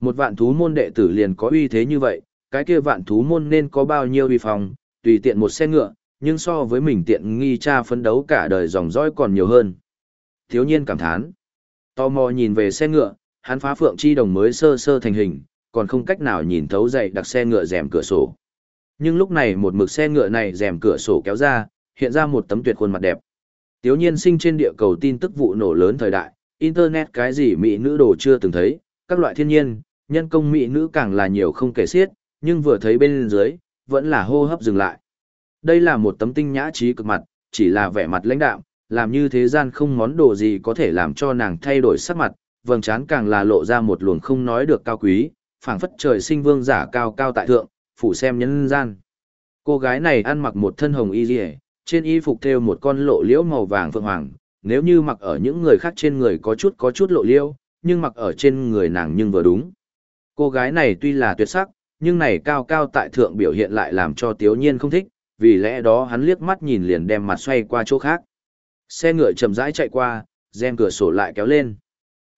Một vạn thú môn đệ tử liền có uy thế như vậy, cái kia vạn thú môn nên có bao nhiêu uy phong, tùy tiện một xe ngựa, nhưng so với mình tiện nghi cha phấn đấu cả đời dòng dõi còn nhiều hơn. Thiếu nhiên cảm thán. Tò mò nhìn về xe ngựa, hắn phá phượng chi đồng mới sơ sơ thành hình, còn không cách nào nhìn thấu dậy đặt xe ngựa rèm cửa sổ. Nhưng lúc này một mực xe ngựa này rèm cửa sổ kéo ra, hiện ra một tấm tuyệt khuôn mặt đẹp. Tiếu nhiên sinh trên địa cầu tin tức vụ nổ lớn thời đại, internet cái gì mỹ nữ đồ chưa từng thấy, các loại thiên nhiên, nhân công mỹ nữ càng là nhiều không kể xiết, nhưng vừa thấy bên dưới, vẫn là hô hấp dừng lại. Đây là một tấm tinh nhã trí cực mặt, chỉ là vẻ mặt lãnh đạm, làm như thế gian không món đồ gì có thể làm cho nàng thay đổi sắc mặt, vầng trán càng là lộ ra một luồng không nói được cao quý, phảng phất trời sinh vương giả cao cao tại thượng, phủ xem nhân gian. Cô gái này ăn mặc một thân hồng y liễu, trên y phục thêu một con lộ liễu màu vàng phượng hoàng, nếu như mặc ở những người khác trên người có chút có chút lộ liễu, nhưng mặc ở trên người nàng nhưng vừa đúng. Cô gái này tuy là tuyệt sắc, nhưng này cao cao tại thượng biểu hiện lại làm cho Tiếu Nhiên không thích, vì lẽ đó hắn liếc mắt nhìn liền đem mặt xoay qua chỗ khác. Xe ngựa chậm rãi chạy qua, rèm cửa sổ lại kéo lên.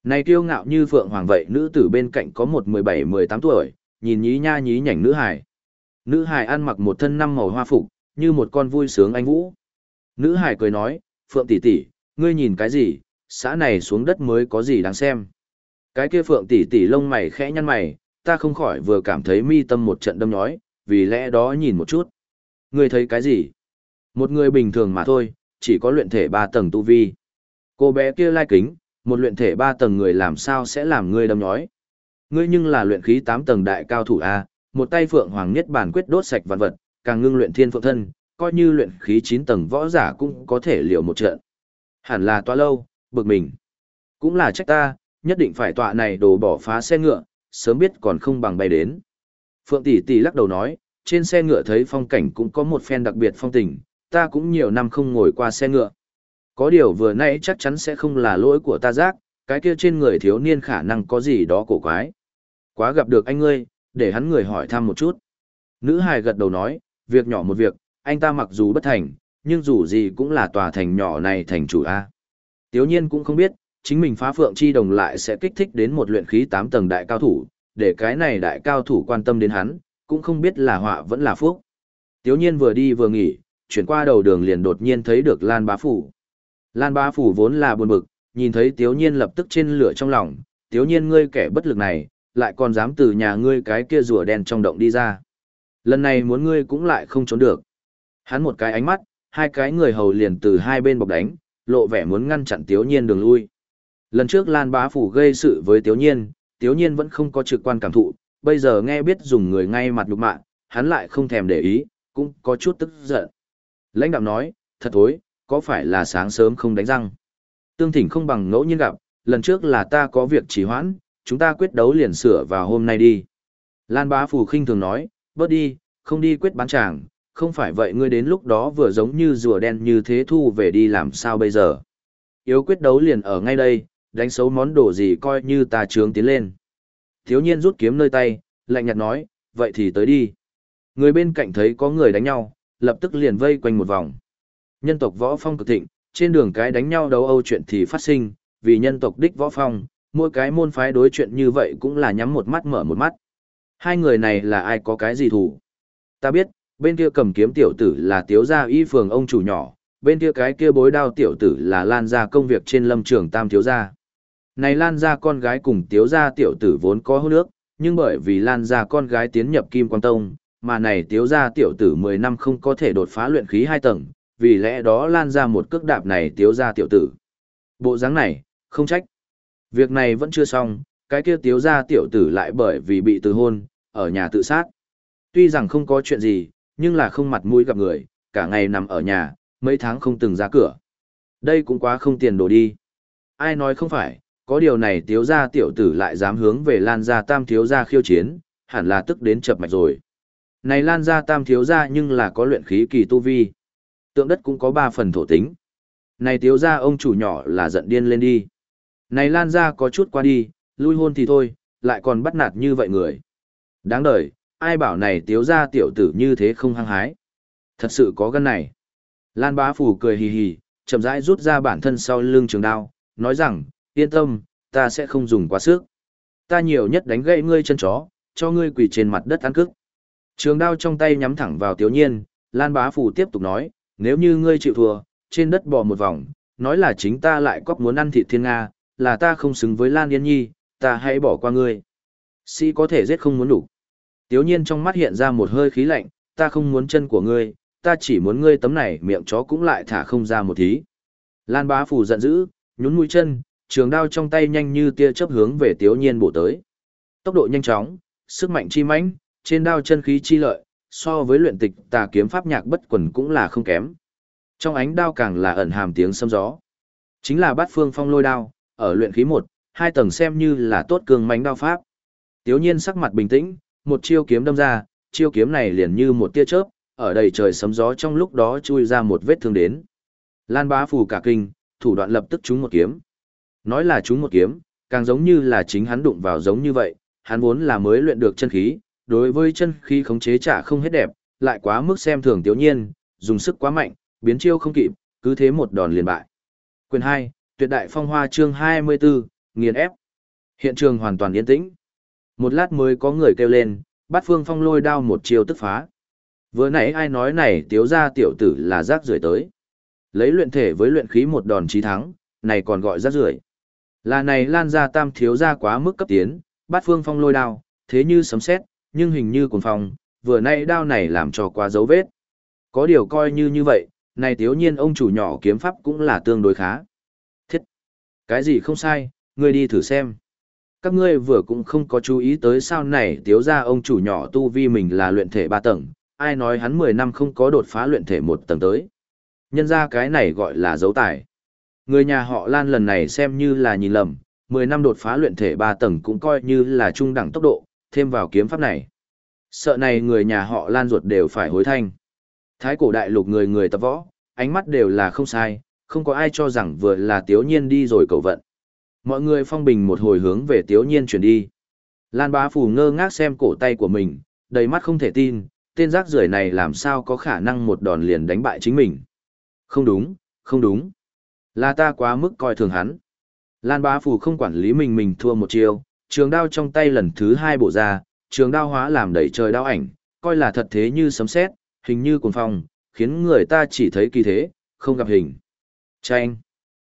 Này kiêu ngạo như phượng hoàng vậy nữ tử bên cạnh có một 17-18 tuổi, nhìn nhí nha nhí nhảnh nữ hải. Nữ hải ăn mặc một thân năm màu hoa phục, như một con vui sướng anh vũ. Nữ hải cười nói, Phượng tỷ tỷ, ngươi nhìn cái gì, xã này xuống đất mới có gì đáng xem. Cái kia Phượng tỷ tỷ lông mày khẽ nhăn mày, ta không khỏi vừa cảm thấy mi tâm một trận đâm nhói, vì lẽ đó nhìn một chút. Ngươi thấy cái gì? Một người bình thường mà thôi, chỉ có luyện thể ba tầng tu vi. Cô bé kia lai kính, một luyện thể ba tầng người làm sao sẽ làm ngươi đâm nhói? Ngươi nhưng là luyện khí tám tầng đại cao thủ A, một tay phượng hoàng nhất bản quyết đốt sạch vạn vật, càng ngưng luyện thiên phượng thân, coi như luyện khí chín tầng võ giả cũng có thể liều một trận. Hẳn là toa lâu, bực mình. Cũng là trách ta, nhất định phải tọa này đồ bỏ phá xe ngựa, sớm biết còn không bằng bay đến. Phượng tỷ tỷ lắc đầu nói, trên xe ngựa thấy phong cảnh cũng có một phen đặc biệt phong tình, ta cũng nhiều năm không ngồi qua xe ngựa. Có điều vừa nãy chắc chắn sẽ không là lỗi của ta giác, cái kia trên người thiếu niên khả năng có gì đó cổ quái. Quá gặp được anh ngươi, để hắn người hỏi thăm một chút. Nữ hài gật đầu nói, việc nhỏ một việc, anh ta mặc dù bất thành, nhưng dù gì cũng là tòa thành nhỏ này thành chủ A. Tiếu nhiên cũng không biết, chính mình phá phượng chi đồng lại sẽ kích thích đến một luyện khí 8 tầng đại cao thủ, để cái này đại cao thủ quan tâm đến hắn, cũng không biết là họa vẫn là phúc. Tiếu nhiên vừa đi vừa nghỉ, chuyển qua đầu đường liền đột nhiên thấy được Lan Bá Phủ. Lan Bá Phủ vốn là buồn bực, nhìn thấy Tiếu nhiên lập tức trên lửa trong lòng, Tiếu nhiên ngươi kẻ bất lực này, lại còn dám từ nhà ngươi cái kia rùa đen trong động đi ra. Lần này muốn ngươi cũng lại không trốn được. Hắn một cái ánh mắt, hai cái người hầu liền từ hai bên bọc đánh, lộ vẻ muốn ngăn chặn Tiếu nhiên đường lui. Lần trước Lan Bá Phủ gây sự với Tiếu nhiên, Tiếu nhiên vẫn không có trực quan cảm thụ, bây giờ nghe biết dùng người ngay mặt nhục mạ, hắn lại không thèm để ý, cũng có chút tức giận. Lãnh đạo nói, thật thối, có phải là sáng sớm không đánh răng? Tương thỉnh không bằng ngẫu nhiên gặp, lần trước là ta có việc trì hoãn, chúng ta quyết đấu liền sửa vào hôm nay đi. Lan bá phù khinh thường nói, bớt đi, không đi quyết bán chàng, không phải vậy ngươi đến lúc đó vừa giống như rùa đen như thế thu về đi làm sao bây giờ. Yếu quyết đấu liền ở ngay đây, đánh xấu món đồ gì coi như ta trướng tiến lên. Thiếu nhiên rút kiếm nơi tay, lạnh nhạt nói, vậy thì tới đi. Người bên cạnh thấy có người đánh nhau, lập tức liền vây quanh một vòng. Nhân tộc võ phong cực thịnh, trên đường cái đánh nhau đấu âu chuyện thì phát sinh, vì nhân tộc đích võ phong, mỗi cái môn phái đối chuyện như vậy cũng là nhắm một mắt mở một mắt. Hai người này là ai có cái gì thủ? Ta biết, bên kia cầm kiếm tiểu tử là tiếu gia y phường ông chủ nhỏ, bên kia cái kia bối đao tiểu tử là Lan gia công việc trên lâm trường tam thiếu gia. Này Lan gia con gái cùng thiếu gia tiểu tử vốn có hôn nước, nhưng bởi vì Lan gia con gái tiến nhập Kim Quang Tông, mà này thiếu gia tiểu tử 10 năm không có thể đột phá luyện khí hai tầng, vì lẽ đó Lan ra một cước đạp này thiếu gia tiểu tử. Bộ dáng này, không trách. Việc này vẫn chưa xong, cái kia thiếu gia tiểu tử lại bởi vì bị từ hôn, ở nhà tự sát. Tuy rằng không có chuyện gì, nhưng là không mặt mũi gặp người, cả ngày nằm ở nhà, mấy tháng không từng ra cửa. Đây cũng quá không tiền đồ đi. Ai nói không phải, có điều này thiếu gia tiểu tử lại dám hướng về Lan gia tam thiếu gia khiêu chiến, hẳn là tức đến chập mạch rồi. Này Lan gia tam thiếu gia nhưng là có luyện khí kỳ tu vi. Tượng đất cũng có ba phần thổ tính. Này thiếu gia ông chủ nhỏ là giận điên lên đi. Này Lan gia có chút qua đi, lui hôn thì thôi, lại còn bắt nạt như vậy người. Đáng đời, ai bảo này tiếu gia tiểu tử như thế không hăng hái. Thật sự có gân này. Lan bá phủ cười hì hì, chậm rãi rút ra bản thân sau lưng trường đao, nói rằng, yên tâm, ta sẽ không dùng quá sức. Ta nhiều nhất đánh gãy ngươi chân chó, cho ngươi quỳ trên mặt đất ăn cức. Trường đao trong tay nhắm thẳng vào Tiếu Nhiên, Lan Bá Phủ tiếp tục nói, nếu như ngươi chịu thua, trên đất bò một vòng, nói là chính ta lại cóc muốn ăn thịt thiên Nga, là ta không xứng với Lan Yên Nhi, ta hãy bỏ qua ngươi. Sĩ có thể giết không muốn đủ. Tiếu Nhiên trong mắt hiện ra một hơi khí lạnh, ta không muốn chân của ngươi, ta chỉ muốn ngươi tấm này miệng chó cũng lại thả không ra một tí. Lan Bá Phủ giận dữ, nhún mũi chân, trường đao trong tay nhanh như tia chớp hướng về Tiếu Nhiên bổ tới. Tốc độ nhanh chóng, sức mạnh chi mãnh, trên đao chân khí chi lợi, so với luyện tịch tà kiếm pháp nhạc bất quần cũng là không kém. Trong ánh đao càng là ẩn hàm tiếng sấm gió. Chính là bát phương phong lôi đao, ở luyện khí một, hai tầng xem như là tốt cường mãnh đao pháp. Tiếu nhiên sắc mặt bình tĩnh, một chiêu kiếm đâm ra, chiêu kiếm này liền như một tia chớp, ở đầy trời sấm gió trong lúc đó chui ra một vết thương đến. Lan bá phù cả kinh, thủ đoạn lập tức trúng một kiếm. Nói là chúng một kiếm, càng giống như là chính hắn đụng vào giống như vậy, hắn vốn là mới luyện được chân khí, đối với chân khí khống chế trả không hết đẹp, lại quá mức xem thường tiểu nhiên, dùng sức quá mạnh, biến chiêu không kịp, cứ thế một đòn liền bại. Quyền 2, tuyệt đại phong hoa chương 24, nghiền ép. Hiện trường hoàn toàn yên tĩnh. Một lát mới có người kêu lên, bắt phương phong lôi đao một chiêu tức phá. Vừa nãy ai nói này tiếu ra tiểu tử là rác rưởi tới. Lấy luyện thể với luyện khí một đòn chí thắng, này còn gọi rác rưởi. Là này lan ra tam thiếu ra quá mức cấp tiến, bát phương phong lôi đao, thế như sấm sét, nhưng hình như cuồng phong, vừa nay đao này làm cho quá dấu vết. Có điều coi như như vậy, này thiếu nhiên ông chủ nhỏ kiếm pháp cũng là tương đối khá. Thiết! Cái gì không sai, ngươi đi thử xem. Các ngươi vừa cũng không có chú ý tới sao này tiếu ra ông chủ nhỏ tu vi mình là luyện thể ba tầng, ai nói hắn 10 năm không có đột phá luyện thể một tầng tới. Nhân ra cái này gọi là dấu tài. Người nhà họ Lan lần này xem như là nhìn lầm, 10 năm đột phá luyện thể ba tầng cũng coi như là trung đẳng tốc độ, thêm vào kiếm pháp này. Sợ này người nhà họ lan ruột đều phải hối thanh. Thái cổ đại lục người người tập võ, ánh mắt đều là không sai, không có ai cho rằng vừa là tiếu nhiên đi rồi cầu vận. Mọi người phong bình một hồi hướng về tiếu nhiên chuyển đi. Lan bá phù ngơ ngác xem cổ tay của mình, đầy mắt không thể tin, tên rác rưởi này làm sao có khả năng một đòn liền đánh bại chính mình. Không đúng, không đúng. Là ta quá mức coi thường hắn. Lan bá phù không quản lý mình mình thua một chiêu, trường đao trong tay lần thứ hai bổ ra, trường đao hóa làm đẩy trời đao ảnh, coi là thật thế như sấm sét, hình như cuồng phong, khiến người ta chỉ thấy kỳ thế, không gặp hình. Chanh.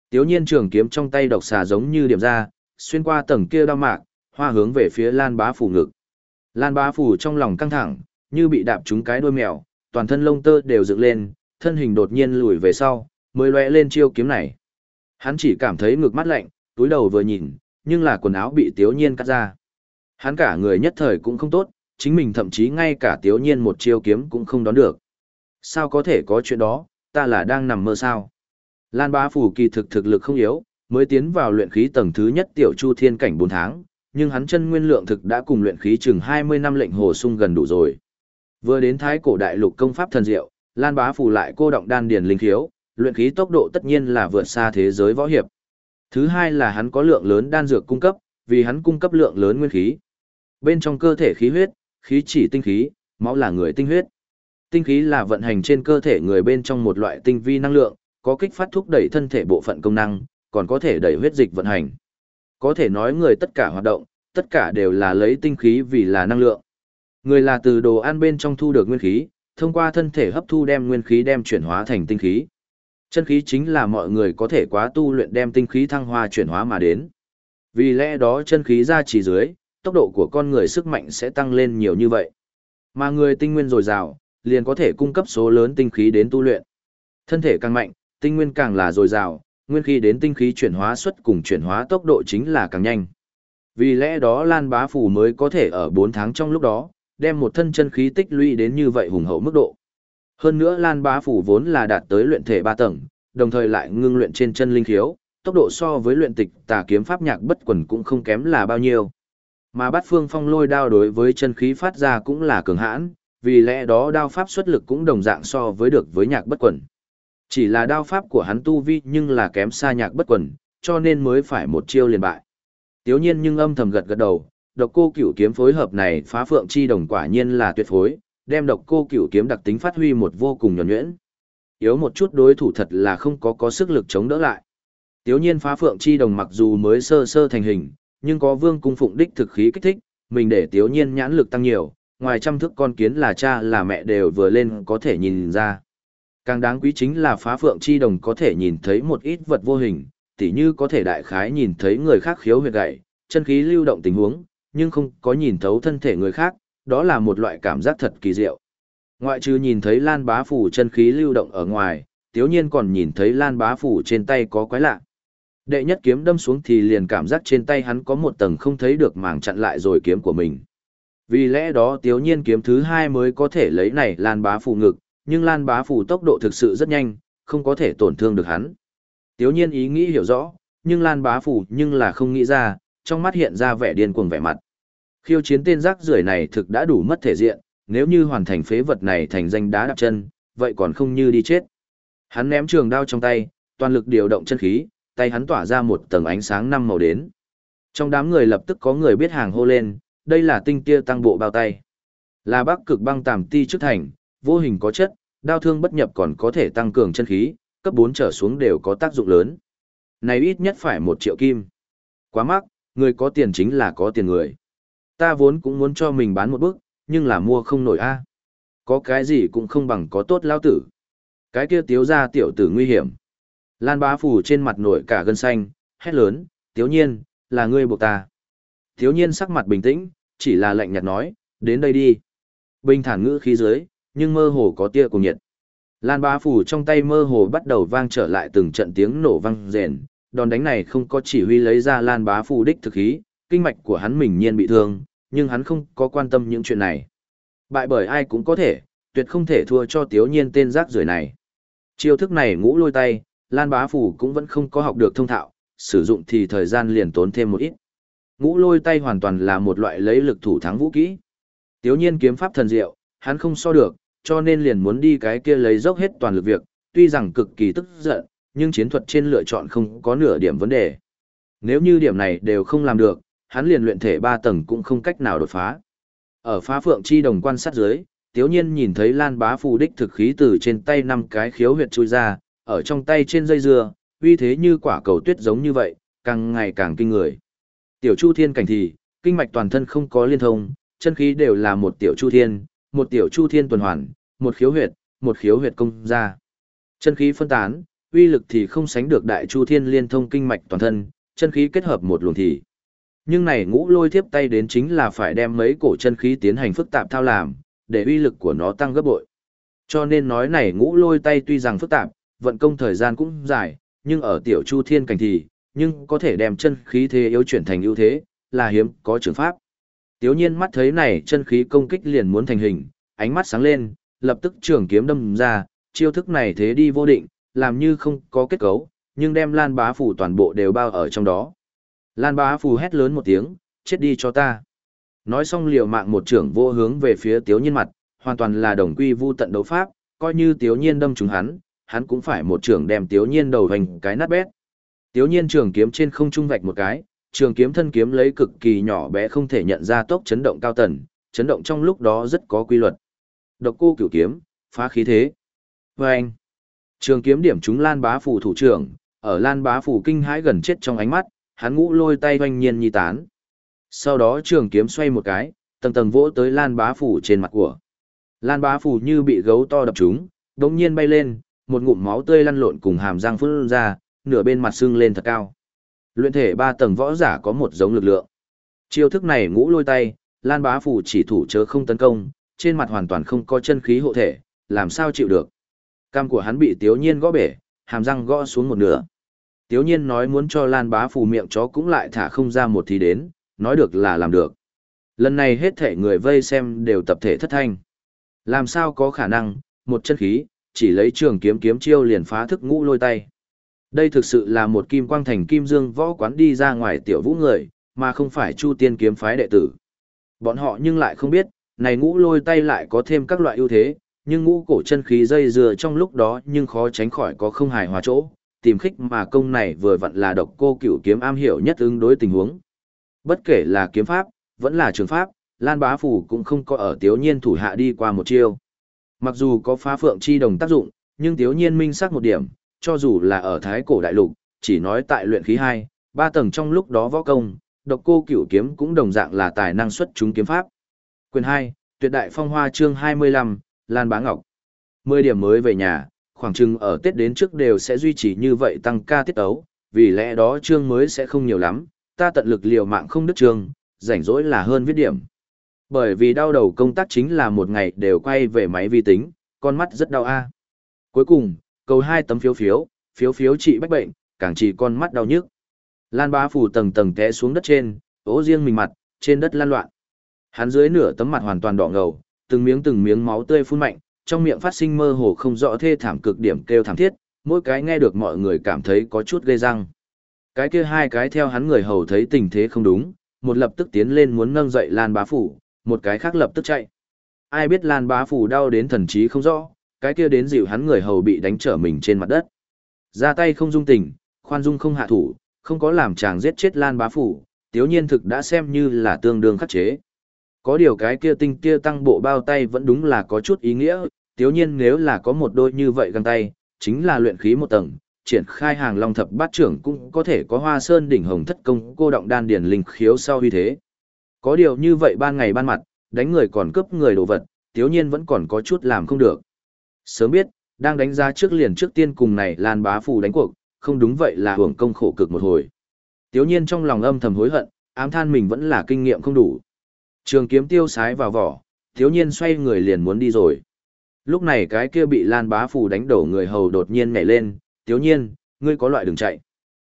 Tiếu nhiên trường kiếm trong tay độc xà giống như điểm ra, xuyên qua tầng kia đao mạc, hoa hướng về phía Lan Bá Phủ ngực. Lan Bá Phủ trong lòng căng thẳng, như bị đạp trúng cái đuôi mèo, toàn thân lông tơ đều dựng lên, thân hình đột nhiên lùi về sau, mới lóe lên chiêu kiếm này. Hắn chỉ cảm thấy ngực mắt lạnh, túi đầu vừa nhìn, nhưng là quần áo bị tiếu nhiên cắt ra. Hắn cả người nhất thời cũng không tốt, chính mình thậm chí ngay cả tiếu nhiên một chiêu kiếm cũng không đón được. Sao có thể có chuyện đó, ta là đang nằm mơ sao? Lan bá phủ kỳ thực thực lực không yếu, mới tiến vào luyện khí tầng thứ nhất tiểu chu thiên cảnh 4 tháng, nhưng hắn chân nguyên lượng thực đã cùng luyện khí chừng 20 năm lệnh hồ sung gần đủ rồi. Vừa đến thái cổ đại lục công pháp thần diệu, Lan bá phủ lại cô động đan điền linh khiếu, luyện khí tốc độ tất nhiên là vượt xa thế giới võ hiệp. Thứ hai là hắn có lượng lớn đan dược cung cấp, vì hắn cung cấp lượng lớn nguyên khí. Bên trong cơ thể khí huyết, khí chỉ tinh khí, máu là người tinh huyết. Tinh khí là vận hành trên cơ thể người bên trong một loại tinh vi năng lượng, có kích phát thúc đẩy thân thể bộ phận công năng, còn có thể đẩy huyết dịch vận hành. Có thể nói người tất cả hoạt động, tất cả đều là lấy tinh khí vì là năng lượng. Người là từ đồ ăn bên trong thu được nguyên khí, thông qua thân thể hấp thu đem nguyên khí đem chuyển hóa thành tinh khí. Chân khí chính là mọi người có thể quá tu luyện đem tinh khí thăng hoa chuyển hóa mà đến. Vì lẽ đó chân khí ra chỉ dưới, tốc độ của con người sức mạnh sẽ tăng lên nhiều như vậy. Mà người tinh nguyên dồi dào, liền có thể cung cấp số lớn tinh khí đến tu luyện. Thân thể càng mạnh, tinh nguyên càng là dồi dào, nguyên khí đến tinh khí chuyển hóa suất cùng chuyển hóa tốc độ chính là càng nhanh. Vì lẽ đó Lan Bá Phủ mới có thể ở 4 tháng trong lúc đó, đem một thân chân khí tích lũy đến như vậy hùng hậu mức độ. Hơn nữa Lan Bá Phủ vốn là đạt tới luyện thể 3 tầng, đồng thời lại ngưng luyện trên chân linh khiếu, tốc độ so với luyện tịch tà kiếm pháp nhạc bất quần cũng không kém là bao nhiêu. Mà bát phương phong lôi đao đối với chân khí phát ra cũng là cường hãn, vì lẽ đó đao pháp xuất lực cũng đồng dạng so với được với nhạc bất quần. Chỉ là đao pháp của hắn tu vi nhưng là kém xa nhạc bất quần, cho nên mới phải một chiêu liền bại. Tiếu nhiên nhưng âm thầm gật gật đầu, độc cô cửu kiếm phối hợp này phá phượng chi đồng quả nhiên là tuyệt phối, đem độc cô cửu kiếm đặc tính phát huy một vô cùng nhuẩn nhuyễn. Yếu một chút đối thủ thật là không có có sức lực chống đỡ lại. Tiếu nhiên phá phượng chi đồng mặc dù mới sơ sơ thành hình, nhưng có vương cung phụng đích thực khí kích thích, mình để tiếu nhiên nhãn lực tăng nhiều, ngoài trăm thức con kiến là cha là mẹ đều vừa lên có thể nhìn ra. Càng đáng quý chính là phá phượng chi đồng có thể nhìn thấy một ít vật vô hình, tỉ như có thể đại khái nhìn thấy người khác khiếu huyệt gậy, chân khí lưu động tình huống, nhưng không có nhìn thấu thân thể người khác, đó là một loại cảm giác thật kỳ diệu. Ngoại trừ nhìn thấy lan bá phủ chân khí lưu động ở ngoài, tiếu nhiên còn nhìn thấy lan bá phủ trên tay có quái lạ. Đệ nhất kiếm đâm xuống thì liền cảm giác trên tay hắn có một tầng không thấy được màng chặn lại rồi kiếm của mình. Vì lẽ đó tiếu nhiên kiếm thứ hai mới có thể lấy này lan bá phủ ngực, nhưng lan bá phủ tốc độ thực sự rất nhanh, không có thể tổn thương được hắn. Tiếu nhiên ý nghĩ hiểu rõ, nhưng lan bá phủ nhưng là không nghĩ ra, trong mắt hiện ra vẻ điên cuồng vẻ mặt. Khiêu chiến tên rác rưởi này thực đã đủ mất thể diện, nếu như hoàn thành phế vật này thành danh đá đạp chân, vậy còn không như đi chết. Hắn ném trường đao trong tay, toàn lực điều động chân khí, tay hắn tỏa ra một tầng ánh sáng năm màu đến. Trong đám người lập tức có người biết hàng hô lên, đây là tinh tia tăng bộ bao tay. Là bắc cực băng tàm ti trước thành, vô hình có chất, đao thương bất nhập còn có thể tăng cường chân khí, cấp 4 trở xuống đều có tác dụng lớn. Này ít nhất phải một triệu kim. Quá mắc, người có tiền chính là có tiền người. Ta vốn cũng muốn cho mình bán một bước, nhưng là mua không nổi a. Có cái gì cũng không bằng có tốt lao tử. Cái kia tiếu ra tiểu tử nguy hiểm. Lan bá phủ trên mặt nổi cả gân xanh, hét lớn, tiếu nhiên, là ngươi buộc ta. Tiếu nhiên sắc mặt bình tĩnh, chỉ là lạnh nhạt nói, đến đây đi. Bình thản ngữ khí dưới, nhưng mơ hồ có tia cùng nhiệt. Lan bá phủ trong tay mơ hồ bắt đầu vang trở lại từng trận tiếng nổ vang rền, đòn đánh này không có chỉ huy lấy ra Lan bá phủ đích thực khí, kinh mạch của hắn mình nhiên bị thương, nhưng hắn không có quan tâm những chuyện này. Bại bởi ai cũng có thể, tuyệt không thể thua cho tiếu nhiên tên rác rưởi này. Chiêu thức này ngũ lôi tay, Lan bá phủ cũng vẫn không có học được thông thạo, sử dụng thì thời gian liền tốn thêm một ít. Ngũ lôi tay hoàn toàn là một loại lấy lực thủ thắng vũ kỹ. Tiếu nhiên kiếm pháp thần diệu, hắn không so được, cho nên liền muốn đi cái kia lấy dốc hết toàn lực việc, tuy rằng cực kỳ tức giận, nhưng chiến thuật trên lựa chọn không có nửa điểm vấn đề. Nếu như điểm này đều không làm được, hắn liền luyện thể ba tầng cũng không cách nào đột phá. Ở phá phượng chi đồng quan sát dưới, tiếu nhiên nhìn thấy lan bá phù đích thực khí từ trên tay năm cái khiếu huyệt chui ra, ở trong tay trên dây dưa, uy thế như quả cầu tuyết giống như vậy, càng ngày càng kinh người. Tiểu chu thiên cảnh thì, kinh mạch toàn thân không có liên thông, chân khí đều là một tiểu chu thiên, một tiểu chu thiên tuần hoàn, một khiếu huyệt, một khiếu huyệt công ra. Chân khí phân tán, uy lực thì không sánh được đại chu thiên liên thông kinh mạch toàn thân, chân khí kết hợp một luồng thì. Nhưng này ngũ lôi tiếp tay đến chính là phải đem mấy cổ chân khí tiến hành phức tạp thao làm, để uy lực của nó tăng gấp bội. Cho nên nói này ngũ lôi tay tuy rằng phức tạp, vận công thời gian cũng dài, nhưng ở tiểu chu thiên cảnh thì, nhưng có thể đem chân khí thế yếu chuyển thành ưu thế, là hiếm có trường pháp. Tiếu nhiên mắt thấy này chân khí công kích liền muốn thành hình, ánh mắt sáng lên, lập tức trường kiếm đâm ra, chiêu thức này thế đi vô định, làm như không có kết cấu, nhưng đem lan bá phủ toàn bộ đều bao ở trong đó. Lan bá Phù hét lớn một tiếng, chết đi cho ta. Nói xong liều mạng một trưởng vô hướng về phía tiếu nhiên mặt, hoàn toàn là đồng quy vu tận đấu pháp, coi như tiếu nhiên đâm trúng hắn, hắn cũng phải một trưởng đem tiếu nhiên đầu hành cái nát bét. Tiếu nhiên trường kiếm trên không trung vạch một cái, trường kiếm thân kiếm lấy cực kỳ nhỏ bé không thể nhận ra tốc chấn động cao tần, chấn động trong lúc đó rất có quy luật. Độc cô cửu kiếm, phá khí thế. Vâng! trường kiếm điểm trúng lan bá phủ thủ trưởng, ở lan bá phủ kinh hãi gần chết trong ánh mắt, hắn ngũ lôi tay hoanh nhiên nhi tán. Sau đó trường kiếm xoay một cái, tầng tầng vỗ tới lan bá phủ trên mặt của. Lan bá phủ như bị gấu to đập trúng, đống nhiên bay lên, một ngụm máu tươi lăn lộn cùng hàm răng phun ra, nửa bên mặt sưng lên thật cao. Luyện thể ba tầng võ giả có một giống lực lượng. Chiêu thức này ngũ lôi tay, Lan Bá Phủ chỉ thủ chớ không tấn công, trên mặt hoàn toàn không có chân khí hộ thể, làm sao chịu được. Cam của hắn bị Tiếu Nhiên gõ bể, hàm răng gõ xuống một nửa. Tiếu Nhiên nói muốn cho Lan Bá phù miệng chó cũng lại thả không ra một thì đến, nói được là làm được. Lần này hết thể người vây xem đều tập thể thất thanh. Làm sao có khả năng, một chân khí, chỉ lấy trường kiếm kiếm chiêu liền phá thức ngũ lôi tay. Đây thực sự là một kim quang thành kim dương võ quán đi ra ngoài tiểu vũ người, mà không phải chu tiên kiếm phái đệ tử. Bọn họ nhưng lại không biết, này ngũ lôi tay lại có thêm các loại ưu thế, nhưng ngũ cổ chân khí dây dừa trong lúc đó nhưng khó tránh khỏi có không hài hòa chỗ, tìm khích mà công này vừa vặn là độc cô cửu kiếm am hiểu nhất ứng đối tình huống. Bất kể là kiếm pháp, vẫn là trường pháp, Lan Bá Phủ cũng không có ở tiếu nhiên thủ hạ đi qua một chiêu. Mặc dù có phá phượng chi đồng tác dụng, nhưng tiếu nhiên minh xác một điểm, cho dù là ở Thái Cổ Đại Lục, chỉ nói tại luyện khí 2, 3 tầng trong lúc đó võ công, độc cô cửu kiếm cũng đồng dạng là tài năng xuất chúng kiếm pháp. Quyền 2, tuyệt đại phong hoa chương 25, Lan Bá Ngọc. 10 điểm mới về nhà, khoảng chừng ở Tết đến trước đều sẽ duy trì như vậy tăng ca tiết ấu, vì lẽ đó chương mới sẽ không nhiều lắm, ta tận lực liều mạng không đứt chương, rảnh rỗi là hơn viết điểm. Bởi vì đau đầu công tác chính là một ngày đều quay về máy vi tính, con mắt rất đau a. Cuối cùng, cầu hai tấm phiếu phiếu, phiếu phiếu trị bách bệnh, càng chỉ con mắt đau nhức. Lan bá phủ tầng tầng té xuống đất trên, ố riêng mình mặt, trên đất lan loạn. Hắn dưới nửa tấm mặt hoàn toàn đỏ ngầu, từng miếng từng miếng máu tươi phun mạnh, trong miệng phát sinh mơ hồ không rõ thê thảm cực điểm kêu thảm thiết, mỗi cái nghe được mọi người cảm thấy có chút gây răng. Cái kia hai cái theo hắn người hầu thấy tình thế không đúng, một lập tức tiến lên muốn nâng dậy Lan bá phủ, một cái khác lập tức chạy. Ai biết Lan bá phủ đau đến thần trí không rõ, cái kia đến dịu hắn người hầu bị đánh trở mình trên mặt đất. Ra tay không dung tình, khoan dung không hạ thủ, không có làm chàng giết chết Lan bá phủ, tiếu nhiên thực đã xem như là tương đương khắc chế. Có điều cái kia tinh kia tăng bộ bao tay vẫn đúng là có chút ý nghĩa, tiếu nhiên nếu là có một đôi như vậy găng tay, chính là luyện khí một tầng, triển khai hàng long thập bát trưởng cũng có thể có hoa sơn đỉnh hồng thất công cô động đan điển linh khiếu sau huy thế. Có điều như vậy ban ngày ban mặt, đánh người còn cướp người đồ vật, tiếu nhiên vẫn còn có chút làm không được. Sớm biết, đang đánh giá trước liền trước tiên cùng này Lan Bá Phù đánh cuộc, không đúng vậy là hưởng công khổ cực một hồi. Tiếu nhiên trong lòng âm thầm hối hận, ám than mình vẫn là kinh nghiệm không đủ. Trường kiếm tiêu sái vào vỏ, tiếu nhiên xoay người liền muốn đi rồi. Lúc này cái kia bị Lan Bá Phù đánh đổ người hầu đột nhiên nhảy lên, tiếu nhiên, ngươi có loại đừng chạy.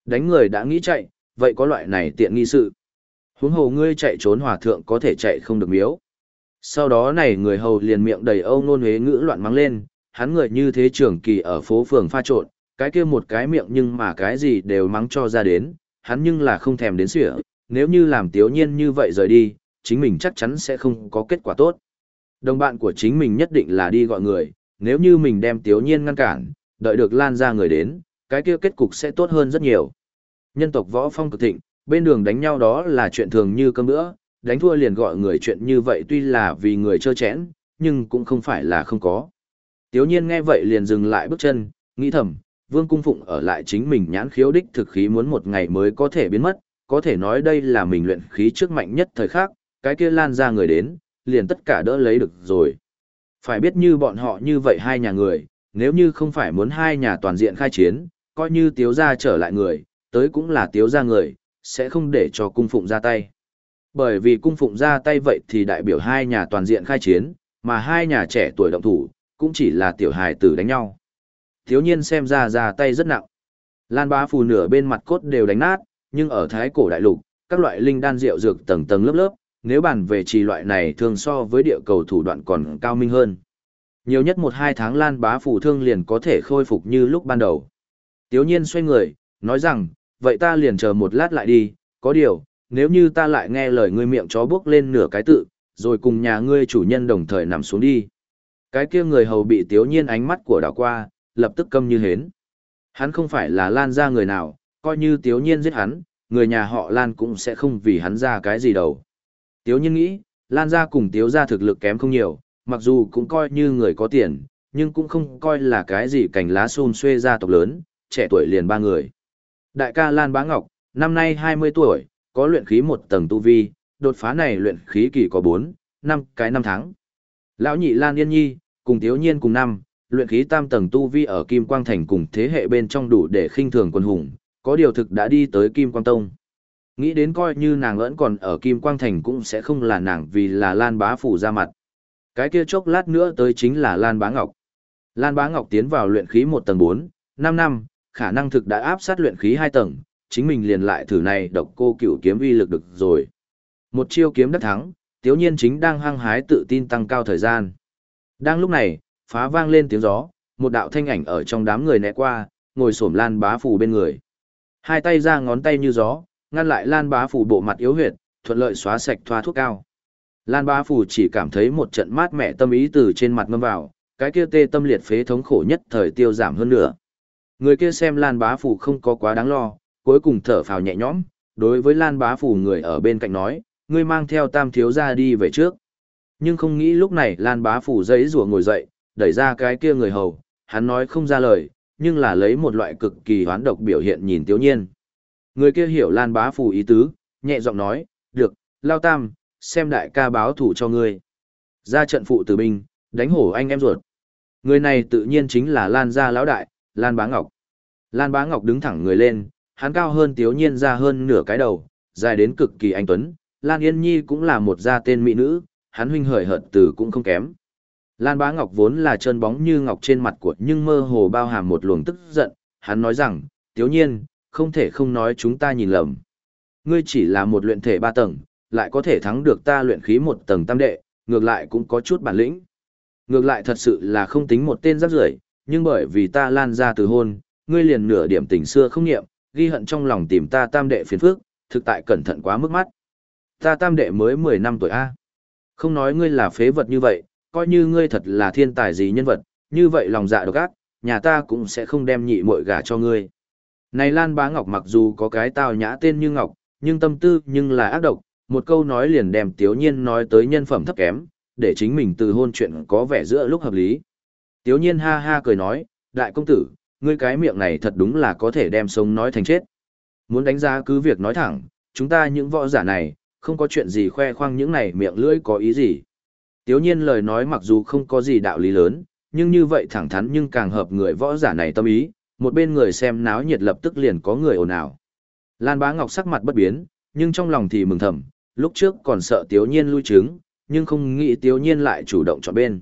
Đánh người đã nghĩ chạy, vậy có loại này tiện nghi sự. Huống hồ ngươi chạy trốn hòa thượng có thể chạy không được miếu. Sau đó này người hầu liền miệng đầy âu nôn huế ngữ loạn mắng lên, hắn người như thế trưởng kỳ ở phố phường pha trộn, cái kia một cái miệng nhưng mà cái gì đều mắng cho ra đến, hắn nhưng là không thèm đến sửa, nếu như làm tiếu nhiên như vậy rời đi, chính mình chắc chắn sẽ không có kết quả tốt. Đồng bạn của chính mình nhất định là đi gọi người, nếu như mình đem tiếu nhiên ngăn cản, đợi được lan ra người đến, cái kia kết cục sẽ tốt hơn rất nhiều. Nhân tộc võ phong cực thịnh, bên đường đánh nhau đó là chuyện thường như cơm bữa, đánh thua liền gọi người chuyện như vậy tuy là vì người chơ chẽn, nhưng cũng không phải là không có. Tiếu nhiên nghe vậy liền dừng lại bước chân, nghĩ thầm, vương cung phụng ở lại chính mình nhãn khiếu đích thực khí muốn một ngày mới có thể biến mất, có thể nói đây là mình luyện khí trước mạnh nhất thời khắc, cái kia lan ra người đến, liền tất cả đỡ lấy được rồi. Phải biết như bọn họ như vậy hai nhà người, nếu như không phải muốn hai nhà toàn diện khai chiến, coi như tiếu gia trở lại người, tới cũng là tiếu gia người, sẽ không để cho cung phụng ra tay. Bởi vì cung phụng ra tay vậy thì đại biểu hai nhà toàn diện khai chiến, mà hai nhà trẻ tuổi động thủ, cũng chỉ là tiểu hài tử đánh nhau. Thiếu nhiên xem ra ra tay rất nặng. Lan bá phù nửa bên mặt cốt đều đánh nát, nhưng ở thái cổ đại lục, các loại linh đan rượu dược tầng tầng lớp lớp, nếu bàn về trì loại này thường so với địa cầu thủ đoạn còn cao minh hơn. Nhiều nhất một hai tháng Lan bá phù thương liền có thể khôi phục như lúc ban đầu. Tiếu nhiên xoay người, nói rằng, vậy ta liền chờ một lát lại đi, có điều, nếu như ta lại nghe lời ngươi miệng chó bước lên nửa cái tự, rồi cùng nhà ngươi chủ nhân đồng thời nằm xuống đi. Cái kia người hầu bị tiếu nhiên ánh mắt của đảo qua, lập tức câm như hến. Hắn không phải là lan ra người nào, coi như tiếu nhiên giết hắn, người nhà họ lan cũng sẽ không vì hắn ra cái gì đâu. Tiếu nhiên nghĩ, lan gia cùng tiếu gia thực lực kém không nhiều, mặc dù cũng coi như người có tiền, nhưng cũng không coi là cái gì cảnh lá xôn xuê gia tộc lớn, trẻ tuổi liền ba người. Đại ca Lan Bá Ngọc, năm nay 20 tuổi, có luyện khí một tầng tu vi, đột phá này luyện khí kỳ có 4, 5 cái năm tháng. Lão nhị Lan Yên Nhi, cùng Tiếu Nhiên cùng năm, luyện khí tam tầng tu vi ở Kim Quang Thành cùng thế hệ bên trong đủ để khinh thường quân hùng, có điều thực đã đi tới Kim Quang Tông. Nghĩ đến coi như nàng vẫn còn ở Kim Quang Thành cũng sẽ không là nàng vì là Lan Bá Phủ ra mặt. Cái kia chốc lát nữa tới chính là Lan Bá Ngọc. Lan Bá Ngọc tiến vào luyện khí một tầng 4, 5 năm, khả năng thực đã áp sát luyện khí hai tầng, chính mình liền lại thử này độc cô cửu kiếm uy lực được rồi. Một chiêu kiếm đắc thắng, tiếu nhiên chính đang hăng hái tự tin tăng cao thời gian. Đang lúc này, phá vang lên tiếng gió, một đạo thanh ảnh ở trong đám người né qua, ngồi xổm Lan Bá Phủ bên người. Hai tay ra ngón tay như gió, ngăn lại Lan Bá Phủ bộ mặt yếu huyệt, thuận lợi xóa sạch thoa thuốc cao. Lan Bá Phủ chỉ cảm thấy một trận mát mẻ tâm ý từ trên mặt ngâm vào, cái kia tê tâm liệt phế thống khổ nhất thời tiêu giảm hơn nữa. Người kia xem Lan Bá Phủ không có quá đáng lo, cuối cùng thở phào nhẹ nhõm, đối với Lan Bá Phủ người ở bên cạnh nói, ngươi mang theo tam thiếu ra đi về trước. Nhưng không nghĩ lúc này Lan Bá Phủ giấy rùa ngồi dậy, đẩy ra cái kia người hầu, hắn nói không ra lời, nhưng là lấy một loại cực kỳ hoán độc biểu hiện nhìn Tiếu Nhiên. Người kia hiểu Lan Bá Phù ý tứ, nhẹ giọng nói, được, lao tam, xem đại ca báo thủ cho ngươi. Ra trận phụ tử binh, đánh hổ anh em ruột. Người này tự nhiên chính là Lan gia lão đại, Lan Bá Ngọc. Lan Bá Ngọc đứng thẳng người lên, hắn cao hơn Tiếu Nhiên ra hơn nửa cái đầu, dài đến cực kỳ anh tuấn. Lan Yên Nhi cũng là một gia tên mỹ nữ, hắn huynh hời hợt từ cũng không kém. Lan Bá Ngọc vốn là trơn bóng như ngọc trên mặt của nhưng mơ hồ bao hàm một luồng tức giận, hắn nói rằng, Tiếu Nhiên, không thể không nói chúng ta nhìn lầm. Ngươi chỉ là một luyện thể ba tầng, lại có thể thắng được ta luyện khí một tầng tam đệ, ngược lại cũng có chút bản lĩnh. Ngược lại thật sự là không tính một tên rác rưởi, nhưng bởi vì ta lan ra từ hôn, ngươi liền nửa điểm tình xưa không nghiệm, ghi hận trong lòng tìm ta tam đệ phiền phước, thực tại cẩn thận quá mức mắt. Ta tam đệ mới 10 năm tuổi A. Không nói ngươi là phế vật như vậy, coi như ngươi thật là thiên tài gì nhân vật, như vậy lòng dạ độc ác, nhà ta cũng sẽ không đem nhị muội gả cho ngươi. Này Lan Bá Ngọc mặc dù có cái tào nhã tên như Ngọc, nhưng tâm tư nhưng là ác độc, một câu nói liền đem Tiếu Nhiên nói tới nhân phẩm thấp kém, để chính mình từ hôn chuyện có vẻ giữa lúc hợp lý. Tiếu Nhiên ha ha cười nói, đại công tử, ngươi cái miệng này thật đúng là có thể đem sống nói thành chết. Muốn đánh giá cứ việc nói thẳng, chúng ta những võ giả này, không có chuyện gì khoe khoang những này miệng lưỡi có ý gì. Tiếu nhiên lời nói mặc dù không có gì đạo lý lớn, nhưng như vậy thẳng thắn nhưng càng hợp người võ giả này tâm ý, một bên người xem náo nhiệt lập tức liền có người ồn ào. Lan Bá Ngọc sắc mặt bất biến, nhưng trong lòng thì mừng thầm, lúc trước còn sợ Tiếu Nhiên lui chứng, nhưng không nghĩ Tiếu Nhiên lại chủ động chọn bên.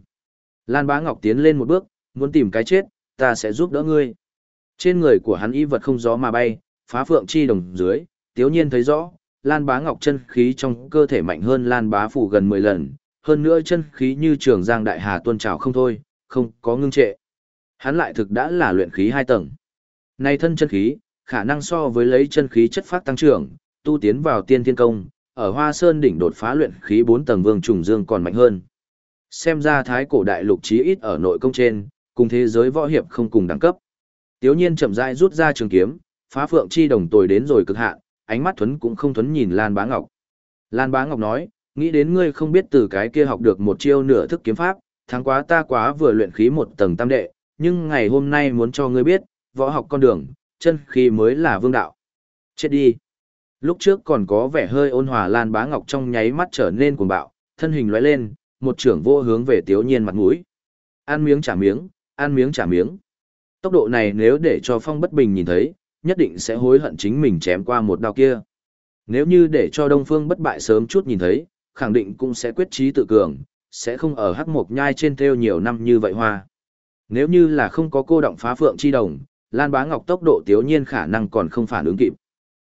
Lan Bá Ngọc tiến lên một bước, muốn tìm cái chết, ta sẽ giúp đỡ ngươi. Trên người của hắn y vật không gió mà bay, phá phượng chi đồng dưới, Tiếu Nhiên thấy rõ, Lan Bá Ngọc chân khí trong cơ thể mạnh hơn Lan Bá Phủ gần 10 lần, hơn nữa chân khí như trường giang đại hà tuôn trào không thôi, không có ngưng trệ. Hắn lại thực đã là luyện khí hai tầng. Này thân chân khí, khả năng so với lấy chân khí chất phát tăng trưởng, tu tiến vào tiên thiên công, ở Hoa Sơn đỉnh đột phá luyện khí 4 tầng vương trùng dương còn mạnh hơn. Xem ra thái cổ đại lục chí ít ở nội công trên, cùng thế giới võ hiệp không cùng đẳng cấp. Tiếu nhiên chậm rãi rút ra trường kiếm, phá phượng chi đồng tồi đến rồi cực hạn, ánh mắt thuấn cũng không thuấn nhìn Lan Bá Ngọc. Lan Bá Ngọc nói, nghĩ đến ngươi không biết từ cái kia học được một chiêu nửa thức kiếm pháp, tháng quá ta quá vừa luyện khí một tầng tam đệ, nhưng ngày hôm nay muốn cho ngươi biết, võ học con đường, chân khí mới là vương đạo. Chết đi. Lúc trước còn có vẻ hơi ôn hòa Lan Bá Ngọc trong nháy mắt trở nên cuồng bạo, thân hình lóe lên, một trưởng vô hướng về Tiếu Nhiên mặt mũi. Ăn miếng trả miếng, ăn miếng trả miếng. Tốc độ này nếu để cho Phong Bất Bình nhìn thấy, nhất định sẽ hối hận chính mình chém qua một đao kia. Nếu như để cho Đông Phương bất bại sớm chút nhìn thấy, khẳng định cũng sẽ quyết trí tự cường, sẽ không ở hắc mộc nhai trên theo nhiều năm như vậy hoa. Nếu như là không có cô động phá phượng chi đồng, Lan Bá Ngọc tốc độ tiếu nhiên khả năng còn không phản ứng kịp.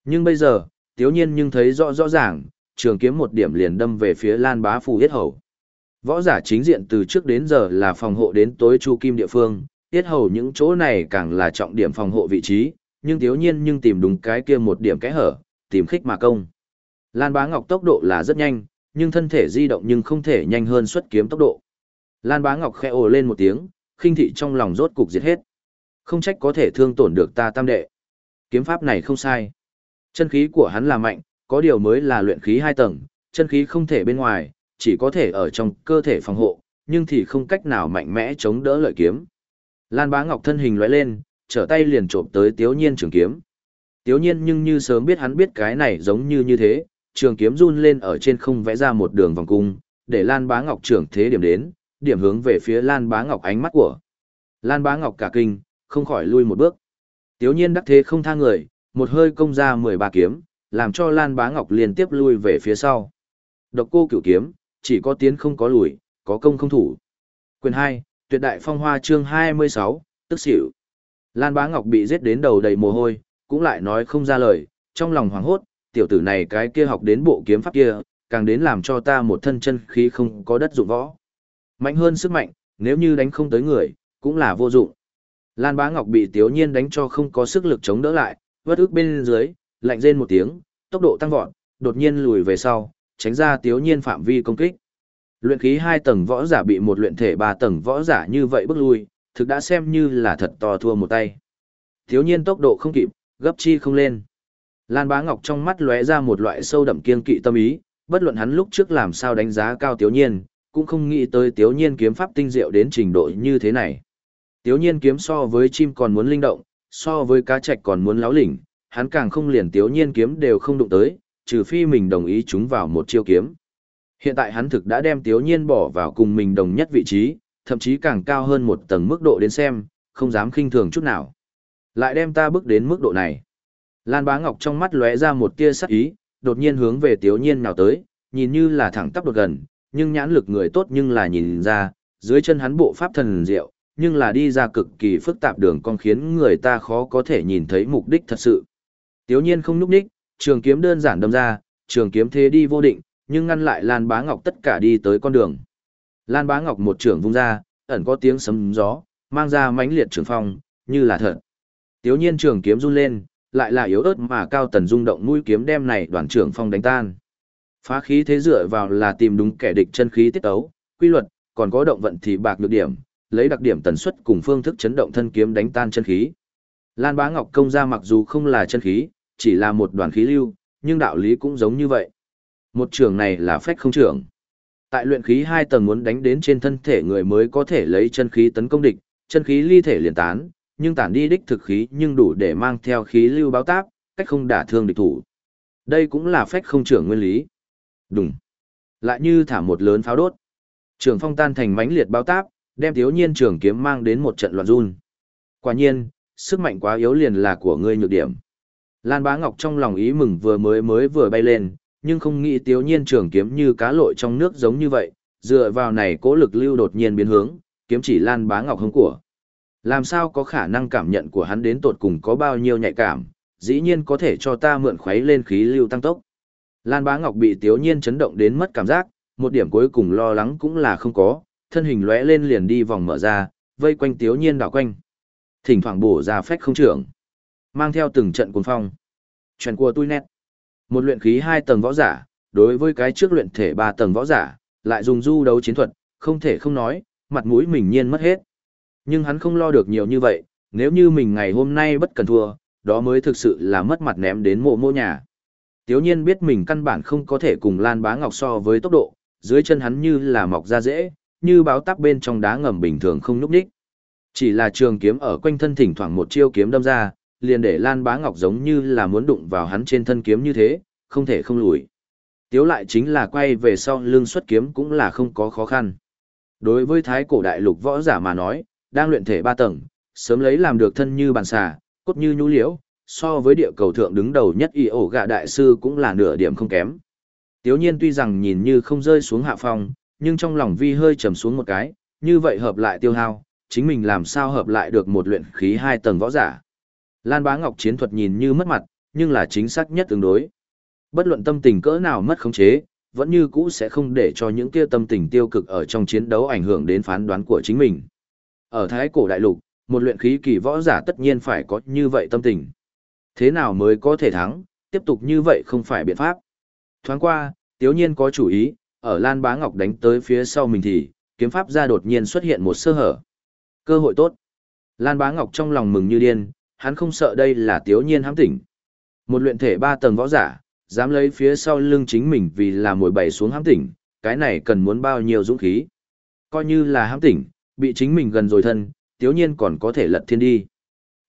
Nhưng bây giờ, tiếu nhiên nhưng thấy rõ rõ ràng, trường kiếm một điểm liền đâm về phía Lan Bá Phù Yết Hầu. Võ giả chính diện từ trước đến giờ là phòng hộ đến tối chu kim địa phương, Yết Hầu những chỗ này càng là trọng điểm phòng hộ vị trí, nhưng tiếu nhiên nhưng tìm đúng cái kia một điểm kẽ hở, tìm khích mà công. Lan Bá Ngọc tốc độ là rất nhanh, nhưng thân thể di động nhưng không thể nhanh hơn xuất kiếm tốc độ. Lan Bá Ngọc khẽ ồ lên một tiếng, khinh thị trong lòng rốt cục diệt hết. Không trách có thể thương tổn được ta tam đệ. Kiếm pháp này không sai. Chân khí của hắn là mạnh, có điều mới là luyện khí hai tầng, chân khí không thể bên ngoài, chỉ có thể ở trong cơ thể phòng hộ, nhưng thì không cách nào mạnh mẽ chống đỡ lợi kiếm. Lan Bá Ngọc thân hình lóe lên, trở tay liền trộm tới Tiếu Nhiên trường kiếm. Tiếu Nhiên nhưng như sớm biết hắn biết cái này giống như như thế, trường kiếm run lên ở trên không vẽ ra một đường vòng cung, để Lan Bá Ngọc trưởng thế điểm đến, điểm hướng về phía Lan Bá Ngọc ánh mắt của. Lan Bá Ngọc cả kinh, không khỏi lui một bước. Tiếu nhiên đắc thế không tha người, một hơi công ra 13 kiếm, làm cho Lan Bá Ngọc liên tiếp lui về phía sau. Độc cô cửu kiếm, chỉ có tiến không có lùi, có công không thủ. Quyền 2, tuyệt đại phong hoa chương 26, tức xỉu. Lan Bá Ngọc bị giết đến đầu đầy mồ hôi, cũng lại nói không ra lời, trong lòng hoảng hốt, tiểu tử này cái kia học đến bộ kiếm pháp kia, càng đến làm cho ta một thân chân khí không có đất dụng võ. Mạnh hơn sức mạnh, nếu như đánh không tới người, cũng là vô dụng. Lan Bá Ngọc bị Tiếu Nhiên đánh cho không có sức lực chống đỡ lại, vất ức bên dưới, lạnh rên một tiếng, tốc độ tăng vọt, đột nhiên lùi về sau, tránh ra Tiếu Nhiên phạm vi công kích. Luyện khí hai tầng võ giả bị một luyện thể ba tầng võ giả như vậy bước lui, thực đã xem như là thật to thua một tay. Tiếu Nhiên tốc độ không kịp, gấp chi không lên. Lan Bá Ngọc trong mắt lóe ra một loại sâu đậm kiên kỵ tâm ý, bất luận hắn lúc trước làm sao đánh giá cao Tiếu Nhiên, cũng không nghĩ tới Tiếu Nhiên kiếm pháp tinh diệu đến trình độ như thế này. Tiếu Nhiên kiếm so với chim còn muốn linh động, so với cá trạch còn muốn láo lỉnh, hắn càng không liền Tiếu Nhiên kiếm đều không đụng tới, trừ phi mình đồng ý chúng vào một chiêu kiếm. Hiện tại hắn thực đã đem Tiếu Nhiên bỏ vào cùng mình đồng nhất vị trí, thậm chí càng cao hơn một tầng mức độ đến xem, không dám khinh thường chút nào. Lại đem ta bước đến mức độ này. Lan Bá Ngọc trong mắt lóe ra một tia sắc ý, đột nhiên hướng về Tiếu Nhiên nào tới, nhìn như là thẳng tắp đột gần, nhưng nhãn lực người tốt nhưng là nhìn ra, dưới chân hắn bộ pháp thần diệu, nhưng là đi ra cực kỳ phức tạp đường con khiến người ta khó có thể nhìn thấy mục đích thật sự. Tiếu nhiên không núp đích, trường kiếm đơn giản đâm ra, trường kiếm thế đi vô định, nhưng ngăn lại Lan Bá Ngọc tất cả đi tới con đường. Lan Bá Ngọc một trường vung ra, ẩn có tiếng sấm gió, mang ra mãnh liệt trường phong, như là thật. Tiếu nhiên trường kiếm run lên, lại là yếu ớt mà cao tần rung động mũi kiếm đem này đoàn trưởng phong đánh tan. Phá khí thế dựa vào là tìm đúng kẻ địch chân khí tiết ấu, quy luật, còn có động vận thì bạc nhược điểm, lấy đặc điểm tần suất cùng phương thức chấn động thân kiếm đánh tan chân khí. Lan Bá Ngọc công ra mặc dù không là chân khí, chỉ là một đoàn khí lưu, nhưng đạo lý cũng giống như vậy. Một trường này là phách không trường. Tại luyện khí hai tầng muốn đánh đến trên thân thể người mới có thể lấy chân khí tấn công địch, chân khí ly thể liền tán, nhưng tản đi đích thực khí nhưng đủ để mang theo khí lưu báo táp, cách không đả thương địch thủ. Đây cũng là phách không trưởng nguyên lý. Đùng. Lại như thả một lớn pháo đốt. Trường phong tan thành mãnh liệt bao táp, đem thiếu nhiên trường kiếm mang đến một trận loạn run. Quả nhiên, sức mạnh quá yếu liền là của ngươi nhược điểm. Lan Bá Ngọc trong lòng ý mừng vừa mới mới vừa bay lên, nhưng không nghĩ thiếu nhiên trường kiếm như cá lội trong nước giống như vậy, dựa vào này cố lực lưu đột nhiên biến hướng, kiếm chỉ Lan Bá Ngọc hướng của. Làm sao có khả năng cảm nhận của hắn đến tột cùng có bao nhiêu nhạy cảm, dĩ nhiên có thể cho ta mượn khuấy lên khí lưu tăng tốc. Lan Bá Ngọc bị Tiếu Nhiên chấn động đến mất cảm giác, một điểm cuối cùng lo lắng cũng là không có, thân hình lóe lên liền đi vòng mở ra, vây quanh Tiếu Nhiên đảo quanh. Thỉnh thoảng bổ ra phách không trưởng, mang theo từng trận cuồng phong. Chuyện của tôi nét. Một luyện khí hai tầng võ giả, đối với cái trước luyện thể ba tầng võ giả, lại dùng du đấu chiến thuật, không thể không nói, mặt mũi mình nhiên mất hết. Nhưng hắn không lo được nhiều như vậy, nếu như mình ngày hôm nay bất cần thua, đó mới thực sự là mất mặt ném đến mộ mộ nhà. Tiếu nhiên biết mình căn bản không có thể cùng Lan Bá Ngọc so với tốc độ, dưới chân hắn như là mọc ra dễ, như báo tắp bên trong đá ngầm bình thường không núp đích. Chỉ là trường kiếm ở quanh thân thỉnh thoảng một chiêu kiếm đâm ra, liền để Lan Bá Ngọc giống như là muốn đụng vào hắn trên thân kiếm như thế, không thể không lùi. Tiếu lại chính là quay về sau lưng xuất kiếm cũng là không có khó khăn. Đối với thái cổ đại lục võ giả mà nói, đang luyện thể ba tầng, sớm lấy làm được thân như bàn xà, cốt như nhũ liễu, so với địa cầu thượng đứng đầu nhất y ổ gạ đại sư cũng là nửa điểm không kém. Tiếu nhiên tuy rằng nhìn như không rơi xuống hạ phong, nhưng trong lòng vi hơi trầm xuống một cái, như vậy hợp lại tiêu hao, chính mình làm sao hợp lại được một luyện khí hai tầng võ giả. Lan bá ngọc chiến thuật nhìn như mất mặt, nhưng là chính xác nhất tương đối. Bất luận tâm tình cỡ nào mất khống chế, vẫn như cũ sẽ không để cho những kia tâm tình tiêu cực ở trong chiến đấu ảnh hưởng đến phán đoán của chính mình. Ở Thái cổ đại lục, một luyện khí kỳ võ giả tất nhiên phải có như vậy tâm tình. Thế nào mới có thể thắng, tiếp tục như vậy không phải biện pháp. Thoáng qua, tiếu nhiên có chủ ý, ở Lan Bá Ngọc đánh tới phía sau mình thì, kiếm pháp ra đột nhiên xuất hiện một sơ hở. Cơ hội tốt. Lan Bá Ngọc trong lòng mừng như điên, hắn không sợ đây là tiếu nhiên hám tỉnh. Một luyện thể ba tầng võ giả, dám lấy phía sau lưng chính mình vì là mồi bày xuống hám tỉnh, cái này cần muốn bao nhiêu dũng khí. Coi như là hám tỉnh, bị chính mình gần rồi thân, tiếu nhiên còn có thể lật thiên đi.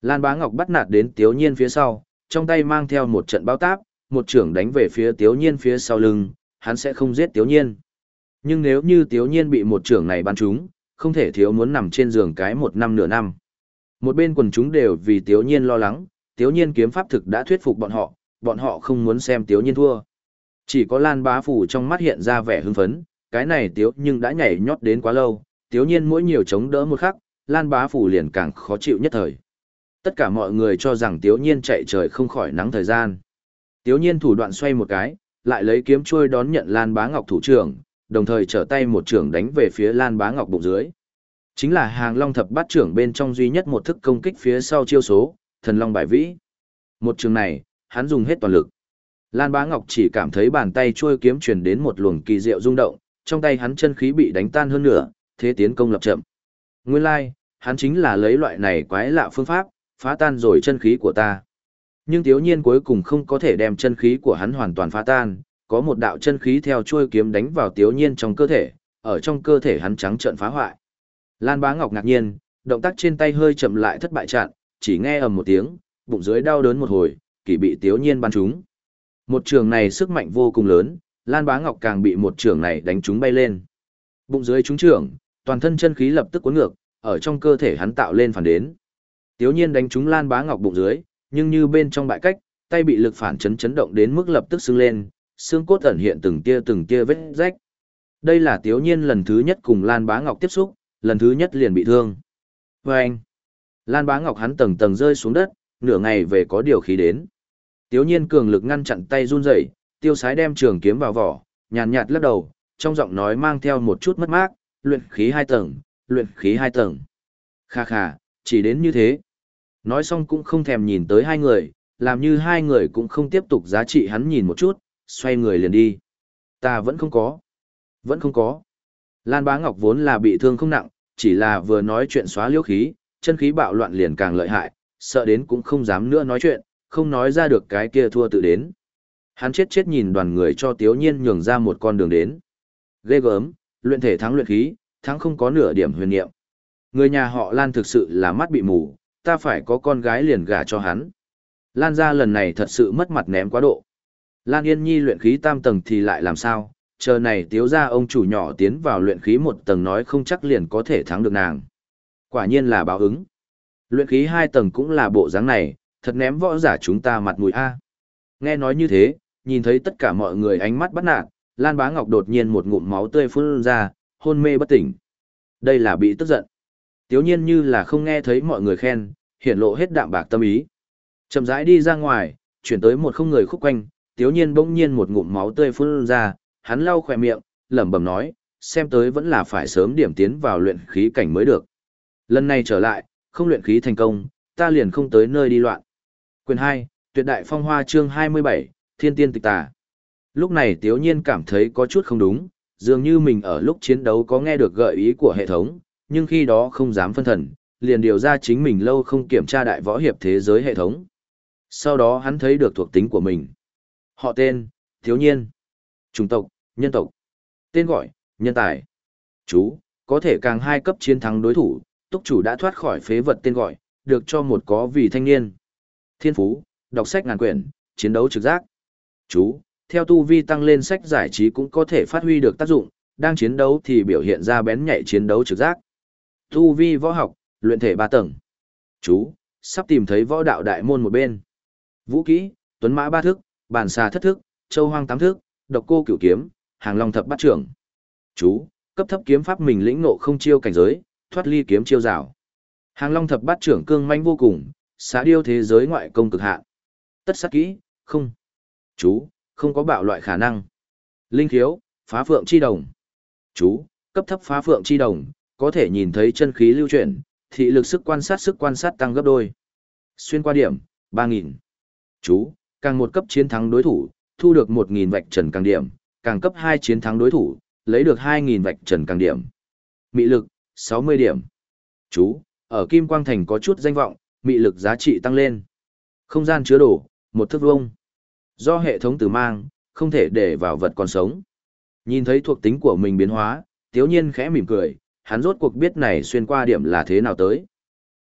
Lan Bá Ngọc bắt nạt đến Tiếu Nhiên phía sau, trong tay mang theo một trận bao táp, một trưởng đánh về phía Tiếu Nhiên phía sau lưng, hắn sẽ không giết Tiếu Nhiên. Nhưng nếu như Tiếu Nhiên bị một trưởng này bắn trúng, không thể thiếu muốn nằm trên giường cái một năm nửa năm. Một bên quần chúng đều vì Tiếu Nhiên lo lắng, Tiếu Nhiên kiếm pháp thực đã thuyết phục bọn họ, bọn họ không muốn xem Tiếu Nhiên thua. Chỉ có Lan Bá Phủ trong mắt hiện ra vẻ hưng phấn, cái này Tiếu nhưng đã nhảy nhót đến quá lâu, Tiếu Nhiên mỗi nhiều chống đỡ một khắc, Lan Bá Phủ liền càng khó chịu nhất thời. Tất cả mọi người cho rằng Tiếu Nhiên chạy trời không khỏi nắng thời gian. Tiếu Nhiên thủ đoạn xoay một cái, lại lấy kiếm trôi đón nhận Lan Bá Ngọc thủ trưởng, đồng thời trở tay một trưởng đánh về phía Lan Bá Ngọc bụng dưới. Chính là hàng long thập bát trưởng bên trong duy nhất một thức công kích phía sau chiêu số, thần long bài vĩ. Một trường này, hắn dùng hết toàn lực. Lan Bá Ngọc chỉ cảm thấy bàn tay trôi kiếm truyền đến một luồng kỳ diệu rung động, trong tay hắn chân khí bị đánh tan hơn nửa, thế tiến công lập chậm. Nguyên lai, like, hắn chính là lấy loại này quái lạ phương pháp, phá tan rồi chân khí của ta. Nhưng thiếu nhiên cuối cùng không có thể đem chân khí của hắn hoàn toàn phá tan, có một đạo chân khí theo chuôi kiếm đánh vào thiếu nhiên trong cơ thể, ở trong cơ thể hắn trắng trợn phá hoại. Lan Bá Ngọc ngạc nhiên, động tác trên tay hơi chậm lại thất bại chặn, chỉ nghe ầm một tiếng, bụng dưới đau đớn một hồi, kỳ bị thiếu nhiên bắn trúng. Một trường này sức mạnh vô cùng lớn, Lan Bá Ngọc càng bị một trường này đánh trúng bay lên. Bụng dưới trúng trường, toàn thân chân khí lập tức cuốn ngược, ở trong cơ thể hắn tạo lên phản đến. Tiếu nhiên đánh trúng Lan Bá Ngọc bụng dưới, nhưng như bên trong bại cách, tay bị lực phản chấn chấn động đến mức lập tức sưng lên, xương cốt ẩn hiện từng tia từng tia vết rách. Đây là Tiếu nhiên lần thứ nhất cùng Lan Bá Ngọc tiếp xúc, lần thứ nhất liền bị thương. Và anh, Lan Bá Ngọc hắn tầng tầng rơi xuống đất, nửa ngày về có điều khí đến. Tiếu nhiên cường lực ngăn chặn tay run rẩy, tiêu sái đem trường kiếm vào vỏ, nhàn nhạt lắc đầu, trong giọng nói mang theo một chút mất mát, luyện khí hai tầng, luyện khí hai tầng. Kha kha, chỉ đến như thế. Nói xong cũng không thèm nhìn tới hai người, làm như hai người cũng không tiếp tục giá trị hắn nhìn một chút, xoay người liền đi. Ta vẫn không có. Vẫn không có. Lan Bá Ngọc vốn là bị thương không nặng, chỉ là vừa nói chuyện xóa liễu khí, chân khí bạo loạn liền càng lợi hại, sợ đến cũng không dám nữa nói chuyện, không nói ra được cái kia thua tự đến. Hắn chết chết nhìn đoàn người cho Tiếu Nhiên nhường ra một con đường đến. Ghê gớm, luyện thể thắng luyện khí, thắng không có nửa điểm huyền niệm. Người nhà họ Lan thực sự là mắt bị mù, ta phải có con gái liền gả cho hắn. Lan ra lần này thật sự mất mặt ném quá độ. Lan Yên Nhi luyện khí tam tầng thì lại làm sao, chờ này tiếu ra ông chủ nhỏ tiến vào luyện khí một tầng nói không chắc liền có thể thắng được nàng. Quả nhiên là báo ứng. Luyện khí hai tầng cũng là bộ dáng này, thật ném võ giả chúng ta mặt mũi A. Nghe nói như thế, nhìn thấy tất cả mọi người ánh mắt bắt nạt, Lan Bá Ngọc đột nhiên một ngụm máu tươi phun ra, hôn mê bất tỉnh. Đây là bị tức giận. Tiếu nhiên như là không nghe thấy mọi người khen, hiện lộ hết đạm bạc tâm ý. Chậm rãi đi ra ngoài, chuyển tới một không người khúc quanh, tiếu nhiên bỗng nhiên một ngụm máu tươi phun ra, hắn lau khỏe miệng, lẩm bẩm nói, xem tới vẫn là phải sớm điểm tiến vào luyện khí cảnh mới được. Lần này trở lại, không luyện khí thành công, ta liền không tới nơi đi loạn. Quyền 2, Tuyệt đại phong hoa chương 27, Thiên tiên tịch tà. Lúc này Tiếu Nhiên cảm thấy có chút không đúng, dường như mình ở lúc chiến đấu có nghe được gợi ý của hệ thống, nhưng khi đó không dám phân thần, liền điều ra chính mình lâu không kiểm tra đại võ hiệp thế giới hệ thống. Sau đó hắn thấy được thuộc tính của mình. Họ tên, thiếu Nhiên. Chủng tộc, nhân tộc. Tên gọi, nhân tài. Chú, có thể càng hai cấp chiến thắng đối thủ, túc chủ đã thoát khỏi phế vật tên gọi, được cho một có vì thanh niên. Thiên phú, đọc sách ngàn quyển, chiến đấu trực giác. Chú, theo tu vi tăng lên sách giải trí cũng có thể phát huy được tác dụng, đang chiến đấu thì biểu hiện ra bén nhạy chiến đấu trực giác. Tu vi võ học, luyện thể ba tầng. Chú, sắp tìm thấy võ đạo đại môn một bên. Vũ kỹ, tuấn mã ba thức, bản xà thất thức, châu hoang tám thức, độc cô cửu kiếm, hàng long thập bát trưởng. Chú, cấp thấp kiếm pháp mình lĩnh ngộ không chiêu cảnh giới, thoát ly kiếm chiêu rào. Hàng long thập bát trưởng cương manh vô cùng, xá điêu thế giới ngoại công cực hạn. Tất sát kỹ, không. Chú, không có bạo loại khả năng. Linh khiếu, phá phượng chi đồng. Chú, cấp thấp phá phượng chi đồng, có thể nhìn thấy chân khí lưu chuyển, thị lực sức quan sát sức quan sát tăng gấp đôi. Xuyên qua điểm, 3.000. Chú, càng một cấp chiến thắng đối thủ, thu được 1.000 vạch trần càng điểm, càng cấp 2 chiến thắng đối thủ, lấy được 2.000 vạch trần càng điểm. Mị lực, 60 điểm. Chú, ở Kim Quang Thành có chút danh vọng, mị lực giá trị tăng lên. Không gian chứa đồ, một thước vuông. Do hệ thống từ mang, không thể để vào vật còn sống. Nhìn thấy thuộc tính của mình biến hóa, tiếu nhiên khẽ mỉm cười, hắn rốt cuộc biết này xuyên qua điểm là thế nào tới.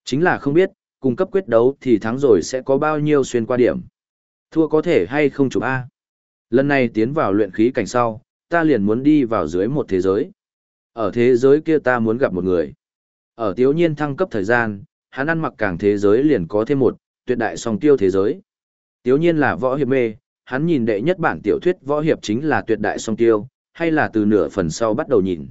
Chính là không biết, cung cấp quyết đấu thì thắng rồi sẽ có bao nhiêu xuyên qua điểm. Thua có thể hay không chụp A. Lần này tiến vào luyện khí cảnh sau, ta liền muốn đi vào dưới một thế giới. Ở thế giới kia ta muốn gặp một người. Ở tiếu nhiên thăng cấp thời gian, hắn ăn mặc càng thế giới liền có thêm một, tuyệt đại song tiêu thế giới. Tiếu nhiên là võ hiệp mê, hắn nhìn đệ nhất bản tiểu thuyết võ hiệp chính là tuyệt đại song tiêu, hay là từ nửa phần sau bắt đầu nhìn.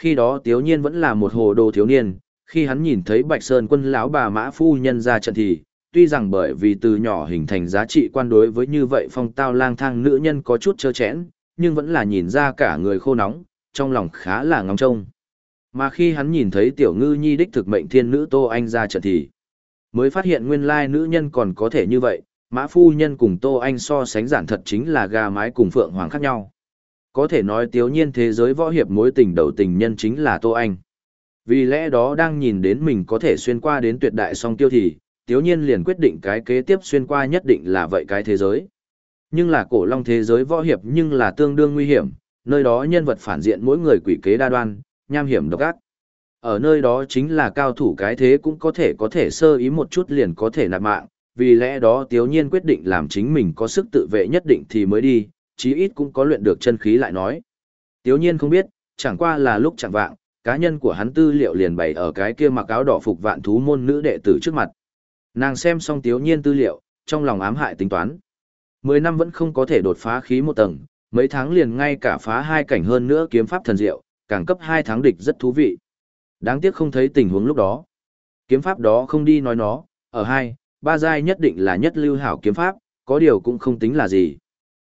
Khi đó tiếu nhiên vẫn là một hồ đồ thiếu niên, khi hắn nhìn thấy Bạch Sơn quân lão bà mã phu nhân ra trận thì, tuy rằng bởi vì từ nhỏ hình thành giá trị quan đối với như vậy phong tao lang thang nữ nhân có chút trơ chẽn, nhưng vẫn là nhìn ra cả người khô nóng, trong lòng khá là ngóng trông. Mà khi hắn nhìn thấy tiểu ngư nhi đích thực mệnh thiên nữ Tô Anh ra trận thì, mới phát hiện nguyên lai nữ nhân còn có thể như vậy, mã phu nhân cùng Tô Anh so sánh giản thật chính là gà mái cùng phượng hoàng khác nhau. Có thể nói tiếu nhiên thế giới võ hiệp mối tình đầu tình nhân chính là Tô Anh. Vì lẽ đó đang nhìn đến mình có thể xuyên qua đến tuyệt đại song tiêu thì, tiếu nhiên liền quyết định cái kế tiếp xuyên qua nhất định là vậy cái thế giới. Nhưng là cổ long thế giới võ hiệp nhưng là tương đương nguy hiểm, nơi đó nhân vật phản diện mỗi người quỷ kế đa đoan, nham hiểm độc ác. Ở nơi đó chính là cao thủ cái thế cũng có thể có thể sơ ý một chút liền có thể nạp mạng, vì lẽ đó tiếu nhiên quyết định làm chính mình có sức tự vệ nhất định thì mới đi, chí ít cũng có luyện được chân khí lại nói. Tiếu nhiên không biết, chẳng qua là lúc chẳng vạng, cá nhân của hắn tư liệu liền bày ở cái kia mặc áo đỏ phục vạn thú môn nữ đệ tử trước mặt. Nàng xem xong tiếu nhiên tư liệu, trong lòng ám hại tính toán. Mười năm vẫn không có thể đột phá khí một tầng, mấy tháng liền ngay cả phá hai cảnh hơn nữa kiếm pháp thần diệu, càng cấp hai tháng địch rất thú vị. Đáng tiếc không thấy tình huống lúc đó. Kiếm pháp đó không đi nói nó, ở hai, ba giai nhất định là nhất lưu hảo kiếm pháp, có điều cũng không tính là gì.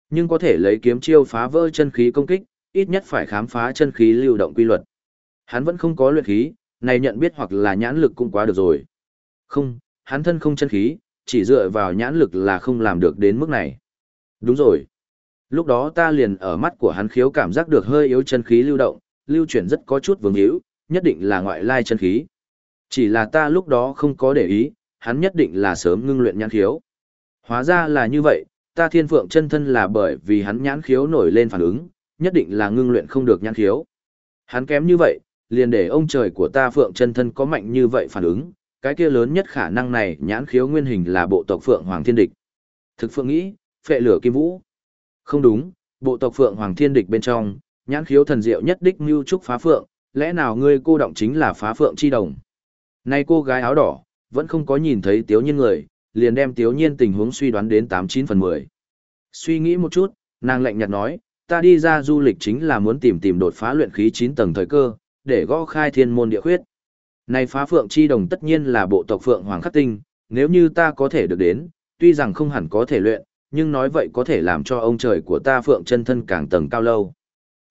Nhưng có thể lấy kiếm chiêu phá vỡ chân khí công kích, ít nhất phải khám phá chân khí lưu động quy luật. Hắn vẫn không có luyện khí, này nhận biết hoặc là nhãn lực cũng quá được rồi. Không, hắn thân không chân khí, chỉ dựa vào nhãn lực là không làm được đến mức này. Đúng rồi. Lúc đó ta liền ở mắt của hắn khiếu cảm giác được hơi yếu chân khí lưu động, lưu chuyển rất có chút vương hữu, nhất định là ngoại lai chân khí. Chỉ là ta lúc đó không có để ý, hắn nhất định là sớm ngưng luyện nhãn khiếu. Hóa ra là như vậy, ta thiên phượng chân thân là bởi vì hắn nhãn khiếu nổi lên phản ứng, nhất định là ngưng luyện không được nhãn khiếu. Hắn kém như vậy, liền để ông trời của ta phượng chân thân có mạnh như vậy phản ứng, cái kia lớn nhất khả năng này nhãn khiếu nguyên hình là bộ tộc phượng hoàng thiên địch. Thực phượng nghĩ, phệ lửa kim vũ. Không đúng, bộ tộc phượng hoàng thiên địch bên trong, nhãn khiếu thần diệu nhất đích mưu trúc phá phượng, lẽ nào ngươi cô động chính là phá phượng chi đồng. Nay cô gái áo đỏ, vẫn không có nhìn thấy tiếu nhiên người, liền đem tiếu nhiên tình huống suy đoán đến tám chín phần mười. Suy nghĩ một chút, nàng lạnh nhạt nói, ta đi ra du lịch chính là muốn tìm tìm đột phá luyện khí chín tầng thời cơ, để gõ khai thiên môn địa khuyết. Này phá phượng chi đồng tất nhiên là bộ tộc phượng hoàng khắc tinh, nếu như ta có thể được đến, tuy rằng không hẳn có thể luyện, nhưng nói vậy có thể làm cho ông trời của ta phượng chân thân càng tầng cao lâu.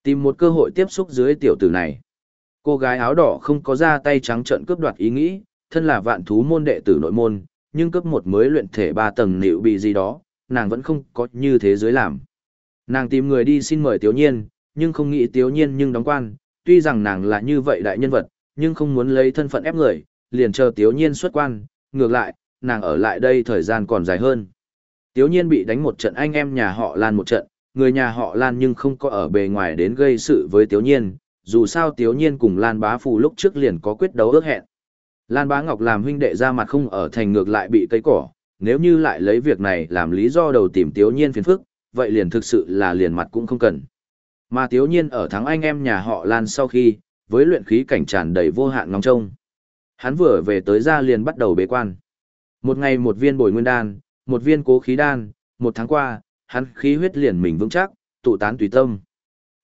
Tìm một cơ hội tiếp xúc dưới tiểu tử này. Cô gái áo đỏ không có ra tay trắng trợn cướp đoạt ý nghĩ, thân là vạn thú môn đệ tử nội môn, nhưng cấp một mới luyện thể ba tầng nịu bị gì đó, nàng vẫn không có như thế giới làm. Nàng tìm người đi xin mời Tiếu Nhiên, nhưng không nghĩ Tiếu Nhiên nhưng đóng quan, tuy rằng nàng là như vậy đại nhân vật, nhưng không muốn lấy thân phận ép người, liền chờ Tiếu Nhiên xuất quan, ngược lại, nàng ở lại đây thời gian còn dài hơn. Tiếu Nhiên bị đánh một trận anh em nhà họ Lan một trận, người nhà họ Lan nhưng không có ở bề ngoài đến gây sự với Tiếu Nhiên, dù sao Tiếu Nhiên cùng Lan Bá Phù lúc trước liền có quyết đấu ước hẹn. Lan Bá Ngọc làm huynh đệ ra mặt không ở thành ngược lại bị cây cỏ, nếu như lại lấy việc này làm lý do đầu tìm Tiếu Nhiên phiền phức, vậy liền thực sự là liền mặt cũng không cần. Mà Tiếu Nhiên ở thắng anh em nhà họ Lan sau khi, với luyện khí cảnh tràn đầy vô hạn ngóng trông. Hắn vừa về tới ra liền bắt đầu bế quan. Một ngày một viên bồi nguyên đan, một viên cố khí đan, một tháng qua, hắn khí huyết liền mình vững chắc, tụ tán tùy tâm.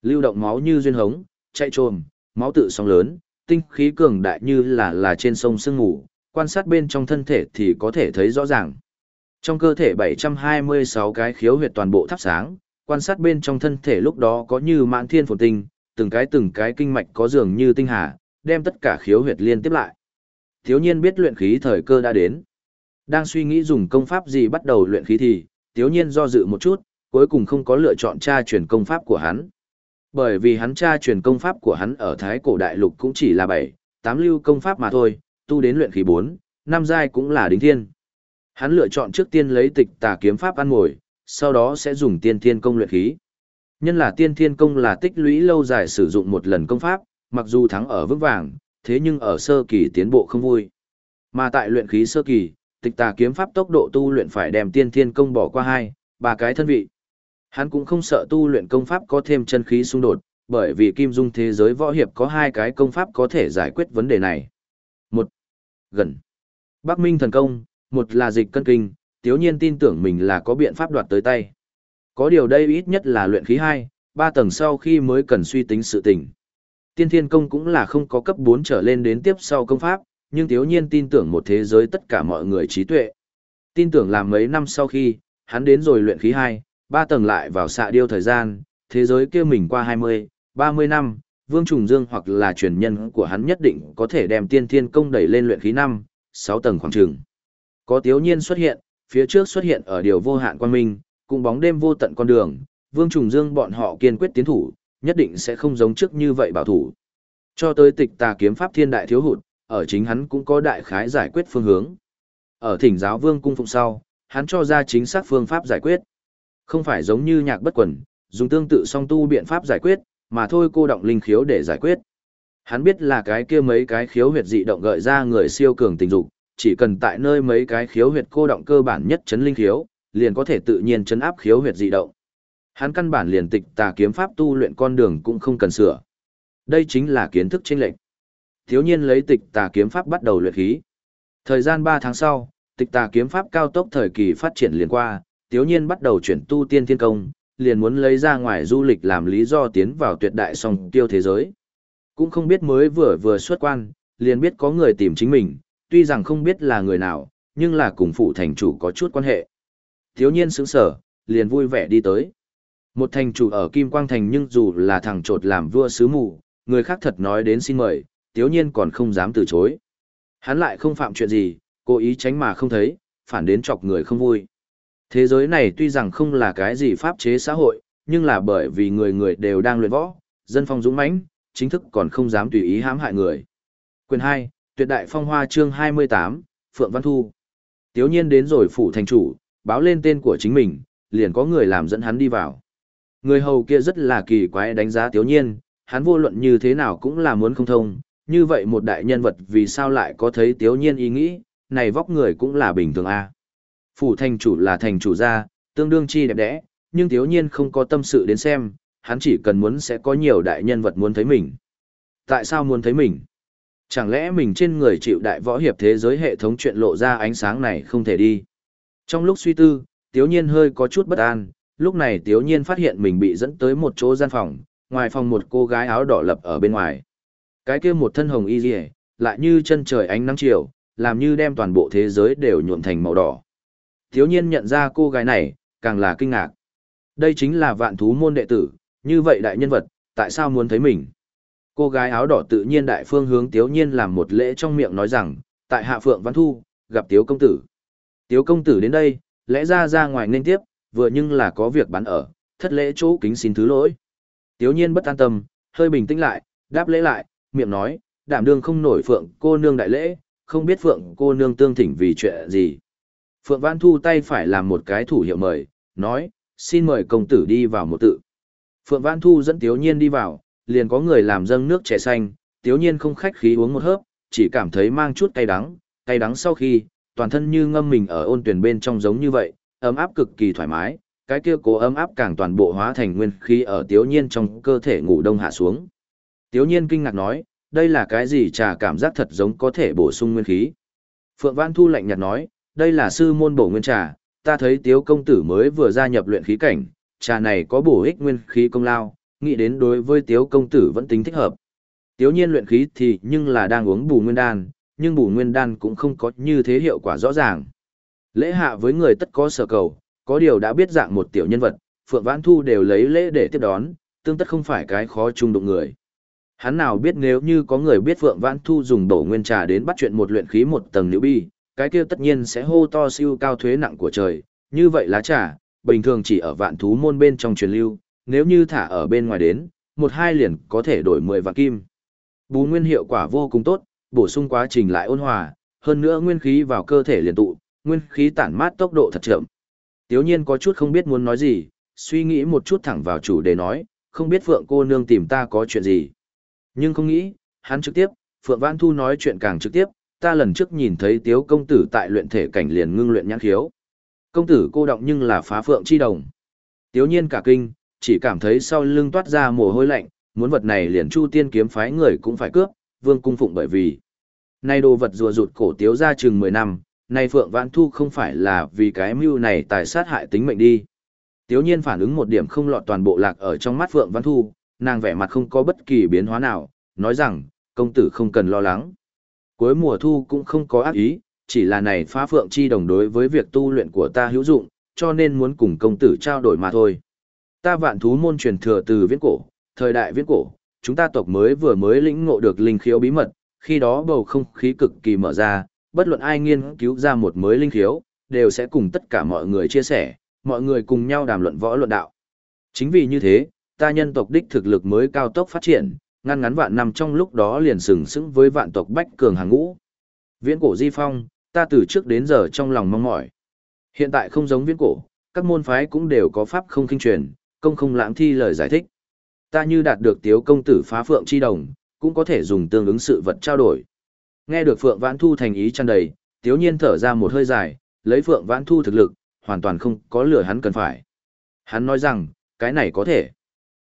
Lưu động máu như duyên hống, chạy trồm, máu tự sóng lớn, tinh khí cường đại như là là trên sông sương ngủ, quan sát bên trong thân thể thì có thể thấy rõ ràng. Trong cơ thể 726 cái khiếu huyệt toàn bộ thắp sáng, quan sát bên trong thân thể lúc đó có như mãn thiên phồn tinh, từng cái từng cái kinh mạch có dường như tinh hà, đem tất cả khiếu huyệt liên tiếp lại. Thiếu nhiên biết luyện khí thời cơ đã đến. Đang suy nghĩ dùng công pháp gì bắt đầu luyện khí thì, thiếu nhiên do dự một chút, cuối cùng không có lựa chọn tra truyền công pháp của hắn. Bởi vì hắn tra truyền công pháp của hắn ở Thái Cổ Đại Lục cũng chỉ là 7, 8 lưu công pháp mà thôi, tu đến luyện khí bốn, năm giai cũng là đính thiên. Hắn lựa chọn trước tiên lấy tịch tà kiếm pháp ăn ngồi, sau đó sẽ dùng tiên thiên công luyện khí. Nhân là tiên thiên công là tích lũy lâu dài sử dụng một lần công pháp, mặc dù thắng ở vững vàng, thế nhưng ở sơ kỳ tiến bộ không vui. Mà tại luyện khí sơ kỳ, tịch tà kiếm pháp tốc độ tu luyện phải đem tiên thiên công bỏ qua hai, ba cái thân vị. Hắn cũng không sợ tu luyện công pháp có thêm chân khí xung đột, bởi vì kim dung thế giới võ hiệp có hai cái công pháp có thể giải quyết vấn đề này. Một, gần. Bắc Minh thần công, một là dịch cân kinh, tiếu nhiên tin tưởng mình là có biện pháp đoạt tới tay. Có điều đây ít nhất là luyện khí 2, 3 tầng sau khi mới cần suy tính sự tình. Tiên thiên công cũng là không có cấp 4 trở lên đến tiếp sau công pháp, nhưng tiếu nhiên tin tưởng một thế giới tất cả mọi người trí tuệ. Tin tưởng làm mấy năm sau khi, hắn đến rồi luyện khí 2, Ba tầng lại vào xạ điêu thời gian, thế giới kia mình qua 20, 30 năm, Vương Trùng Dương hoặc là truyền nhân của hắn nhất định có thể đem tiên thiên công đẩy lên luyện khí 5, 6 tầng khoảng trường. Có tiếu nhiên xuất hiện, phía trước xuất hiện ở điều vô hạn quan minh, cùng bóng đêm vô tận con đường, Vương Trùng Dương bọn họ kiên quyết tiến thủ, nhất định sẽ không giống trước như vậy bảo thủ. Cho tới tịch tà kiếm pháp thiên đại thiếu hụt, ở chính hắn cũng có đại khái giải quyết phương hướng. Ở thỉnh giáo vương cung phụng sau, hắn cho ra chính xác phương pháp giải quyết. Không phải giống như nhạc bất quần, dùng tương tự song tu biện pháp giải quyết, mà thôi cô động linh khiếu để giải quyết. Hắn biết là cái kia mấy cái khiếu huyệt dị động gợi ra người siêu cường tình dục, chỉ cần tại nơi mấy cái khiếu huyệt cô động cơ bản nhất chấn linh khiếu, liền có thể tự nhiên chấn áp khiếu huyệt dị động. Hắn căn bản liền tịch tà kiếm pháp tu luyện con đường cũng không cần sửa. Đây chính là kiến thức chênh lệch. Thiếu nhiên lấy tịch tà kiếm pháp bắt đầu luyện khí. Thời gian 3 tháng sau, tịch tà kiếm pháp cao tốc thời kỳ phát triển liền qua, tiếu nhiên bắt đầu chuyển tu tiên thiên công, liền muốn lấy ra ngoài du lịch làm lý do tiến vào tuyệt đại song tiêu thế giới. Cũng không biết mới vừa vừa xuất quan, liền biết có người tìm chính mình, tuy rằng không biết là người nào, nhưng là cùng phụ thành chủ có chút quan hệ. Thiếu nhiên sững sở, liền vui vẻ đi tới. Một thành chủ ở Kim Quang Thành nhưng dù là thằng trột làm vua sứ mù, người khác thật nói đến xin mời, tiếu nhiên còn không dám từ chối. Hắn lại không phạm chuyện gì, cố ý tránh mà không thấy, phản đến chọc người không vui. Thế giới này tuy rằng không là cái gì pháp chế xã hội, nhưng là bởi vì người người đều đang luyện võ, dân phong dũng mãnh, chính thức còn không dám tùy ý hãm hại người. Quyền 2, Tuyệt đại phong hoa chương 28, Phượng Văn Thu. Tiếu nhiên đến rồi phủ thành chủ, báo lên tên của chính mình, liền có người làm dẫn hắn đi vào. Người hầu kia rất là kỳ quái đánh giá tiếu nhiên, hắn vô luận như thế nào cũng là muốn không thông, như vậy một đại nhân vật vì sao lại có thấy tiếu nhiên ý nghĩ, này vóc người cũng là bình thường a à. Phủ thành chủ là thành chủ gia, tương đương chi đẹp đẽ, nhưng thiếu nhiên không có tâm sự đến xem, hắn chỉ cần muốn sẽ có nhiều đại nhân vật muốn thấy mình. Tại sao muốn thấy mình? Chẳng lẽ mình trên người chịu đại võ hiệp thế giới hệ thống chuyện lộ ra ánh sáng này không thể đi? Trong lúc suy tư, tiếu nhiên hơi có chút bất an, lúc này tiếu nhiên phát hiện mình bị dẫn tới một chỗ gian phòng, ngoài phòng một cô gái áo đỏ lập ở bên ngoài. Cái kia một thân hồng y rìa, lại như chân trời ánh nắng chiều, làm như đem toàn bộ thế giới đều nhuộm thành màu đỏ thiếu nhiên nhận ra cô gái này, càng là kinh ngạc. Đây chính là vạn thú môn đệ tử, như vậy đại nhân vật, tại sao muốn thấy mình? Cô gái áo đỏ tự nhiên đại phương hướng Tiếu nhiên làm một lễ trong miệng nói rằng, tại hạ phượng văn thu, gặp Tiếu công tử. Tiếu công tử đến đây, lẽ ra ra ngoài nên tiếp, vừa nhưng là có việc bắn ở, thất lễ chỗ kính xin thứ lỗi. Tiếu nhiên bất an tâm, hơi bình tĩnh lại, đáp lễ lại, miệng nói, đảm đương không nổi phượng cô nương đại lễ, không biết phượng cô nương tương thỉnh vì chuyện gì. Phượng Văn Thu tay phải làm một cái thủ hiệu mời, nói, xin mời công tử đi vào một tự. Phượng Văn Thu dẫn Tiếu Nhiên đi vào, liền có người làm dâng nước chè xanh, Tiếu Nhiên không khách khí uống một hớp, chỉ cảm thấy mang chút cay đắng, cay đắng sau khi, toàn thân như ngâm mình ở ôn tuyển bên trong giống như vậy, ấm áp cực kỳ thoải mái, cái kia cố ấm áp càng toàn bộ hóa thành nguyên khí ở Tiếu Nhiên trong cơ thể ngủ đông hạ xuống. Tiếu Nhiên kinh ngạc nói, đây là cái gì trà cảm giác thật giống có thể bổ sung nguyên khí. Phượng Văn Thu lạnh nhạt nói, đây là sư môn bổ nguyên trà, ta thấy Tiếu công tử mới vừa gia nhập luyện khí cảnh, trà này có bổ ích nguyên khí công lao, nghĩ đến đối với Tiếu công tử vẫn tính thích hợp. Tiếu nhiên luyện khí thì nhưng là đang uống bù nguyên đan, nhưng bù nguyên đan cũng không có như thế hiệu quả rõ ràng. Lễ hạ với người tất có sở cầu, có điều đã biết dạng một tiểu nhân vật, Phượng Vãn Thu đều lấy lễ để tiếp đón, tương tất không phải cái khó chung đụng người. Hắn nào biết nếu như có người biết Phượng Vãn Thu dùng đổ nguyên trà đến bắt chuyện một luyện khí một tầng nữ bi, cái kia tất nhiên sẽ hô to siêu cao thuế nặng của trời, như vậy lá trà, bình thường chỉ ở vạn thú môn bên trong truyền lưu, nếu như thả ở bên ngoài đến, một hai liền có thể đổi mười vạn kim. Bù nguyên hiệu quả vô cùng tốt, bổ sung quá trình lại ôn hòa, hơn nữa nguyên khí vào cơ thể liền tụ, nguyên khí tản mát tốc độ thật chậm. Tiếu nhiên có chút không biết muốn nói gì, suy nghĩ một chút thẳng vào chủ đề nói, không biết Phượng cô nương tìm ta có chuyện gì. Nhưng không nghĩ, hắn trực tiếp, Phượng Văn Thu nói chuyện càng trực tiếp, ta lần trước nhìn thấy Tiếu công tử tại luyện thể cảnh liền ngưng luyện nhãn khiếu. Công tử cô động nhưng là phá Phượng chi đồng. Tiếu nhiên cả kinh, chỉ cảm thấy sau lưng toát ra mồ hôi lạnh, muốn vật này liền Chu Tiên kiếm phái người cũng phải cướp, vương cung phụng bởi vì. Nay đồ vật rùa rụt cổ tiếu ra chừng 10 năm, nay Phượng Vãn Thu không phải là vì cái mưu này tài sát hại tính mệnh đi. Tiếu nhiên phản ứng một điểm không lọt toàn bộ lạc ở trong mắt Phượng Vãn Thu, nàng vẻ mặt không có bất kỳ biến hóa nào, nói rằng, công tử không cần lo lắng. Cuối mùa thu cũng không có ác ý, chỉ là này phá Phượng chi đồng đối với việc tu luyện của ta hữu dụng, cho nên muốn cùng công tử trao đổi mà thôi. Ta vạn thú môn truyền thừa từ viễn cổ, thời đại viễn cổ, chúng ta tộc mới vừa mới lĩnh ngộ được linh khiếu bí mật, khi đó bầu không khí cực kỳ mở ra, bất luận ai nghiên cứu ra một mới linh khiếu, đều sẽ cùng tất cả mọi người chia sẻ, mọi người cùng nhau đàm luận võ luận đạo. Chính vì như thế, ta nhân tộc đích thực lực mới cao tốc phát triển, ngăn ngắn vạn năm trong lúc đó liền sừng sững với vạn tộc bách cường hàng ngũ. Viễn cổ di phong, ta từ trước đến giờ trong lòng mong mỏi. Hiện tại không giống viễn cổ, các môn phái cũng đều có pháp không kinh truyền, công không lãng thi lời giải thích. Ta như đạt được tiếu công tử phá phượng chi đồng, cũng có thể dùng tương ứng sự vật trao đổi. Nghe được Phượng Vãn Thu thành ý tràn đầy, tiếu nhiên thở ra một hơi dài, lấy Phượng Vãn Thu thực lực, hoàn toàn không có lửa hắn cần phải. Hắn nói rằng, cái này có thể.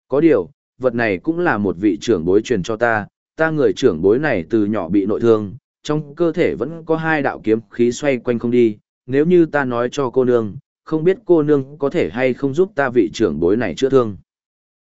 Có điều, vật này cũng là một vị trưởng bối truyền cho ta, ta người trưởng bối này từ nhỏ bị nội thương, trong cơ thể vẫn có hai đạo kiếm khí xoay quanh không đi, nếu như ta nói cho cô nương, không biết cô nương có thể hay không giúp ta vị trưởng bối này chữa thương.